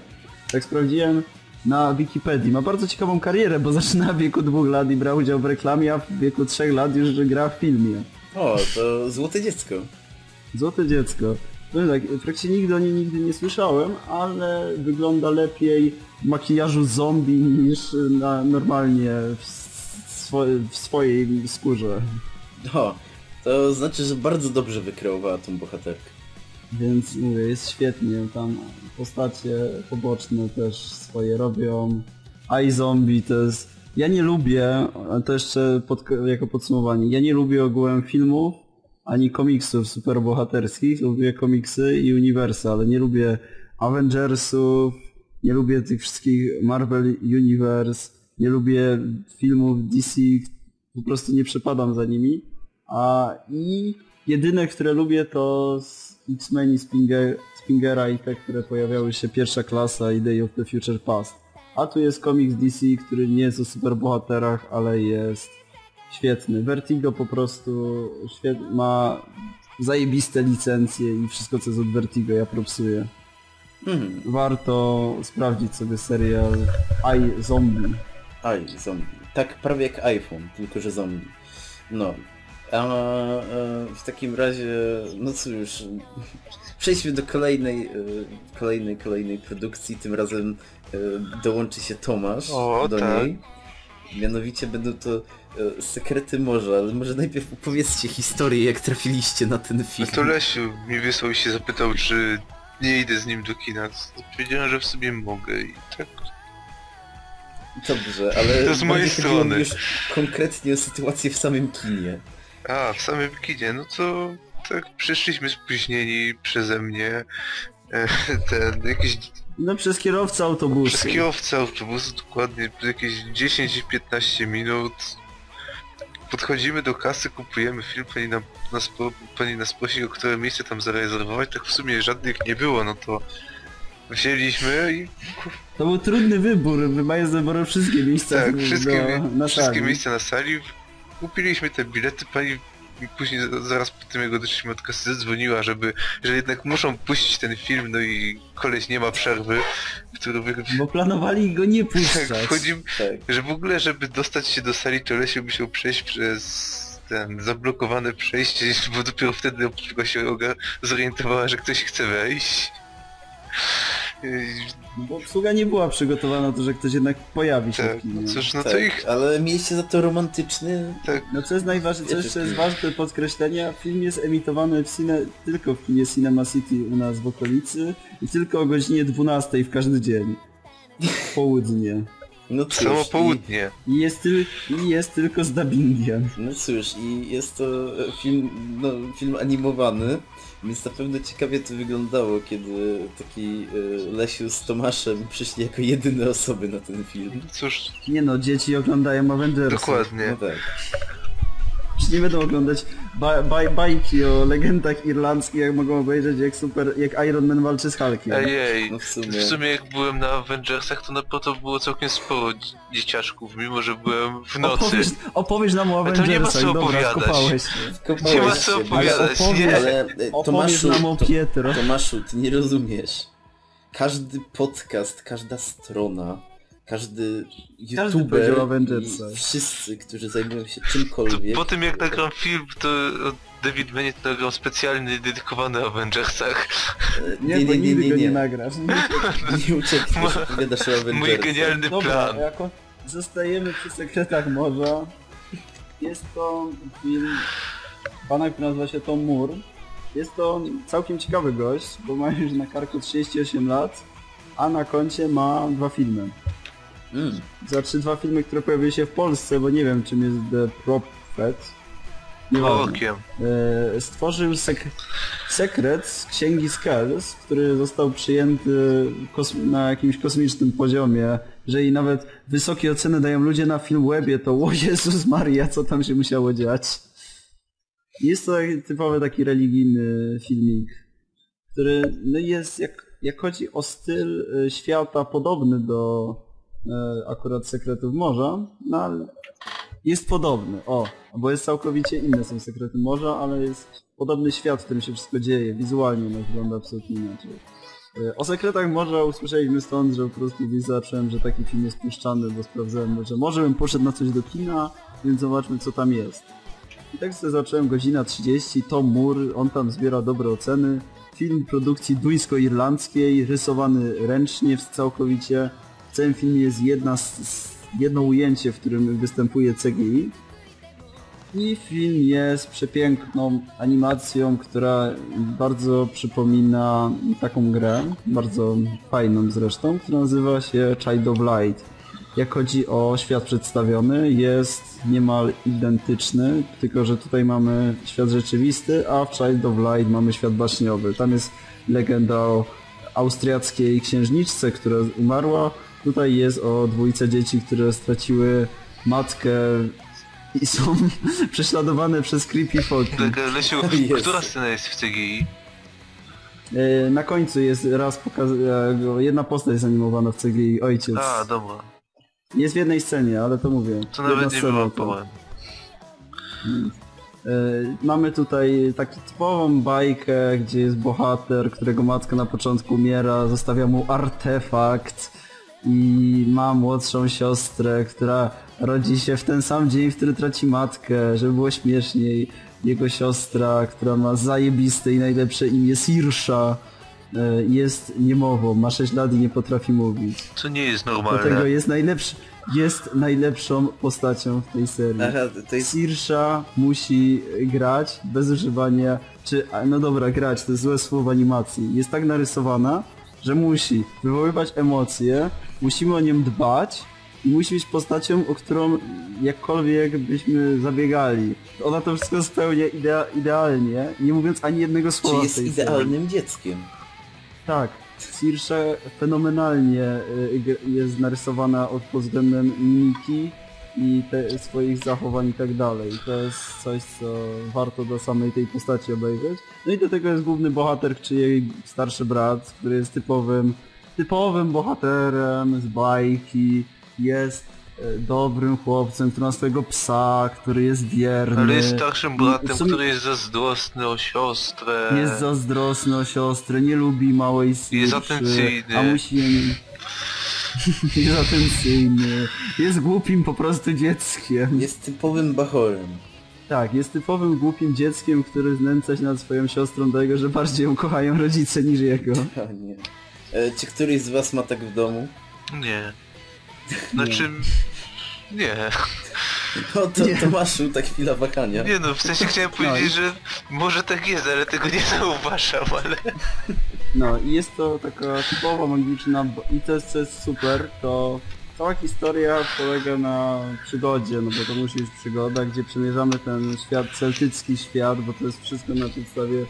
Tak sprawdziłem na Wikipedii. Ma bardzo ciekawą karierę, bo zaczyna w wieku dwóch lat i brał udział w reklamie, a w wieku trzech lat już gra w filmie. O, to złote dziecko. Złote dziecko. Powiem tak, w trakcie nigdy o niej nigdy nie słyszałem, ale wygląda lepiej w makijażu zombie niż na, normalnie w, swo, w swojej skórze. O, to znaczy, że bardzo dobrze wykreowała tą bohaterkę. Więc mówię, jest świetnie, tam postacie poboczne też swoje robią. iZombie to jest... Ja nie lubię, to jeszcze pod, jako podsumowanie, ja nie lubię ogółem filmów, ani komiksów superbohaterskich, lubię komiksy i uniwersy, ale nie lubię Avengersów, nie lubię tych wszystkich Marvel Universe, nie lubię filmów DC, po prostu nie przepadam za nimi. A i jedyne, które lubię to z X-Men i Spinger, Spingera i te, które pojawiały się pierwsza klasa i Day of the Future Past. A tu jest komiks DC, który nie jest o superbohaterach, ale jest świetny. Vertigo po prostu ma zajebiste licencje i wszystko co jest od Vertigo ja propsuję. Mhm. Warto sprawdzić sobie serial I Zombie. Aj, zombie. Tak prawie jak iPhone, tylko że zombie. No. A, e, w takim razie, no cóż, przejdźmy do kolejnej, e, kolejnej, kolejnej produkcji. Tym razem e, dołączy się Tomasz O, do tak. niej. Mianowicie będą to e, sekrety morza, ale może najpierw opowiedzcie historię, jak trafiliście na ten A film. to Lesiu mi wysłał i się zapytał, czy nie idę z nim do kina. Powiedziałem, że w sobie mogę i tak. Dobrze, ale To z mojej strony. już konkretnie o sytuację w samym kinie. A, w samym kinie, no to tak przyszliśmy spóźnieni przeze mnie. E, Ten, jakieś No przez kierowcę autobusu. przez kierowcę autobusu dokładnie jakieś 10-15 minut. Podchodzimy do kasy, kupujemy film, pani, nas, po- pani nas prosi, o które miejsce tam zarezerwować, tak w sumie żadnych nie było, no to wzięliśmy i To był trudny wybór, wymając z wyboru wszystkie miejsca tak, wszystkie, do, na wszystkie sali. miejsca na sali, kupiliśmy te bilety, pani później za- zaraz po tym jak odeszliśmy od kasy zadzwoniła, żeby, że jednak muszą puścić ten film, no i koleś nie ma przerwy, który wy... Bo planowali go nie tak, puszczać. wchodzimy, Tak. że w ogóle, żeby dostać się do sali, to Lesiu musiał przejść przez ten zablokowane przejście, bo dopiero wtedy obsługa się zorientowała, że ktoś chce wejść. I- Bo obsługa nie była przygotowana na to, że ktoś jednak pojawi się Tak, w kinie. no cóż, no to tak, ich... ale mieliście za to romantyczny... Tak, No co jest najważniejsze, co jeszcze jest ważne do podkreślenia, film jest emitowany w cine, tylko w kinie Cinema City u nas w okolicy i tylko o godzinie 12 w każdy dzień. W południe. No cóż, samo i, południe. I jest, tyl, I jest tylko z dubbingiem. no cóż, i jest to film, no, film animowany, więc na pewno ciekawie to wyglądało, kiedy taki e, Lesiu z Tomaszem przyszli jako jedyne osoby na ten film. Cóż, Nie no, dzieci oglądają Avengersy. dokładnie. No tak. Już nie będą oglądać ba baj bajki o legendach irlandzkich, jak mogą obejrzeć jak super, jak Iron Man walczy z Hulkiem. Ej, ej. No w sumie. W sumie jak byłem na Avengersach, to na to było całkiem sporo dzie- dzieciaczków, mimo że byłem w nocy. Opowiesz, opowiesz nam o to nie ma Avengersach, co dobra, opowiadać. skopałeś się. Nie ma co opowiadać, opowiedz- nie? Ale e, Tomaszu, nam o Pietro. Tomaszu, ty nie rozumiesz. Każdy podcast, każda strona, każdy Każdy youtuber powiedział o Avengersach. i wszyscy, którzy zajmują się To czymkolwiek, po tym jak nagram film, to David będzie nagrał specjalny, dedykowany Avengersach. e, Nie, bo nigdy go nie nagrasz. nie uciekniesz, opowiadasz o Mój genialny Dobra, plan. jako zostajemy przy sekretach morza. Jest to film pana, który nazywa się Tom Moore. Jest to całkiem ciekawy gość, bo ma już na karku 38 lat, a na koncie ma dwa filmy. Mm. Znaczy dwa filmy, które pojawiły się w Polsce, bo nie wiem czym jest The Prophet. Nieważne. Okiem. E, stworzył sek sekret z księgi Skells, który został przyjęty na jakimś kosmicznym poziomie, że i nawet wysokie oceny dają ludzie na film webie, to o Jezus Maria, co tam się musiało dziać. Jest to taki typowy taki religijny filmik, który no jest, jak, jak chodzi o styl e, świata podobny do akurat Sekretów Morza, no ale jest podobny, o, bo jest całkowicie inne są Sekrety Morza, ale jest podobny świat, w którym się wszystko dzieje, wizualnie no, wygląda absolutnie inaczej. E, O Sekretach Morza usłyszeliśmy stąd, że po prostu gdzieś zacząłem, że taki film jest puszczany, bo sprawdzałem, że może bym poszedł na coś do kina, więc zobaczmy co tam jest. I tak sobie zacząłem godzina 30, Tom Moore, on tam zbiera dobre oceny. Film produkcji duńsko-irlandzkiej, rysowany ręcznie całkowicie. W całym filmie jest jedna, jedno ujęcie, w którym występuje CGI. I film jest przepiękną animacją, która bardzo przypomina taką grę, bardzo fajną zresztą, która nazywa się Child of Light. Jak chodzi o świat przedstawiony, jest niemal identyczny, tylko że tutaj mamy świat rzeczywisty, a w Child of Light mamy świat baśniowy. Tam jest legenda o austriackiej księżniczce, która umarła. Tutaj jest o dwójce dzieci, które straciły matkę i są prześladowane przez creepy folki. Tak, Lesiu, Jest. która scena jest w CGI? E, Na końcu jest raz pokazana, jedna postać jest animowana w CGI, ojciec. A, dobra. Jest w jednej scenie, ale to mówię. To Jedna nawet nie było to. E, Mamy tutaj taką typową bajkę, gdzie jest bohater, którego matka na początku umiera, zostawia mu artefakt i ma młodszą siostrę, która rodzi się w ten sam dzień, w który traci matkę, żeby było śmieszniej. Jego siostra, która ma zajebiste i najlepsze imię Sirsha, e, jest niemową, ma 6 lat i nie potrafi mówić. To nie jest Dlatego normalne. jest najlepszy, jest najlepszą postacią w tej serii. Aha, to jest... Sirsha musi grać bez używania, czy, no dobra, grać, to jest złe słowo w animacji. Jest tak narysowana, że musi wywoływać emocje, musimy o nią dbać i musi być postacią, o którą jakkolwiek byśmy zabiegali. Ona to wszystko spełnia idea, idealnie, nie mówiąc ani jednego słowa Czy jest tej serii. idealnym dzieckiem? Tak. Sirsha fenomenalnie y, jest narysowana od pod względem mimiki i te, swoich zachowań i tak dalej. To jest coś, co warto do samej tej postaci obejrzeć. No i do tego jest główny bohater, czy jej starszy brat, który jest typowym, typowym bohaterem z bajki. Jest y, dobrym chłopcem, który ma swojego psa, który jest wierny. Ale jest starszym bratem, sumie- który jest zazdrosny o siostrę. jest zazdrosny o siostrę, nie lubi małej Jest atencyjny. a musi jest atencyjny, jest głupim po prostu dzieckiem. Jest typowym bachorem. Tak, jest typowym głupim dzieckiem, który znęca się nad swoją siostrą do tego, że bardziej ją kochają rodzice niż jego. O nie. E, czy któryś z was ma tak w domu? Nie. Znaczy... Nie. No to Nie. Tomaszu, ta chwila wahania. Nie no, w sensie chciałem powiedzieć, że może tak jest, ale tego nie zauważam, ale... No i jest to taka typowa magiczna i to jest, co jest super, to cała historia polega na przygodzie, no bo to musi być przygoda, gdzie przemierzamy ten świat, celtycki świat, bo to jest wszystko na podstawie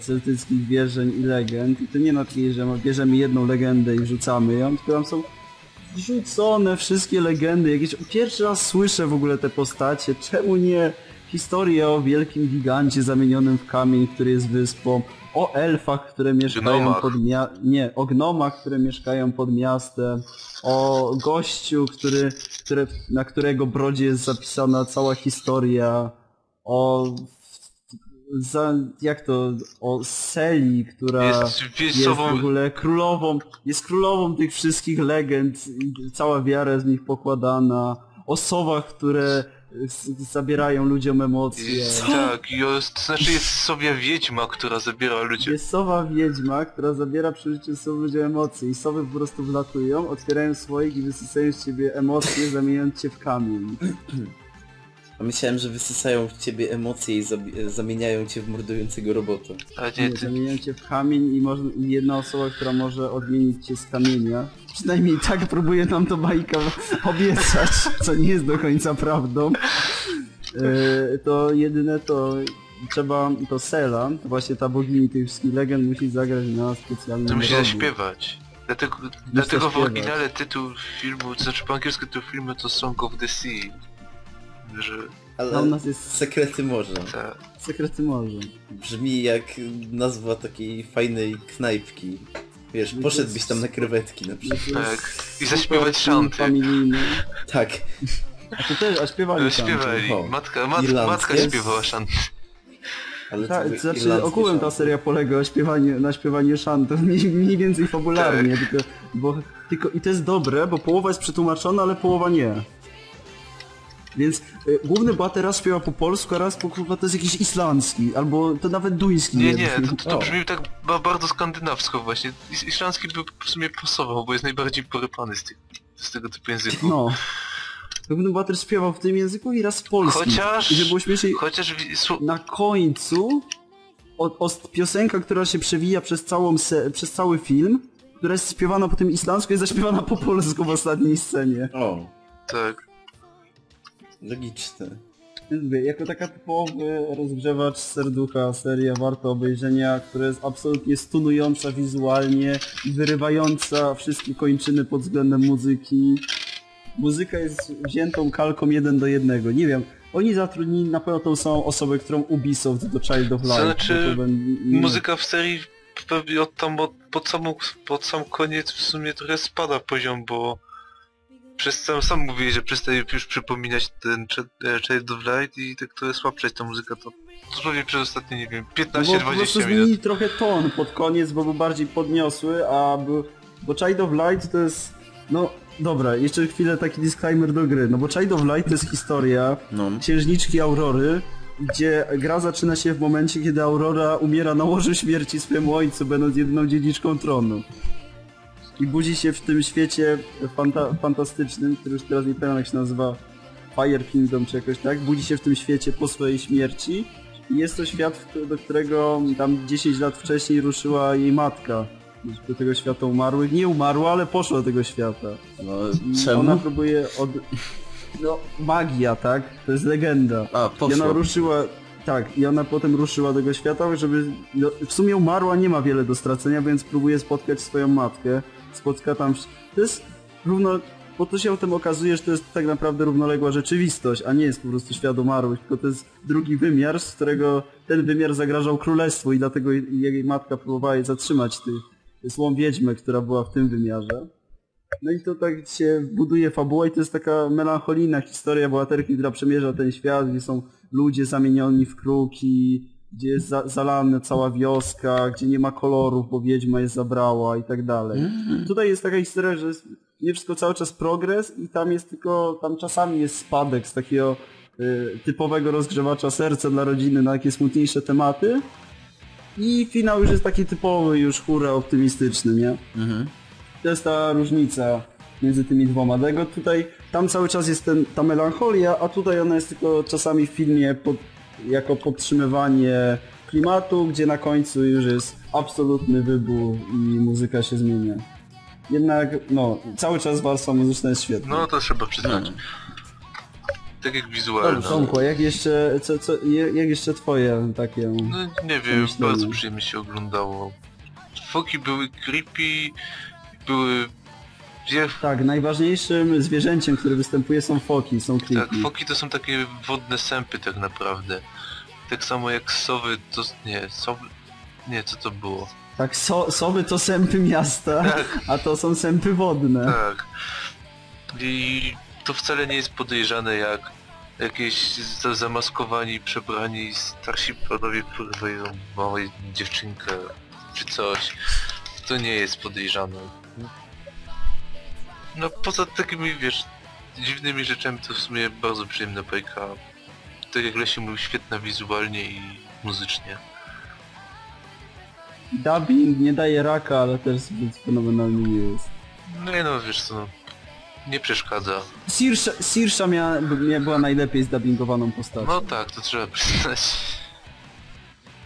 celtyckich wierzeń i legend. I to nie na takiej, że bierzemy jedną legendę i wrzucamy ją, tylko tam są wrzucone wszystkie legendy, jakieś pierwszy raz słyszę w ogóle te postacie, czemu nie historię o wielkim gigancie zamienionym w kamień, który jest wyspą, o elfach, które mieszkają Gnomach. pod mia... nie, o gnomach, które mieszkają pod miastem, o gościu, który, które, na którego brodzie jest zapisana cała historia, o za, jak to, o Seli, która Jest jest wiejscową... w ogóle królową, jest królową tych wszystkich legend, cała wiara jest w nich pokładana, o sowach, które zabierają ludziom emocje. Tak, jest, to znaczy jest sobie wiedźma, która zabiera ludzie. Jest sowa wiedźma, która zabiera przy życiu sowy ludziom emocje i sowy po prostu wlatują, otwierają słoik i wysysają z ciebie emocje, zamieniając cię w kamień. A myślałem, że wysysają w ciebie emocje i zabi- zamieniają cię w mordującego robota. A nie, Nie, ty, zamieniają cię w kamień i, można, i jedna osoba, która może odmienić cię z kamienia. Przynajmniej tak próbuje nam to bajka obiecać, co nie jest do końca prawdą. E, to jedyne to trzeba, to Sela, właśnie ta bogini tych wszystkich legend musi zagrać na specjalnym to musi rogu. zaśpiewać. Dlatego, dlatego w zaśpiewać. oryginale tytuł filmu, to znaczy po angielsku tytuł filmu to Song of the Sea. Że Ale A u nas jest sekrety morza. ta, sekrety morza. Brzmi jak nazwa takiej fajnej knajpki. Wiesz, No to poszedłbyś tam na krewetki na przykład. Tak. I zaśpiewać szanty. Familijny. Tak. A to też, a śpiewali tam. śpiewali. Matka, mat, matka śpiewała szanty. Ale Tak, to znaczy ogółem ta seria polega na śpiewaniu, na śpiewaniu szantów, mniej, mniej więcej fabularnie, Tak. tylko, bo, tylko i to jest dobre, bo połowa jest przetłumaczona, ale połowa nie. Więc y, główny bohater raz śpiewa po polsku, a raz po kurwa to jest jakiś islandzki, albo to nawet duński Nie, nie, to, to O. brzmi tak ba, bardzo skandynawsko właśnie. Is, islandzki by w sumie pasował, bo jest najbardziej porypany z, tych, z tego typu języków. No. Główny bohater śpiewał w tym języku i raz w polskim. Chociaż- I żeby było śmieszniej, Chociaż na końcu o, o, piosenka, która się przewija przez, całą se, przez cały film, która jest śpiewana po tym islandzku, jest zaśpiewana po polsku w ostatniej scenie. O, tak. Logiczne. Jako taka typowy rozgrzewacz serducha, seria warta obejrzenia, która jest absolutnie stunująca wizualnie i wyrywająca wszystkie kończyny pod względem muzyki. Muzyka jest wziętą kalką jeden do jednego. Nie wiem, oni zatrudnili na pewno tą samą osobę, którą Ubisoft do Child of Light. znaczy, ben- Muzyka w serii pewnie od tam od, pod, samą, pod sam koniec w sumie trochę spada poziom, bo przez sam, sam mówię, że przestaje już przypominać ten e, Child of Light i tak trochę słabszać ta muzyka, to dosłownie przez ostatnie, nie wiem, No bo po prostu 15-20 zmienili minut. trochę ton pod koniec, bo był bardziej podniosły, a był, bo Child of Light to jest, no dobra, jeszcze chwilę taki disclaimer do gry, no bo Child of Light to jest historia No. księżniczki Aurory, gdzie gra zaczyna się w momencie, kiedy Aurora umiera na łożu śmierci swojemu ojcu, będąc jedyną dziedziczką tronu. I budzi się w tym świecie fanta fantastycznym, który już teraz nie pamiętam jak się nazywa, Fire Kingdom czy jakoś tak, budzi się w tym świecie po swojej śmierci i jest to świat, do którego tam 10 lat wcześniej ruszyła jej matka. Do tego świata umarłych. Nie umarła, ale poszła do tego świata. No, czemu? Ona próbuje od... No, magia, tak? To jest legenda. A, I ona ruszyła... Tak, i ona potem ruszyła do tego świata, żeby... No, w sumie umarła, nie ma wiele do stracenia, więc próbuje spotkać swoją matkę. Spotka tam... To jest równo... Bo to się o tym okazuje, że to jest tak naprawdę równoległa rzeczywistość, a nie jest po prostu świat umarłych, tylko to jest drugi wymiar, z którego ten wymiar zagrażał królestwu i dlatego jej matka próbowała jej zatrzymać, ty, złą wiedźmę, która była w tym wymiarze. No i to tak się buduje fabuła i to jest taka melancholijna historia bohaterki, która przemierza ten świat, gdzie są ludzie zamienioni w kruki, gdzie jest za, zalana cała wioska, gdzie nie ma kolorów, bo wiedźma je zabrała i tak dalej. Tutaj jest taka historia, że jest nie wszystko cały czas progres i tam jest tylko, tam czasami jest spadek z takiego y, typowego rozgrzewacza serca dla rodziny na takie smutniejsze tematy i finał już jest taki typowy, już hura optymistyczny, nie? Mhm. To jest ta różnica między tymi dwoma. Dlatego tutaj, tam cały czas jest ten, ta melancholia, a tutaj ona jest tylko czasami w filmie pod, jako podtrzymywanie klimatu, gdzie na końcu już jest absolutny wybuch i muzyka się zmienia. Jednak, no, cały czas warstwa muzyczna jest świetna. No to trzeba przyznać. No. Tak jak wizualne. Dobrze, Tomku, jak jeszcze, co, co, jak jeszcze twoje takie... No nie wiem, Myślenie. bardzo przyjemnie się oglądało. Foki były creepy, były Wie, Tak, najważniejszym zwierzęciem, które występuje są foki, są tak, kliki. foki to są takie wodne sępy tak naprawdę. Tak samo jak sowy to... nie, sowy... Nie, co to było? Tak, so, sowy to sępy miasta, Tak. a to są sępy wodne. Tak. I to wcale nie jest podejrzane jak jakieś za- zamaskowani, przebrani starsi panowie porwają małej dziewczynkę czy coś. To nie jest podejrzane. No poza takimi wiesz, dziwnymi rzeczami to w sumie bardzo przyjemna bajka. Tak jak Lesiu mówił, świetna wizualnie i muzycznie. Dubbing nie daje raka, ale też zbyt fenomenalny nie jest. No i no wiesz co, no, nie przeszkadza. Sirsha, Sirsha miała, mia- była najlepiej zdubbingowaną postacią. No tak, to trzeba przyznać.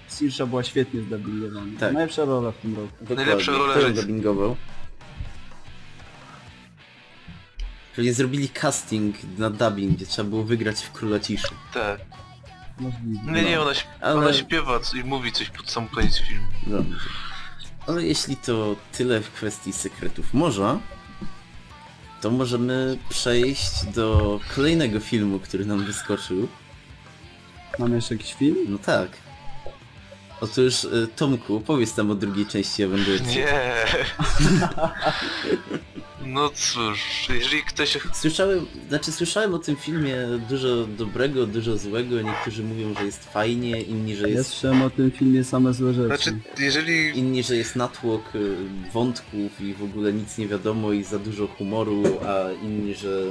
Sirsha była świetnie zdubbingowana. Tak. Najlepsza rola w tym roku. Dokładnie. Najlepsza rola życia. dubbingował? Czyli zrobili casting na dubbing, gdzie trzeba było wygrać w Króla Ciszy. Tak. Możliwe. Nie, nie, ona, śp- Ale- ona śpiewa i mówi coś pod sam koniec filmu. Dobrze. Ale jeśli to tyle w kwestii sekretów morza, to możemy przejść do kolejnego filmu, który nam wyskoczył. Mamy jeszcze jakiś film? No tak. Otóż y, Tomku, powiedz tam o drugiej części Avengersów. Nie. No cóż, jeżeli ktoś... Słyszałem, znaczy słyszałem o tym filmie dużo dobrego, dużo złego. Niektórzy mówią, że jest fajnie, inni, że Ja jest słyszałem o tym filmie same złe rzeczy. Znaczy, jeżeli... inni, że jest natłok y, wątków i w ogóle nic nie wiadomo i za dużo humoru, a inni, że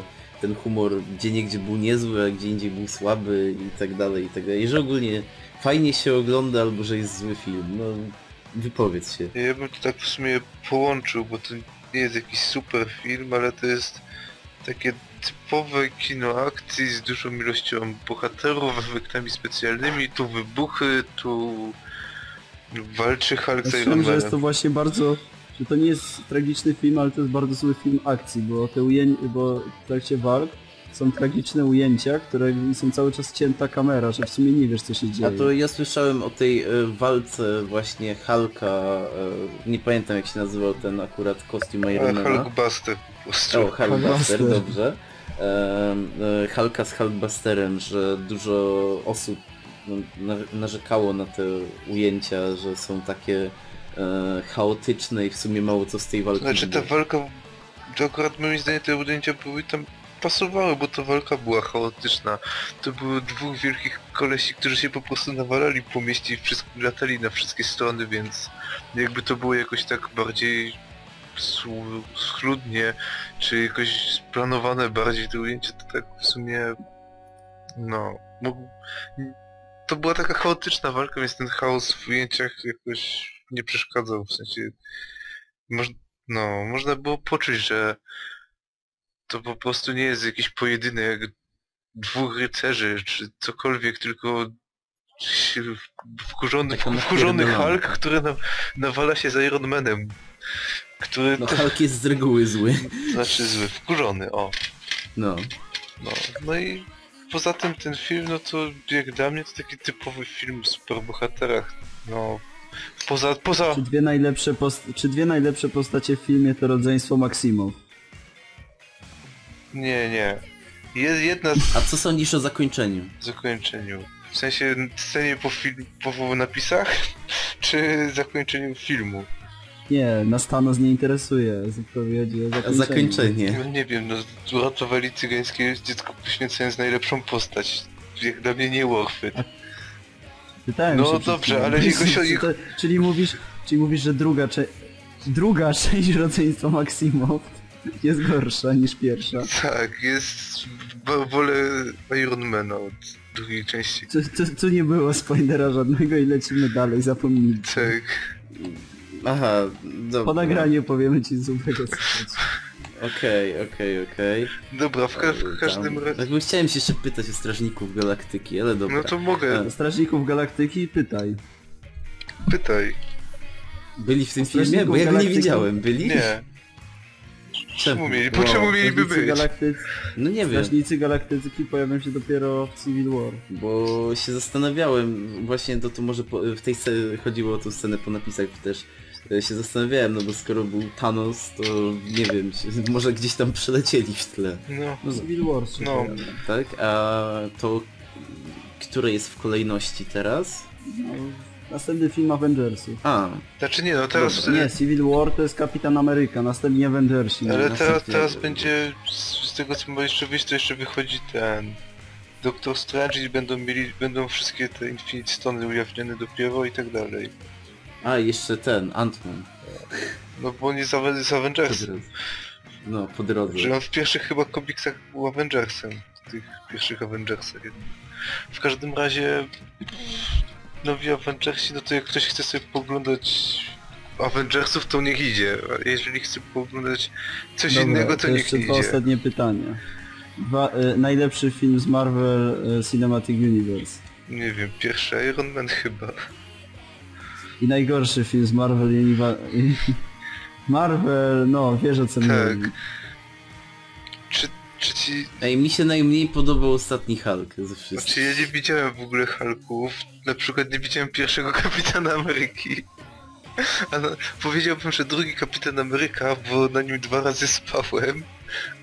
ten humor gdzie niegdzie był niezły, a gdzie indziej był słaby i tak dalej, i tak dalej. I że ogólnie fajnie się ogląda albo że jest zły film. No wypowiedz się. Ja bym to tak w sumie połączył, bo to nie jest jakiś super film, ale to jest takie typowe kino akcji z dużą ilością bohaterów, efektami specjalnymi, tu wybuchy, tu walczy Hulk z Iron że jest to właśnie bardzo... Że to nie jest tragiczny film, ale to jest bardzo zły film akcji, bo te ujęcia, bo w trakcie walk są tragiczne ujęcia, które są cały czas cięta kamera, że w sumie nie wiesz co się dzieje. A to ja słyszałem o tej e, walce właśnie Hulka, e, nie pamiętam jak się nazywał ten akurat kostium A, Ironmana. Hulkbuster. O, Hulkbuster, dobrze. E, e, Hulka z Hulkbusterem, że dużo osób no, na, narzekało na te ujęcia, że są takie e, chaotyczne i w sumie mało co z tej walki Znaczy ta walka, to akurat moim zdaniem te ujęcia były tam pasowały, bo ta walka była chaotyczna. To było dwóch wielkich kolesi, którzy się po prostu nawalali po mieście i wszystko latali na wszystkie strony, więc jakby to było jakoś tak bardziej schludnie, czy jakoś splanowane bardziej te ujęcia, to tak w sumie no mógł... to była taka chaotyczna walka, więc ten chaos w ujęciach jakoś nie przeszkadzał, w sensie moż, no, można było poczuć, że to po prostu nie jest jakiś pojedynek dwóch rycerzy, czy cokolwiek, tylko wkurzony, wkurzony. Hulk, który na, nawala się z Iron Manem. Który No Hulk jest z reguły zły. znaczy zły, wkurzony, o. No. No, no i poza tym ten film, no to jak dla mnie to taki typowy film o superbohaterach. No, poza, poza... Czy dwie, najlepsze post... Czy dwie najlepsze postacie w filmie to rodzeństwo Maksimow? Nie, nie. Jest jedna z A co sądzisz o zakończeniu? zakończeniu. W sensie scenie po, film, po napisach, czy zakończeniu filmu? Nie, nas Thanos nie interesuje. Zupełnie chodzi o A zakończenie. zakończenie. No nie wiem, no uratowali cygańskie dziecko poświęcając najlepszą postać. Jak dla mnie nie łachwyt. Pytałem No dobrze, ale jego się- Czy Czyli mówisz, czyli mówisz, że druga, cze... druga część rodzeństwa Maksimow jest gorsza niż pierwsza. Tak, jest... wo- Wolę Ironmana od drugiej części. Tu, tu, tu nie było spoilera żadnego i lecimy dalej, zapomnij. Tak. Aha, dobra. Po nagraniu powiemy ci złego słuchać. Okej, okej, okej. Dobra, w, ka w każdym razie... Jakby chciałem się jeszcze pytać o Strażników Galaktyki, ale dobra. No to mogę, Strażników Galaktyki pytaj. pytaj. Byli w tym filmie? Bo ja go nie widziałem. Byli? Nie. Czemu mieli? Po Wow. czemu mieliby być? Galaktycy, No nie wiem, Strażnicy Galaktyki pojawią się dopiero w Civil War. bo się zastanawiałem, właśnie to, to może po, w tej scenie chodziło o tą scenę po napisach też, Ja się zastanawiałem, no bo skoro był Thanos, to nie wiem, może gdzieś tam przelecieli w tle, No, No, Civil War się No. tak? A to, które jest w kolejności teraz? No, Następny film Avengersów. A, znaczy nie, no teraz... Nie, Civil War to jest Kapitan Ameryka, następnie Avengersi. Ale teraz, teraz będzie, z, tego co ma jeszcze wyjść, to jeszcze wychodzi ten... Doctor Strange i będą mieli, będą wszystkie te Infinite Stony ujawnione dopiero i tak dalej. a jeszcze ten, Ant-Man. No bo on jest z, z Avengersem. No, po drodze. Że on w pierwszych chyba komiksach był Avengersem. W tych pierwszych Avengersach. W każdym razie... Nowi Avengersi, no to jak ktoś chce sobie poglądać Avengersów, to niech idzie. A jeżeli chce poglądać coś Dobra, innego, to, to niech jeszcze nie dwa idzie. ostatnie pytania. Dwa, e, najlepszy film z Marvel e, Cinematic Universe. Nie wiem, pierwszy Iron Man chyba. I najgorszy film z Marvel Universe... Marvel, no wiesz o co Tak. chodzi. Czy, czy ci... Ej, mi się najmniej podobał ostatni Hulk ze wszystkich. Znaczy ja nie widziałem w ogóle Hulków. Na przykład nie widziałem pierwszego Kapitana Ameryki. A no, powiedziałbym, że drugi Kapitan Ameryka, bo na nim dwa razy spałem.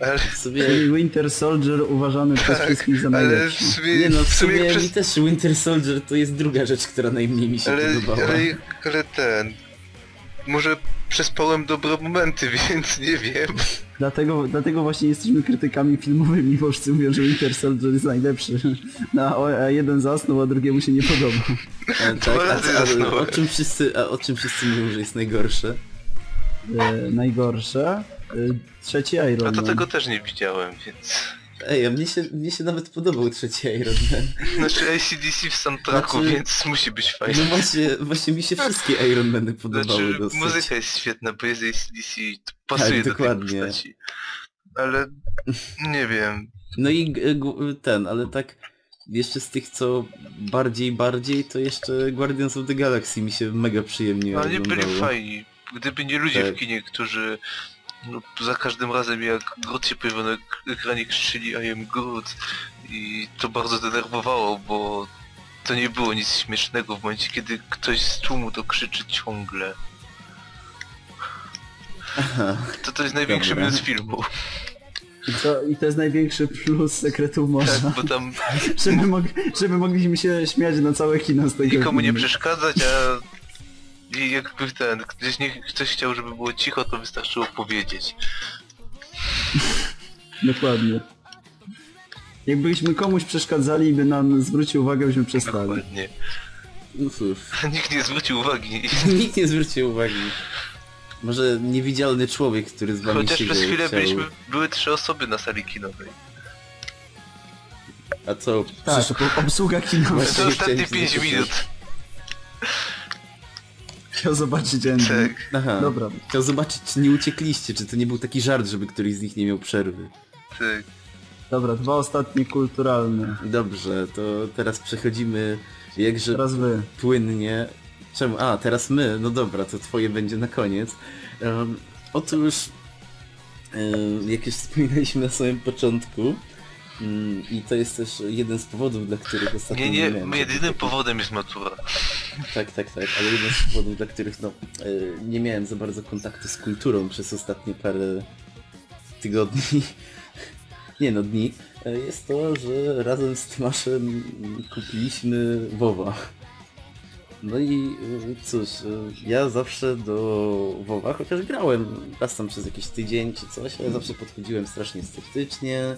Ale, Sobie... Czyli Winter Soldier uważany przez Tak, wszystkich za ale w najlepszy. sumie, Nie no, w sumie przez... mi też Winter Soldier to jest druga rzecz, która najmniej mi się Ale, podobała. ale, ale ten... Może przespałem dobre momenty, więc nie wiem. Dlatego, dlatego właśnie jesteśmy krytykami filmowymi, bo wszyscy mówią, że Winter Soldier jest najlepszy. No, a jeden zasnął, a drugiemu się nie podobał. Dwa tak, a, a, o czym wszyscy, a o czym wszyscy mówią, że jest najgorsze? E, najgorsze. E, trzeci Iron A to Man. tego też nie widziałem, więc... Ej, a mnie się, mnie się nawet podobał trzeci Iron Man. Znaczy ACDC w soundtracku, Znaczy- więc musi być No fajnie. właśnie, właśnie mi się wszystkie Iron Many podobały Znaczy, dosyć. muzyka jest świetna, bo jest ACDC i to pasuje do tej dokładnie. postaci. Ale nie wiem. No i ten, ale tak jeszcze z tych co bardziej, bardziej, to jeszcze Guardians of the Galaxy mi się mega przyjemnie No nie byli fajni. Gdyby nie ludzie Tak. w kinie, którzy no, za każdym razem jak Groot się pojawił na ek- ekranie krzyczyli I am Groot i to bardzo denerwowało, bo to nie było nic śmiesznego w momencie, kiedy ktoś z tłumu to krzyczy ciągle. Aha, To to jest największy Dobra. minus filmu. I to, I to jest największy plus sekretów morza. Tak, bo tam żeby, mog, żeby mogliśmy się śmiać na całe kino z tego nikomu nie filmu. przeszkadzać, a i jakby ten, gdzieś nie, ktoś chciał, żeby było cicho, to wystarczyło powiedzieć. Dokładnie. Jakbyśmy komuś przeszkadzali i by nam zwrócił uwagę, byśmy przestali. Dokładnie. no cóż, Nikt nie zwrócił uwagi. nikt nie zwrócił uwagi. Może niewidzialny człowiek, który z wami Chociaż przez chwilę chciał... byliśmy, były trzy osoby na sali kinowej. A co? Tak, to obsługa kinowa. To ostatnie chciałem 5 zapytać. minut. Chciał zobaczyć ending. Tak, Aha. Dobra. Chciał zobaczyć, czy nie uciekliście, czy to nie był taki żart, żeby któryś z nich nie miał przerwy. tak. Dobra, dwa ostatnie kulturalne. Dobrze, to teraz przechodzimy jakże Teraz wy. płynnie. Czemu? A, teraz my. No dobra, to twoje będzie na koniec. Um, otóż, um, jak już wspominaliśmy na samym początku, i to jest też jeden z powodów, dla których ostatnio Nie, nie, miałem jedynym powodem jest matura. Tak, tak, tak, ale jeden z powodów, dla których no, e, nie miałem za bardzo kontaktu z kulturą przez ostatnie parę tygodni, nie no, dni, e, jest to, że razem z Tomaszem kupiliśmy WoWa. No i e, cóż, ja zawsze do WoWa, chociaż grałem raz tam przez jakiś tydzień czy coś, ale zawsze podchodziłem strasznie sceptycznie.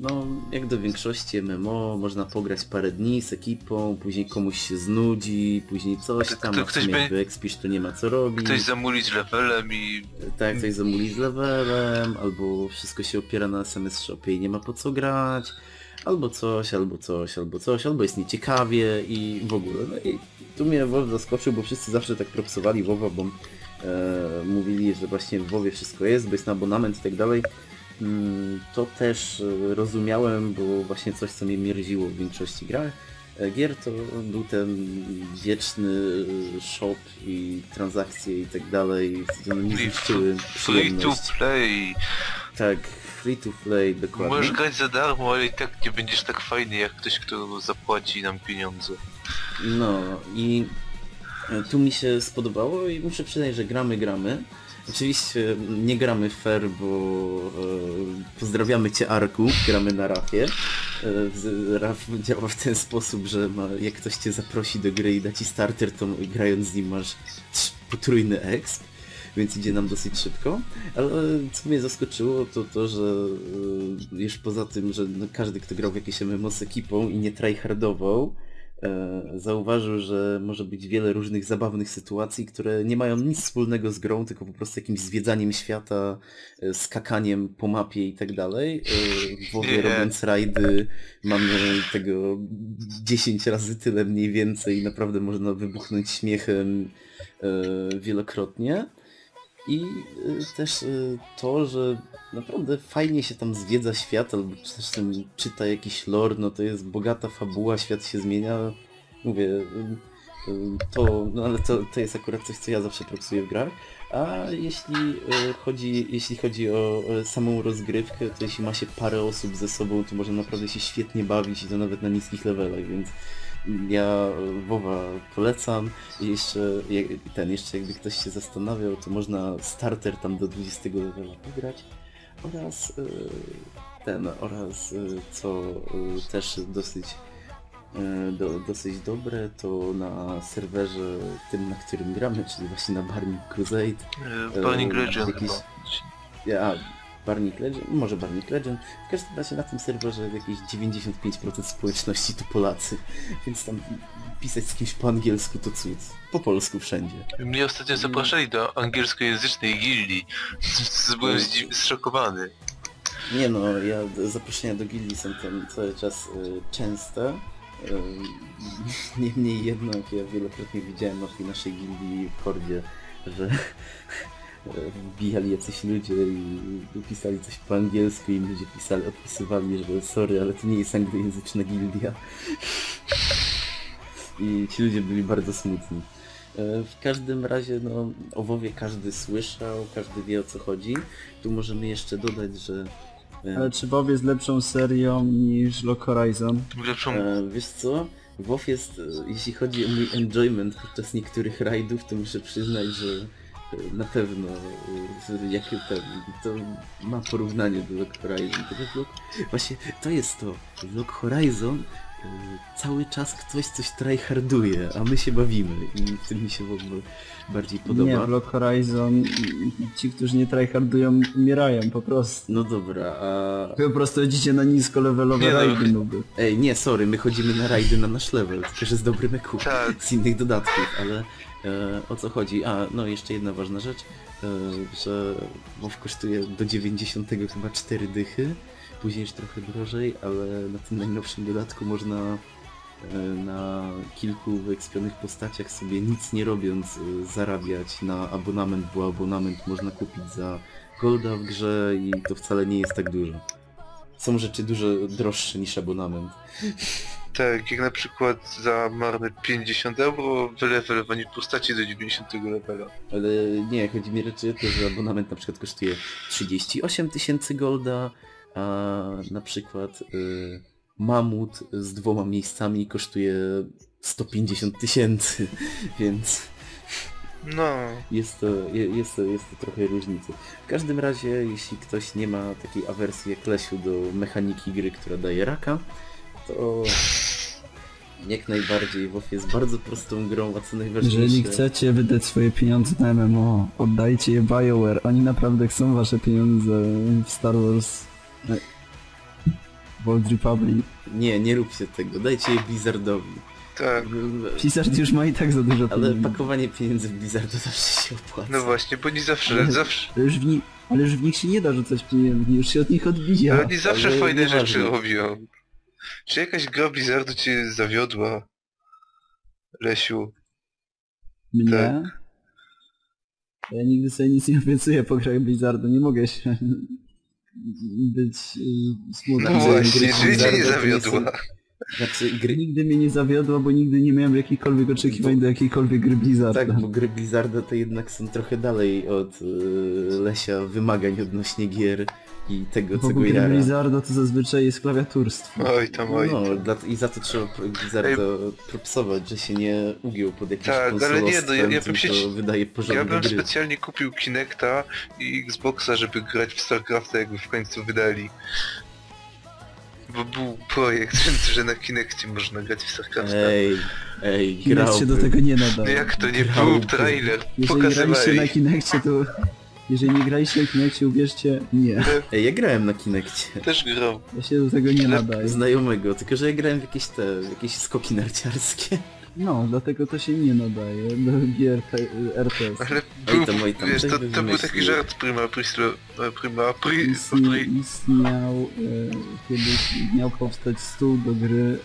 No, jak do większości MMO, można pograć parę dni z ekipą, później komuś się znudzi, później coś tam, kto- a w ktoś by- jak wyekspisz to nie ma co robić. Ktoś zamuli z levelem i... Tak, ktoś zamuli z levelem, albo wszystko się opiera na SMS shopie i nie ma po co grać, albo coś, albo coś, albo coś, albo jest nieciekawie i w ogóle. No i tu mnie WoW zaskoczył, bo wszyscy zawsze tak propsowali WoWa, bo e, mówili, że właśnie w WoWie wszystko jest, bo jest na abonament i tak dalej. Mm, To też e, rozumiałem, było właśnie coś, co mnie mierziło w większości grach. E, Gier to był ten wieczny e, shop i transakcje i tak dalej, które nie Free, zniszczyły free to play. Tak, free to play, dokładnie. Możesz grać za darmo, ale i tak nie będziesz tak fajny jak ktoś, kto zapłaci nam pieniądze. No i Tu mi się spodobało i muszę przyznać, że gramy, gramy. Oczywiście nie gramy fair, bo e, pozdrawiamy cię Arku, gramy na Rafie. E, Raf działa w ten sposób, że ma, jak ktoś cię zaprosi do gry i da ci starter, to grając z nim masz potrójny exp, więc idzie nam dosyć szybko. Ale co mnie zaskoczyło to to, że e, już poza tym, że no, każdy kto grał w jakieś MMO z ekipą i nie tryhardował, zauważył, że może być wiele różnych zabawnych sytuacji, które nie mają nic wspólnego z grą, tylko po prostu jakimś zwiedzaniem świata, e, skakaniem po mapie i tak dalej. E, W WoWie Nie. robiąc rajdy mamy tego 10 razy tyle mniej więcej i naprawdę można wybuchnąć śmiechem e, wielokrotnie. I y, też y, to, że naprawdę fajnie się tam zwiedza świat, albo też tam czyta jakiś lore, no to jest bogata fabuła, świat się zmienia. Mówię, y, to, no ale to, to jest akurat coś, co ja zawsze propsuję w grach. A jeśli chodzi, jeśli chodzi o samą rozgrywkę, to jeśli ma się parę osób ze sobą, to można naprawdę się świetnie bawić i to nawet na niskich levelach, więc ja WoWa polecam. I jeszcze je- ten, jeszcze jakby ktoś się zastanawiał, to można starter tam do 20 levela pograć oraz y, ten, oraz y, co y, też dosyć do, dosyć dobre, to na serwerze tym, na którym gramy, czyli właśnie na Burning Crusade. E, Burning E, Legend jakiś- chyba. Ja, Barnik Legend, może Barnik Legend. W każdym razie na tym serwerze jakieś 95% społeczności to Polacy, więc tam pisać z kimś po angielsku to cud. Po polsku wszędzie. Mnie ostatnio zapraszali do angielskojęzycznej gildii. Byłem zdzi- zszokowany. Nie no, ja zaproszenia do gildii są tam cały czas y, częste. Y, Niemniej jednak ja wielokrotnie widziałem na tej naszej gildii w Kordzie, że wbijali jacyś ludzie i pisali coś po angielsku i ludzie pisali, odpisywali, że sorry, ale to nie jest anglojęzyczna gildia. I ci ludzie byli bardzo smutni. E, W każdym razie, no, o WoWie każdy słyszał, każdy wie o co chodzi. Tu możemy jeszcze dodać, że e, Ale czy WoW jest lepszą serią niż Lock Horizon? Lepszą... E, wiesz co? WoW jest, jeśli chodzi o mój enjoyment podczas niektórych rajdów, to muszę przyznać, że na pewno e, w- jak ten, to ma porównanie do Lock Horizon. Właśnie to jest to. Lock Horizon e, cały czas ktoś coś tryharduje, a my się bawimy i w tym mi się w ogóle bardziej podoba. Nie, w Lock Horizon ci, którzy nie tryhardują, umierają po prostu. No dobra, a... Wy po prostu idziecie na niskolevelowe Nie no. rajdy nuby. Ej, nie, sorry, my chodzimy na rajdy na nasz level, tylko że z dobrym EQ, Tak. z innych dodatków, ale o co chodzi? A, no jeszcze jedna ważna rzecz, e, że WoW kosztuje do 90 chyba 4 dychy, później już trochę drożej, ale na tym najnowszym dodatku można e, na kilku wyekspionych postaciach sobie nic nie robiąc e, zarabiać na abonament, bo abonament można kupić za golda w grze i to wcale nie jest tak dużo. Są rzeczy dużo droższe niż abonament. Tak, jak na przykład za marne 50 euro wylewelowanie postaci do 90 levela. Ale nie, chodzi mi raczej o to, że abonament na przykład kosztuje 38 tysięcy golda, a na przykład y, mamut z dwoma miejscami kosztuje 150 tysięcy, więc No, jest to, je- jest, to, jest to trochę różnicy. W każdym razie, jeśli ktoś nie ma takiej awersji jak Lesiu do mechaniki gry, która daje raka, to jak najbardziej WoW jest bardzo prostą grą, a co najważniejsze... Jeżeli chcecie wydać swoje pieniądze na MMO, oddajcie je BioWare. Oni naprawdę chcą wasze pieniądze w Star Wars... e, w Old Republic. Nie, nie róbcie tego, dajcie je Blizzardowi. tak. Blizzard już ma i tak za dużo Ale pieniędzy. pakowanie pieniędzy w Blizzardu zawsze się opłaca. No właśnie, bo oni zawsze, Ale- zawsze... Ale już, w ni- ale już w nich się nie da rzucać pieniędzy, już się od nich odbija. Ale oni zawsze ale fajne rzeczy robią. Czy jakaś gra Blizzardu cię zawiodła? Lesiu. Mnie? tak. Ja nigdy sobie nic nie obiecuję po grach Blizzardu, nie mogę się być y, smutny. No właśnie, gry czy cię nie zawiodła? Znaczy gry... Nigdy mnie nie zawiodła, bo nigdy nie miałem jakichkolwiek oczekiwań do jakiejkolwiek gry Blizzarda. Tak, bo gry Blizzarda to jednak są trochę dalej od y, Lesia wymagań odnośnie gier i tego, Bo co go gry jara. Blizzarda to zazwyczaj jest klawiaturstwo. Oj tam, oj No, tam. dla, i za to trzeba Blizzarda propsować, że się nie ugiął pod jakimś Tak, ale nie, no ja- ja bym się- wydaje Ja bym gry. specjalnie kupił Kinecta i Xboxa, żeby grać w StarCrafta jakby w końcu wydali. Bo był projekt, że- że na Kinectie można grać w StarCrafta. Ej, ej, Kinect się do tego nie No nadaje. jak to nie grałbym. był trailer? Jeżeli graliście na Pokazywali. Kinectie, to... Jeżeli nie graliście na Kinectie, uwierzcie, nie. Ej, ja grałem na Kinekcie. Też grał. Ja się do tego nie nadaję. Znajomego, tylko że ja grałem w jakieś te, w jakieś skoki narciarskie. No, dlatego to się nie nadaje do gier RTS. Ale Oj był, tam, oj tam, wiesz, to, to był taki żart prima Prislo, prima pri, Istnie, pri, istniał, e, kiedyś miał powstać stół do gry,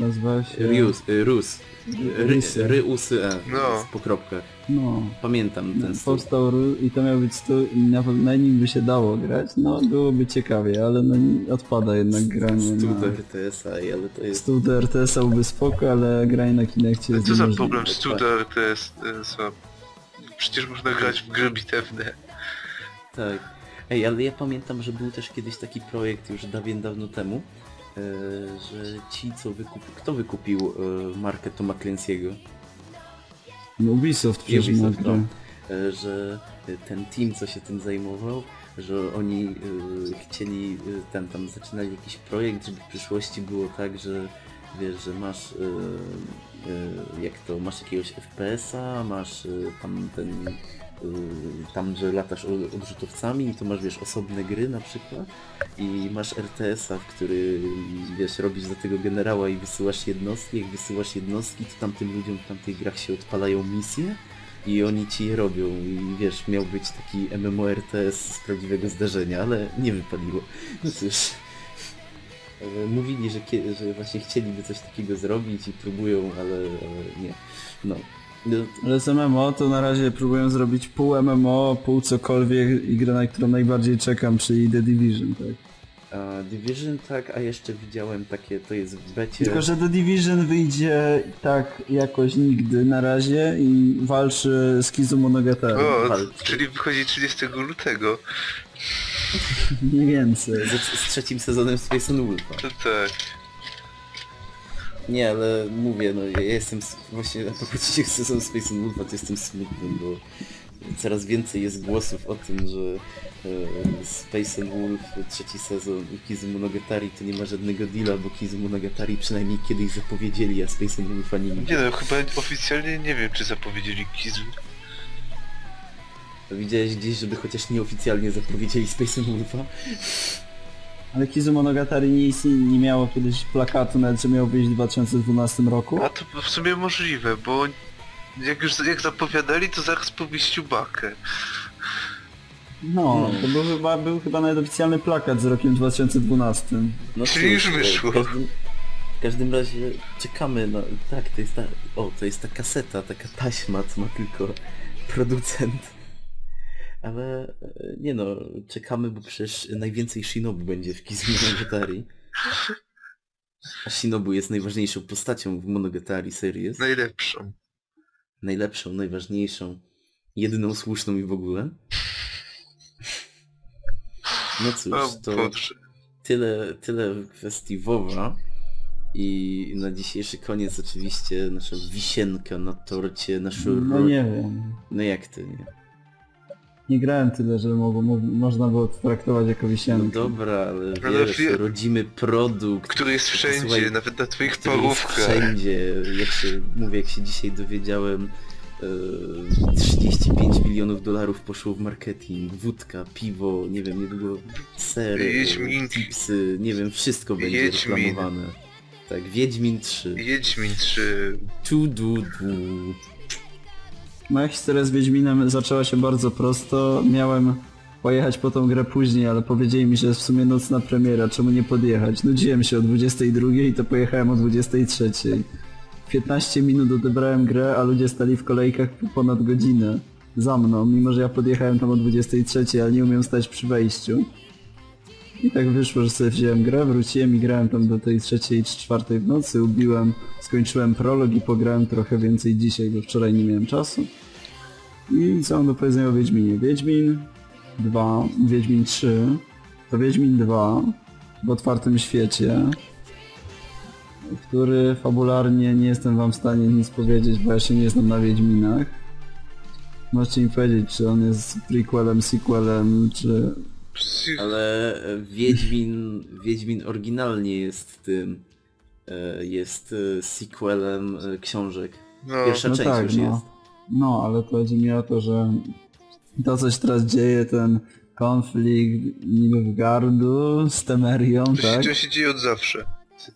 nazywa się... Rius, y, Rus. Ry, Rysy. ry, usy, e, No. po kropkach. No, Pamiętam ten stół. powstał ru- i to miał być stół i na, na nim by się dało grać, no byłoby ciekawie, ale no odpada jednak granie Stół na... do RTS-a, ale to jest... Stół do RTS-a byłby spoko, ale granie na Kinectie jest Co za problem jest, e, co? Przecież można grać w gry bitewne. Tak. Ej, ale ja pamiętam, że był też kiedyś taki projekt już dawien dawno temu, że ci co wykupił... Kto wykupił e, markę Toma Clancy'ego? No Ubisoft przecież Ubisoft, no. E, że ten team, co się tym zajmował, że oni e, chcieli, e, ten tam zaczynali jakiś projekt, żeby w przyszłości było tak, że wiesz, że masz e, e, jak to, masz jakiegoś FPS-a, masz e, tam ten e, tam, że latasz odrzutowcami i to masz, wiesz, osobne gry na przykład i masz RTS-a, w który, wiesz, robisz za tego generała i wysyłasz jednostki, jak wysyłasz jednostki, to tamtym ludziom w tamtych grach się odpalają misje i oni ci je robią i wiesz, miał być taki MMORTS z prawdziwego zdarzenia, ale nie wypaliło. No cóż. E, Mówili, że, że właśnie chcieliby coś takiego zrobić i próbują, ale, ale nie. No. Ale z MMO to na razie próbują zrobić pół MMO, pół cokolwiek i grę, na którą najbardziej czekam, czyli The Division, tak. a Division tak, a jeszcze widziałem takie, to jest w becie. Tylko, że The Division wyjdzie tak jakoś nigdy na razie i walczy z Kizu Monogatari. O, walczy. czyli wychodzi 30 lutego. Nie więcej. z, z trzecim sezonem Space on Wolfa. To tak. Nie, ale mówię, no ja jestem s- właśnie na trzeciego sezonu Space Wolfa to jestem smutny, bo coraz więcej jest głosów o tym, że e, Space on Wolf, trzeci sezon i Kizu Monogatari to nie ma żadnego deala, bo Kizu Monogatari przynajmniej kiedyś zapowiedzieli, a Space on Wolfa nie Nie no, chyba oficjalnie nie wiem, czy zapowiedzieli Kizu. Widziałeś gdzieś, żeby chociaż nieoficjalnie zapowiedzieli Space on Wolfa? Ale Kizu Monogatari nie istnieje, nie miało kiedyś plakatu nawet, że miał wyjść w 2012 roku. A to w sumie możliwe, bo jak już jak zapowiadali, to zaraz po wyjściu Bakę. No, to był chyba, był chyba nawet oficjalny plakat z rokiem 2012. No Czyli już wyszło. W każdym, w każdym razie czekamy na... Tak, to jest ta... O, to jest ta kaseta, taka taśma, co ma tylko producent. Ale e, nie no, czekamy, bo przecież najwięcej Shinobu będzie w Kizu Monogatari. A Shinobu jest najważniejszą postacią w Monogatari Series. Najlepszą. Najlepszą, najważniejszą, jedyną słuszną i w ogóle. No cóż, to tyle, tyle w kwestii WoWa. I na dzisiejszy koniec oczywiście nasza wisienka na torcie, nasz No nie wiem. No jak ty nie? Nie grałem tyle, że mogło, mo można było to traktować jako No wisienkę. dobra, ale Ale wiesz, wie- rodzimy produkt. Który jest wszędzie, słuchaj, nawet na twoich który jest parówkach. wszędzie. Jak się, mówię, jak się dzisiaj dowiedziałem, e, 35 milionów dolarów poszło w marketing, wódka, piwo, nie wiem, niedługo sery, Wiedźminki. chipsy, nie wiem, wszystko będzie Wiedźmin. reklamowane. Tak, Wiedźmin 3. Wiedźmin 3. Tu du du. Moja historia z Wiedźminem zaczęła się bardzo prosto. Miałem pojechać po tą grę później, ale powiedzieli mi, że jest w sumie nocna premiera, czemu nie podjechać? Nudziłem się o 22 i to pojechałem o 23. W 15 minut odebrałem grę, a ludzie stali w kolejkach po ponad godzinę za mną, mimo że ja podjechałem tam o 23, ale nie umiem stać przy wejściu. I tak wyszło, że sobie wziąłem grę, wróciłem i grałem tam do tej trzeciej czy czwartej w nocy, ubiłem, skończyłem prolog i pograłem trochę więcej dzisiaj, bo wczoraj nie miałem czasu. I co mam do powiedzenia o Wiedźminie? Wiedźmin 2, Wiedźmin 3, to Wiedźmin 2 w otwartym świecie, który fabularnie nie jestem wam w stanie nic powiedzieć, bo ja się nie znam na Wiedźminach. Możecie mi powiedzieć, czy on jest prequelem, sequelem, czy... Ale e, Wiedźmin, Wiedźmin oryginalnie jest tym, e, jest e, sequelem książek. No, Pierwsza No część tak, już no. jest. No, ale to chodzi mi o to, że to coś teraz dzieje, ten konflikt Nilfgaardu z Temerią, to, się, tak? to się dzieje od zawsze.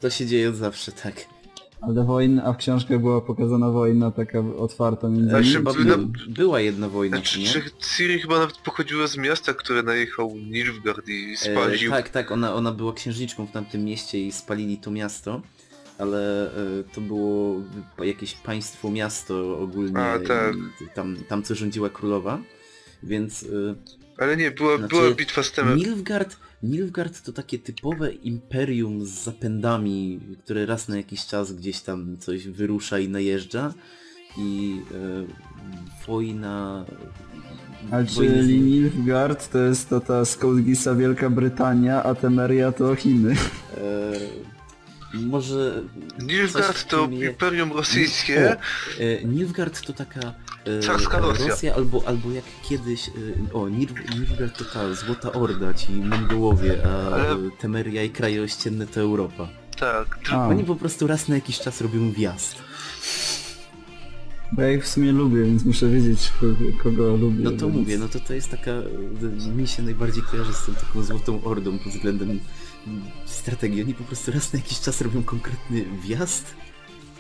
To się dzieje od zawsze, tak. Ale wojna, a w książkach była pokazana wojna taka otwarta między Znaczy, nimi. Chyba by- by, była jedna wojna, Znaczy, czy nie? czy Ciri chyba nawet pochodziła z miasta, które najechał Nilfgaard i E, spalił. tak, tak, ona, ona była księżniczką w tamtym mieście i spalili to miasto, ale e, to było jakieś państwo miasto ogólnie, A, tak. tam, tam co rządziła królowa, więc e, Ale nie, była, Znaczy, była bitwa z Temem. Nilfgaard, Nilfgaard to takie typowe imperium z zapędami, które raz na jakiś czas gdzieś tam coś wyrusza i najeżdża i e, wojna... Z- czyli Nilfgaard to jest to ta Skołgisa Wielka Brytania, a Temeria to Chiny. E, może... Nilfgaard to Imperium Rosyjskie. E, Nilfgaard to taka Rosja. albo, albo jak kiedyś, e, o Nil- Nilfgaard to ta Złota Orda, ci Mongołowie, a Ale- Temeria i kraje ościenne to Europa. Tak, A, Oni po prostu raz na jakiś czas robią wjazd. bo ja ich w sumie lubię, więc muszę wiedzieć kogo, kogo lubię. No to więc... mówię, no to to jest taka, e, mi się najbardziej kojarzy z tą taką Złotą Ordą pod względem strategii. Oni po prostu raz na jakiś czas robią konkretny wjazd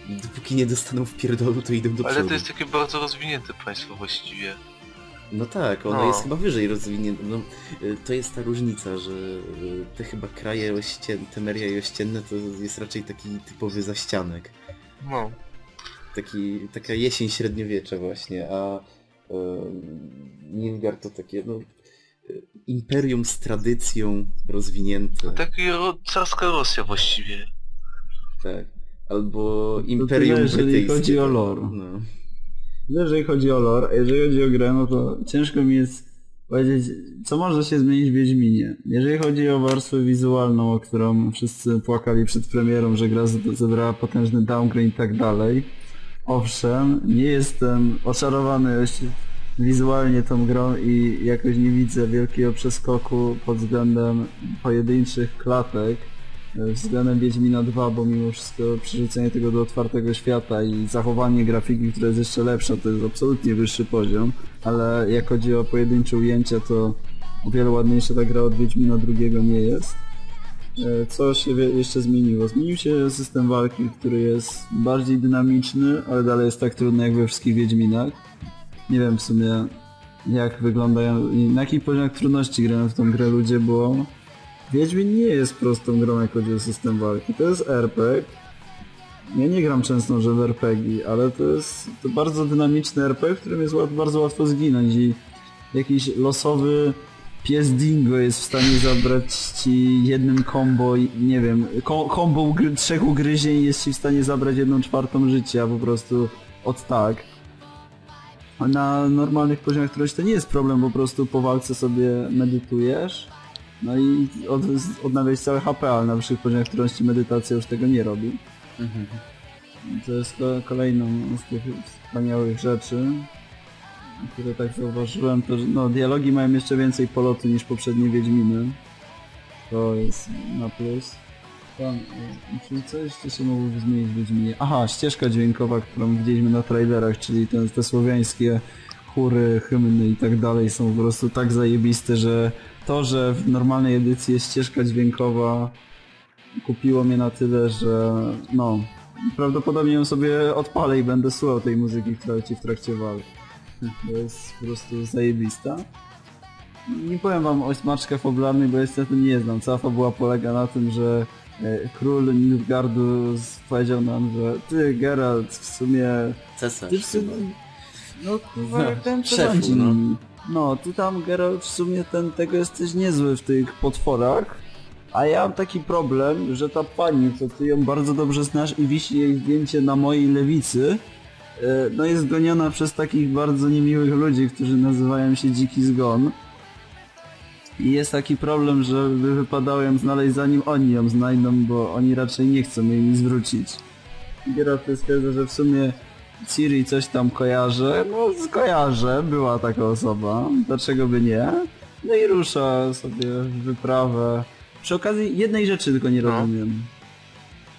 dopóki nie dostaną w pierdolu, to idą do ale przodu. to jest takie bardzo rozwinięte państwo właściwie. No tak, ono No. jest chyba wyżej rozwinięte. No, y, to jest ta różnica, że y, te chyba kraje ościenne, Temeria i ościenne to jest raczej taki typowy zaścianek. No. Taki, taka jesień średniowiecza właśnie, a y, Nilfgaard to takie no, imperium z tradycją rozwinięte. Taki ro carska Rosja właściwie. tak. Albo tyle, imperium jeżeli brytyjskie. chodzi o lore. No. Jeżeli chodzi o lore, a jeżeli chodzi o grę, no to ciężko mi jest powiedzieć, co może się zmienić w Wiedźminie. Jeżeli chodzi o warstwę wizualną, o którą wszyscy płakali przed premierą, że gra zebrała potężny downgrade i tak dalej, owszem, nie jestem oczarowany wizualnie tą grą i jakoś nie widzę wielkiego przeskoku pod względem pojedynczych klatek, względem Wiedźmina 2, bo mimo wszystko przerzucenie tego do otwartego świata i zachowanie grafiki, która jest jeszcze lepsza, to jest absolutnie wyższy poziom, ale jak chodzi o pojedyncze ujęcia, to o wiele ładniejsza ta gra od Wiedźmina drugiego nie jest. E, Co się jeszcze zmieniło? Zmienił się system walki, który jest bardziej dynamiczny, ale dalej jest tak trudny jak we wszystkich Wiedźminach. Nie wiem w sumie jak wyglądają i na jakich poziomach trudności grają w tą grę ludzie, bo Wiedźmin nie jest prostą grą jak chodzi o system walki. To jest RPG. Ja nie gram często że w RPG, ale to jest to bardzo dynamiczny RPG, w którym jest bardzo łatwo zginąć i jakiś losowy pies dingo jest w stanie zabrać ci jednym combo, nie wiem, combo ugry- trzech ugryzień jest ci w stanie zabrać jedną czwartą życia po prostu od tak. Na normalnych poziomach trudności to nie jest problem, po prostu po walce sobie medytujesz, no i od, odnawiać całe HP, ale na wyższych poziomach trudności medytacja już tego nie robi. Mhm. To jest ko- kolejną z tych wspaniałych rzeczy, które tak zauważyłem, to że no, dialogi mają jeszcze więcej polotu niż poprzednie Wiedźminy. To jest na plus. Tam, czyli co jeszcze się mogłoby zmienić w Wiedźminie? Aha, ścieżka dźwiękowa, którą widzieliśmy na trailerach, czyli te, te słowiańskie chóry, hymny i tak dalej są po prostu tak zajebiste, że to, że w normalnej edycji jest ścieżka dźwiękowa kupiło mnie na tyle, że no, prawdopodobnie ją sobie odpalę i będę słuchał tej muzyki, która leci w trakcie walk. To jest po prostu zajebista. Nie powiem wam o smaczkach fabularnych, bo niestety nie znam. Cała fabuła polega na tym, że e, król Nilfgaardu powiedział nam, że ty Geralt w sumie... Cesarz. Ty w sumie... No kurwa, jak ten Szefu, przyrządzi no. No, ty tam Geralt w sumie ten, tego jesteś niezły w tych potworach, A ja mam taki problem, że ta pani, co ty ją bardzo dobrze znasz i wisi jej zdjęcie na mojej lewicy, e, no jest goniona przez takich bardzo niemiłych ludzi, którzy nazywają się Dziki Zgon. I jest taki problem, że by wypadało ją znaleźć zanim oni ją znajdą, bo oni raczej nie chcą jej mi zwrócić. Geralt stwierdza, że w sumie Ciri coś tam kojarzy, no skojarzę, była taka osoba, dlaczego by nie? No i rusza sobie w wyprawę. Przy okazji jednej rzeczy tylko nie No. rozumiem.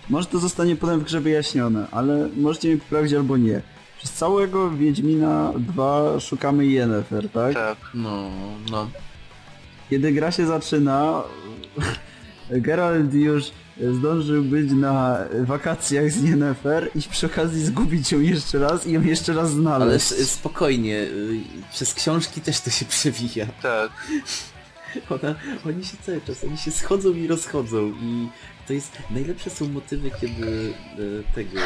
Może to zostanie potem w grze wyjaśnione, ale możecie mi poprawić albo nie. Przez całego Wiedźmina 2 szukamy Yennefer, tak? Tak. No, no. Kiedy gra się zaczyna, Geralt już zdążył być na wakacjach z Yennefer i przy okazji zgubić ją jeszcze raz i ją jeszcze raz Ale znaleźć. s- spokojnie, y, przez książki też to się przewija. Tak. Ona, oni się cały czas, oni się schodzą i rozchodzą i to jest, najlepsze są motywy, kiedy e, tego,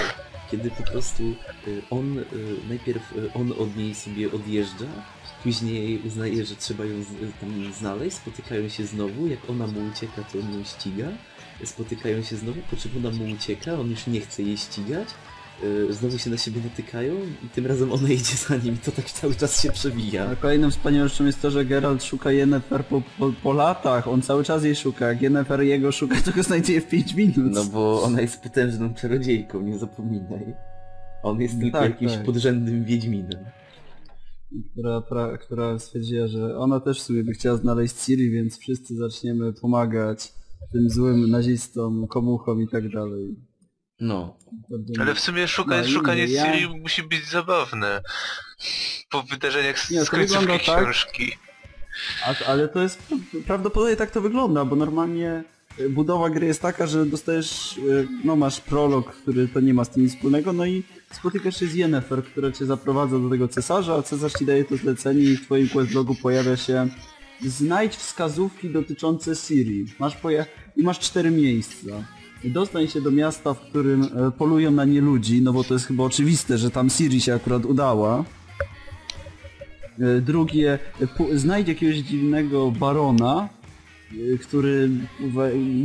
kiedy po prostu e, on, e, najpierw on od niej sobie odjeżdża, później uznaje, że trzeba ją tam znaleźć, spotykają się znowu, jak ona mu ucieka, to on ją ściga, spotykają się znowu, po czym ona mu ucieka, on już nie chce jej ścigać, e, znowu się na siebie natykają i tym razem ona idzie za nim i to tak cały czas się przewija. A kolejną wspaniałą rzeczą jest to, że Geralt szuka Yennefer po, po, po latach, on cały czas jej szuka, jak Yennefer jego szuka, to go znajduje w 5 minut. No bo ona jest potężną czarodziejką, nie zapominaj. On jest tylko tak, jakimś tak. podrzędnym wiedźminem. która, pra, która stwierdziła, że ona też sobie by chciała znaleźć Ciri, więc wszyscy zaczniemy pomagać tym złym nazistom, komuchom i tak dalej. No. Ale w sumie szukanie, No szukanie ja- Ciri musi być zabawne. Po wydarzeniach z, Nie, z końcówki wygląda tak. książki. A, ale to jest, prawdopodobnie tak to wygląda, bo normalnie e, budowa gry jest taka, że dostajesz, e, no masz prolog, który to nie ma z tym nic wspólnego, no i spotykasz się z Yennefer, która cię zaprowadza do tego cesarza, a cesarz ci daje to zlecenie i w twoim questlogu pojawia się znajdź wskazówki dotyczące Siri. Masz poja- i masz cztery miejsca. I Dostań się do miasta, w którym e, polują na nie ludzi, no bo to jest chyba oczywiste, że tam Siri się akurat udała. E, Drugie, e, znajdź jakiegoś dziwnego barona, który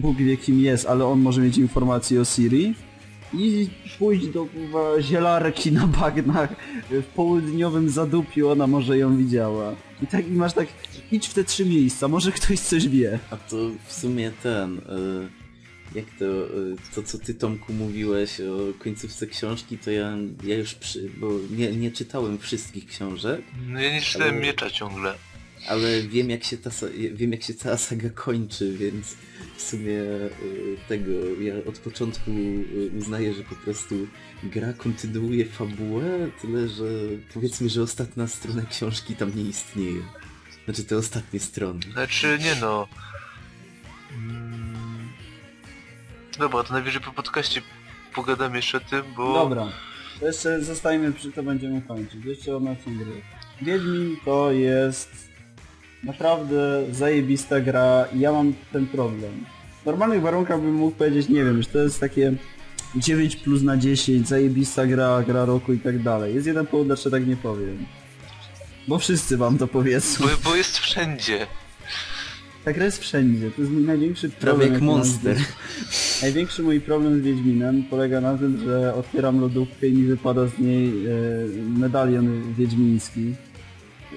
Bóg wie kim jest, ale on może mieć informacje o Siri. I pójdź do kurwa, zielarki na bagnach w południowym zadupiu, ona może ją widziała. I tak i masz tak, idź w te trzy miejsca, może ktoś coś wie. A to w sumie ten... y, jak to, y, to co ty Tomku mówiłeś o końcówce książki, to ja, ja już przy, bo nie, nie czytałem wszystkich książek, No ja nie czytałem Ale- miecza ciągle. ale wiem jak się ta, sa- wiem jak się cała saga kończy, więc w sumie y, tego, ja od początku y, uznaję, że po prostu gra kontynuuje fabułę, tyle że powiedzmy, że ostatnia strona książki tam nie istnieje. Znaczy te ostatnie strony. Znaczy, nie no. Mm. Dobra, to najwyżej po podcaście pogadam jeszcze o tym, bo... Dobra, to jeszcze zostajmy przy to będziemy kończyć. Jeszcze o naszym gry. Wiedźmin to jest naprawdę zajebista gra i ja mam ten problem. W normalnych warunkach bym mógł powiedzieć, nie wiem, że to jest takie 9 plus na 10, zajebista gra, gra roku i tak dalej. Jest jeden powód, dlaczego tak nie powiem. Bo wszyscy wam to powiedzą. Bo, bo jest wszędzie. Ta gra jest wszędzie, to jest mój największy Prawie problem. z monster. Największy mój problem z Wiedźminem polega na tym, że otwieram lodówkę i mi wypada z niej e, medalion wiedźmiński.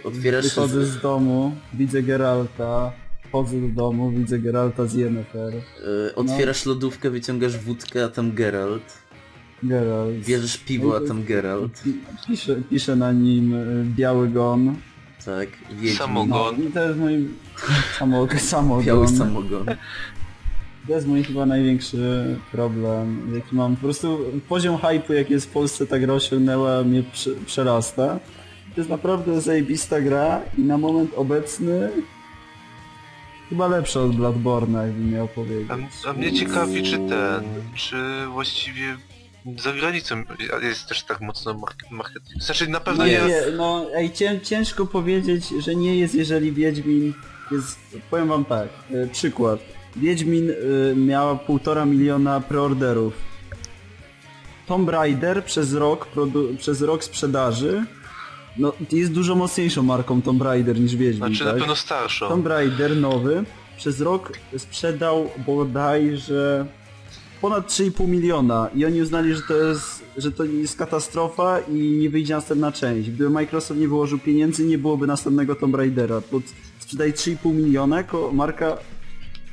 Otwierasz Wychodzę z domu, widzę Geralta, wchodzę do domu, widzę Geralta z Yennefer. y, otwierasz lodówkę, wyciągasz wódkę, a tam Geralt. Geralt. Bierzesz piwo, a tam Geralt. Pi- Pisze, pisze na nim e, biały gon. Tak, wiedźmin. Samogon. No, i to jest mój samog samogon. Biały samogon. To jest mój chyba największy problem, jaki mam. Po prostu poziom hype'u, jaki jest w Polsce, ta gra osiągnęła, mnie prze, przerasta. To jest naprawdę zajebista gra i na moment obecny chyba lepsza od Bloodborne'a, jakbym miał powiedzieć. A, a mnie ciekawi, czy ten, czy właściwie za granicą jest też tak mocno market, marketing. Znaczy na pewno No nie... nie, no ej, cię, ciężko powiedzieć, że nie jest, jeżeli Wiedźmin jest... Powiem wam tak, e, przykład. Wiedźmin e, miała półtora miliona preorderów. Tomb Raider przez rok, przez rok sprzedaży no jest dużo mocniejszą marką Tomb Raider niż Wiedźmin, Znaczy na tak? pewno starszą. Tomb Raider nowy przez rok sprzedał bodajże ponad 3,5 miliona i oni uznali, że to jest, że to jest katastrofa i nie wyjdzie następna część. Gdyby Microsoft nie wyłożył pieniędzy, nie byłoby następnego Tomb Raidera. Pod sprzedaje 3,5 miliona jako marka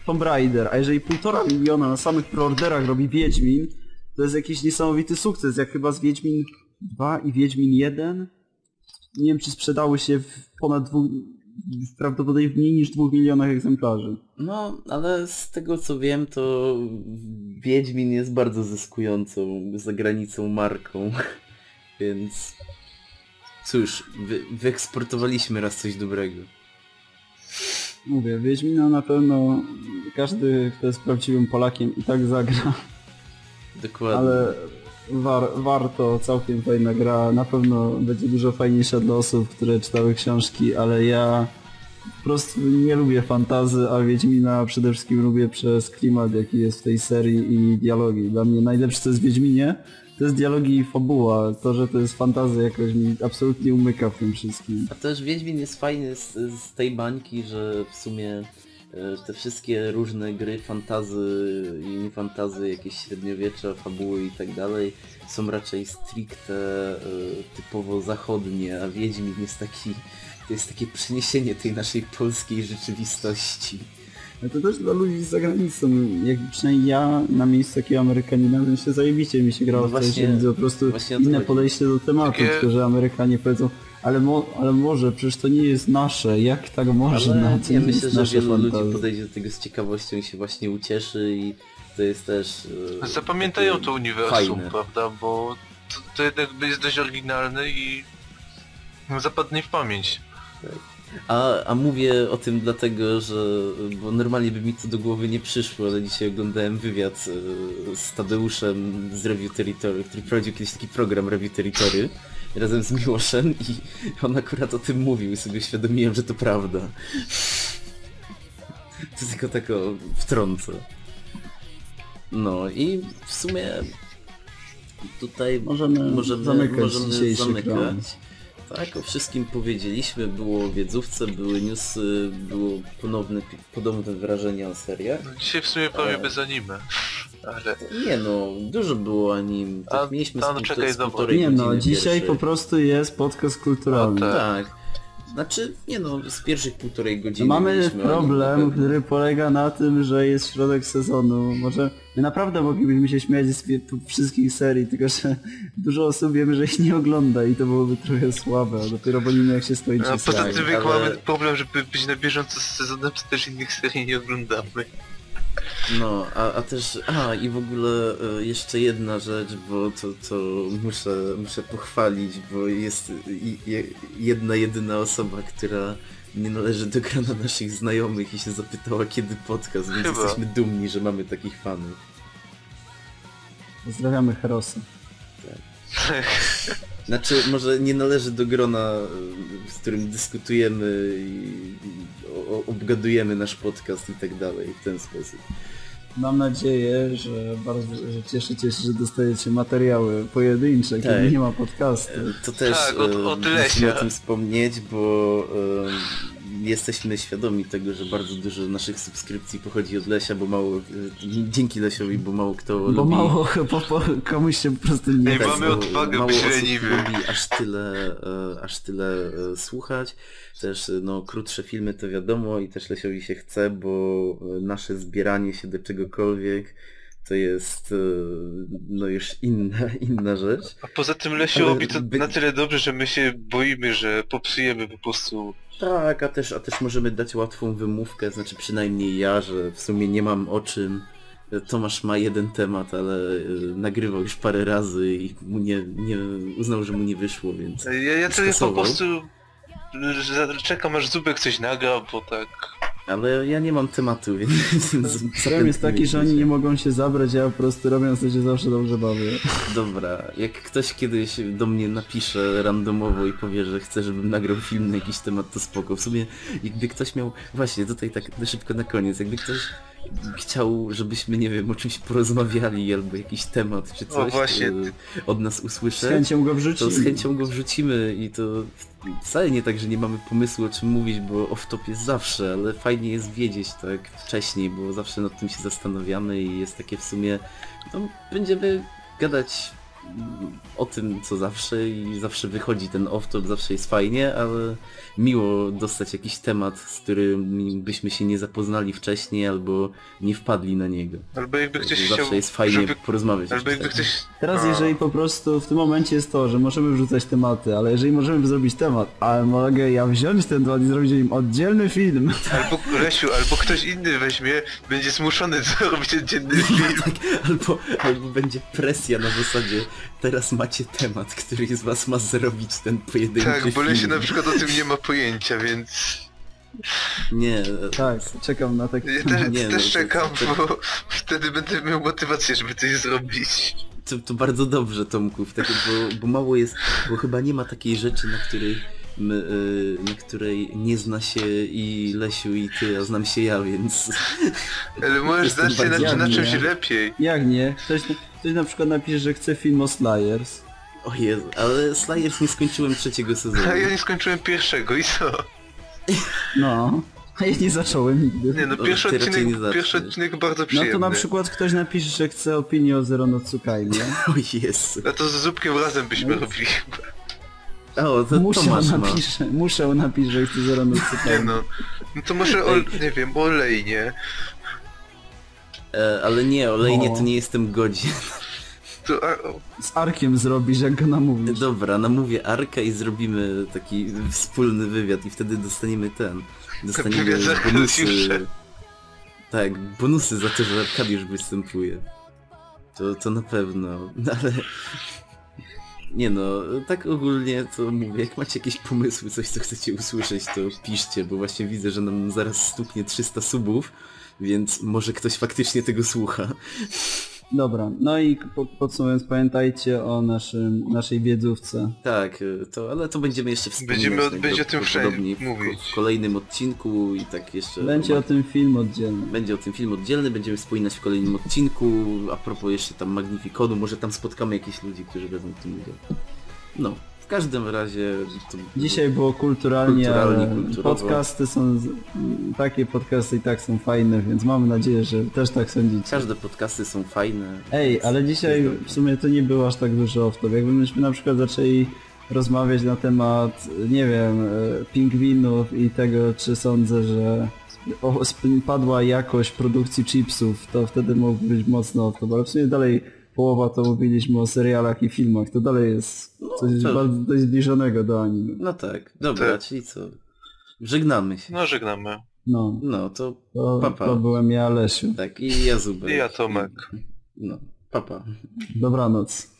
Tomb Raider, a jeżeli 1,5 miliona na samych preorderach robi Wiedźmin, to jest jakiś niesamowity sukces, jak chyba z Wiedźmin 2 i Wiedźmin 1. Nie wiem, czy sprzedały się w ponad dwóch, prawdopodobnie w mniej niż 2 milionach egzemplarzy. No, ale z tego co wiem, to Wiedźmin jest bardzo zyskującą za granicą marką, więc cóż, wy, wyeksportowaliśmy raz coś dobrego. Mówię, Wiedźmina na pewno każdy, kto jest prawdziwym Polakiem i tak zagra, Dokładnie. ale war, warto, całkiem fajna gra, na pewno będzie dużo fajniejsza dla osób, które czytały książki, ale ja po prostu nie lubię fantazy, a Wiedźmina przede wszystkim lubię przez klimat, jaki jest w tej serii i dialogi. Dla mnie najlepsze co jest w Wiedźminie, to jest dialogi i fabuła. To, że to jest fantazja jakoś mi absolutnie umyka w tym wszystkim. A też Wiedźmin jest fajny z, z tej bańki, że w sumie te wszystkie różne gry, fantazy i nie fantazy, jakieś średniowiecza, fabuły i tak dalej są raczej stricte e, typowo zachodnie, a Wiedźmin jest taki, to jest takie przeniesienie tej naszej polskiej rzeczywistości. Ale to też dla ludzi z zagranicą, jak przynajmniej ja na miejscu takiego Amerykanina, to się zajebiście mi się grało No w właśnie- że widzę po prostu inne podejście do tematu, Takie- tylko że Amerykanie powiedzą, ale, mo ale może, przecież to nie jest nasze, jak tak można, Ale to ja myślę, że wielu ludzi fantazy. podejdzie do tego z ciekawością i się właśnie ucieszy i to jest też... e, Zapamiętają to uniwersum, fajne. prawda? Bo to, to jednak jest dość oryginalne i zapadnie w pamięć. A, a mówię o tym dlatego, że bo normalnie by mi to do głowy nie przyszło, ale dzisiaj oglądałem wywiad e, z Tadeuszem z Review Territory, który prowadził kiedyś taki program Review Territory razem z Miłoszem i on akurat o tym mówił i sobie uświadomiłem, że to prawda. To tylko tak wtrącę. No i w sumie tutaj Możemy, możemy, zamykać możemy zamykać. Tak, o wszystkim powiedzieliśmy, było wiedzówce, były newsy, było ponowne, podobne wrażenia o seriach. No, dzisiaj w sumie prawie E. bez anime. Ale Nie no, dużo było anim, tak A- mieliśmy a z, no czekaj, z Nie no, dzisiaj pierwszej. po prostu jest podcast kulturalny. No Tak. Znaczy, nie no, z pierwszych półtorej godziny Mamy mieliśmy problem, który polega na tym, że jest środek sezonu. Może my naprawdę moglibyśmy się śmiać z wszystkich serii, tylko że dużo osób wiemy, że ich nie ogląda i to byłoby trochę słabe, a dopiero wolimy jak się skończy a poza tym ale- jak mamy problem, żeby być na bieżąco z sezonem, to też innych serii nie oglądamy. No, a, a też, a i w ogóle e, jeszcze jedna rzecz, bo to, to muszę, muszę pochwalić, bo jest jedna, jedyna osoba, która nie należy do grona naszych znajomych i się zapytała kiedy podcast, więc Chyba. jesteśmy dumni, że mamy takich fanów. Pozdrawiamy Herosy. Znaczy, może nie należy do grona, e, z którym dyskutujemy i obgadujemy nasz podcast i tak dalej w ten sposób. Mam nadzieję, że bardzo że cieszycie się, że dostajecie materiały pojedyncze, Tak. kiedy nie ma podcastu. To też Tak, o- o tyle musimy się. o tym wspomnieć, bo e, jesteśmy świadomi tego, że bardzo dużo naszych subskrypcji pochodzi od Lesia, bo mało, e, dzięki Lesiowi, bo mało kto Bo lubi... mało, bo, bo komuś się po prostu nie Ej, chce. mamy odwagę mało osób lubi aż tyle, e, aż tyle e, słuchać. Też no, krótsze filmy to wiadomo i też Lesiowi się chce, bo nasze zbieranie się do czegokolwiek to jest e, no już inna, inna rzecz. A poza tym Lesiu Ale robi to na tyle dobrze, że my się boimy, że popsujemy po prostu Tak, a też, a też możemy dać łatwą wymówkę, znaczy przynajmniej ja, że w sumie nie mam o czym. Tomasz ma jeden temat, ale y, nagrywał już parę razy i mu nie, nie uznał, że mu nie wyszło, więc... Ja, ja to po Skasował. prostu czekam aż Zubek coś nagra, bo tak... Ale ja nie mam tematu, więc... Problem jest taki, że oni nie mogą się zabrać, ja po prostu robią co się zawsze dobrze bawię. Dobra, jak ktoś kiedyś do mnie napisze randomowo i powie, że chce, żebym nagrał film na jakiś temat, to spoko. W sumie jakby ktoś miał... Właśnie, tutaj tak szybko na koniec, jakby ktoś chciał, żebyśmy, nie wiem, o czymś porozmawiali, albo jakiś temat, czy coś właśnie. od nas Z usłyszeć, chęcią go to wrzucimy. z chęcią go wrzucimy i to wcale nie tak, że nie mamy pomysłu o czym mówić, bo off-top jest zawsze, ale fajnie jest wiedzieć tak wcześniej, bo zawsze nad tym się zastanawiamy i jest takie w sumie, no, będziemy gadać o tym co zawsze i zawsze wychodzi ten off-top, zawsze jest fajnie, ale miło dostać jakiś temat, z którym byśmy się nie zapoznali wcześniej albo nie wpadli na niego. Albo jakby ktoś zawsze chciał, jest fajnie żeby... porozmawiać. Albo jakby takim. ktoś... Teraz A. jeżeli po prostu w tym momencie jest to, że możemy wrzucać tematy, ale jeżeli możemy zrobić temat, ale mogę ja wziąć ten temat i zrobić o nim oddzielny film, Albo Lesiu, albo ktoś inny weźmie, będzie zmuszony zrobić oddzielny film. Tak, albo, albo będzie presja na zasadzie teraz macie temat, który z was ma zrobić ten pojedynczy Tak, bo film. na przykład o tym nie ma pojęcia, więc... Nie, tak, czekam na taki Ja te, Nie, no, też to- czekam, to- bo wtedy będę miał motywację, żeby coś zrobić. to, to bardzo dobrze Tomku, wtedy, bo, bo mało jest, bo chyba nie ma takiej rzeczy, na której na której nie zna się i Lesiu i ty, a znam się ja, więc Ale możesz znać się na, na czymś nie? lepiej. Jak nie? Ktoś, ktoś na przykład napisze, że chce film o Slayers. o Jezu, ale Slayers nie skończyłem trzeciego sezonu. A ja nie skończyłem pierwszego i co? No. A ja nie zacząłem nigdy. Nie no, No, pierwszy nie odcinek, pierwszy odcinek bardzo No przyjemny. to na przykład ktoś napisze, że chce opinię o Zero no Tsukai, nie? O Jezu. A to z Zupkiem razem byśmy No. robili chyba. O, to Muszę Tomasz ma. napisze, muszę napisz, że chce Zero no Nie no. No to może o, nie wiem, olej, nie? E, ale nie, olejnie O. to nie jestem godzien. To, a, o, Z Arkiem zrobisz, jak go namówisz. Dobra, namówię Arka i zrobimy taki wspólny wywiad i wtedy dostaniemy ten. Dostaniemy z bonusy. Tak, bonusy za to, że Arkadiusz występuje. To, to na pewno, no ale... Nie no, tak ogólnie to mówię, jak macie jakieś pomysły, coś co chcecie usłyszeć, to piszcie, bo właśnie widzę, że nam zaraz stuknie 300 subów, więc może ktoś faktycznie tego słucha. Dobra, no i po, podsumowując, pamiętajcie o naszym, naszej wiedzówce. Tak, y, to, ale to będziemy jeszcze wspominać. Będziemy o- tak, będzie o tym wszędzie w, mówić. w kolejnym odcinku i tak jeszcze... Będzie o tym film oddzielny. Będzie o tym film oddzielny, będziemy wspominać w kolejnym odcinku. A propos jeszcze tam Magnificodu, może tam spotkamy jakieś ludzi, którzy będą w tym udział. No, w każdym razie... Dzisiaj było kulturalnie, Kulturalnie, ale kulturowo. podcasty są... Takie podcasty i tak są fajne, więc mamy nadzieję, że też tak sądzicie. Każde podcasty są fajne. Ej, ale dzisiaj w sumie to nie było aż tak dużo off-top. Jakbyśmy na przykład zaczęli rozmawiać na temat, nie wiem, e, pingwinów i tego, czy sądzę, że padła jakość produkcji chipsów, to wtedy mógł być mocno off-top, ale w sumie dalej połowa to mówiliśmy o serialach i filmach, to dalej jest coś to- bardzo dość zbliżonego do anime. No tak, dobra, Tak. czyli co? Żegnamy się. no żegnamy. No, No, to to, Pa, pa. to byłem ja, Lesiu. tak, i ja Zubek. I ja Tomek. No, papa. Dobranoc.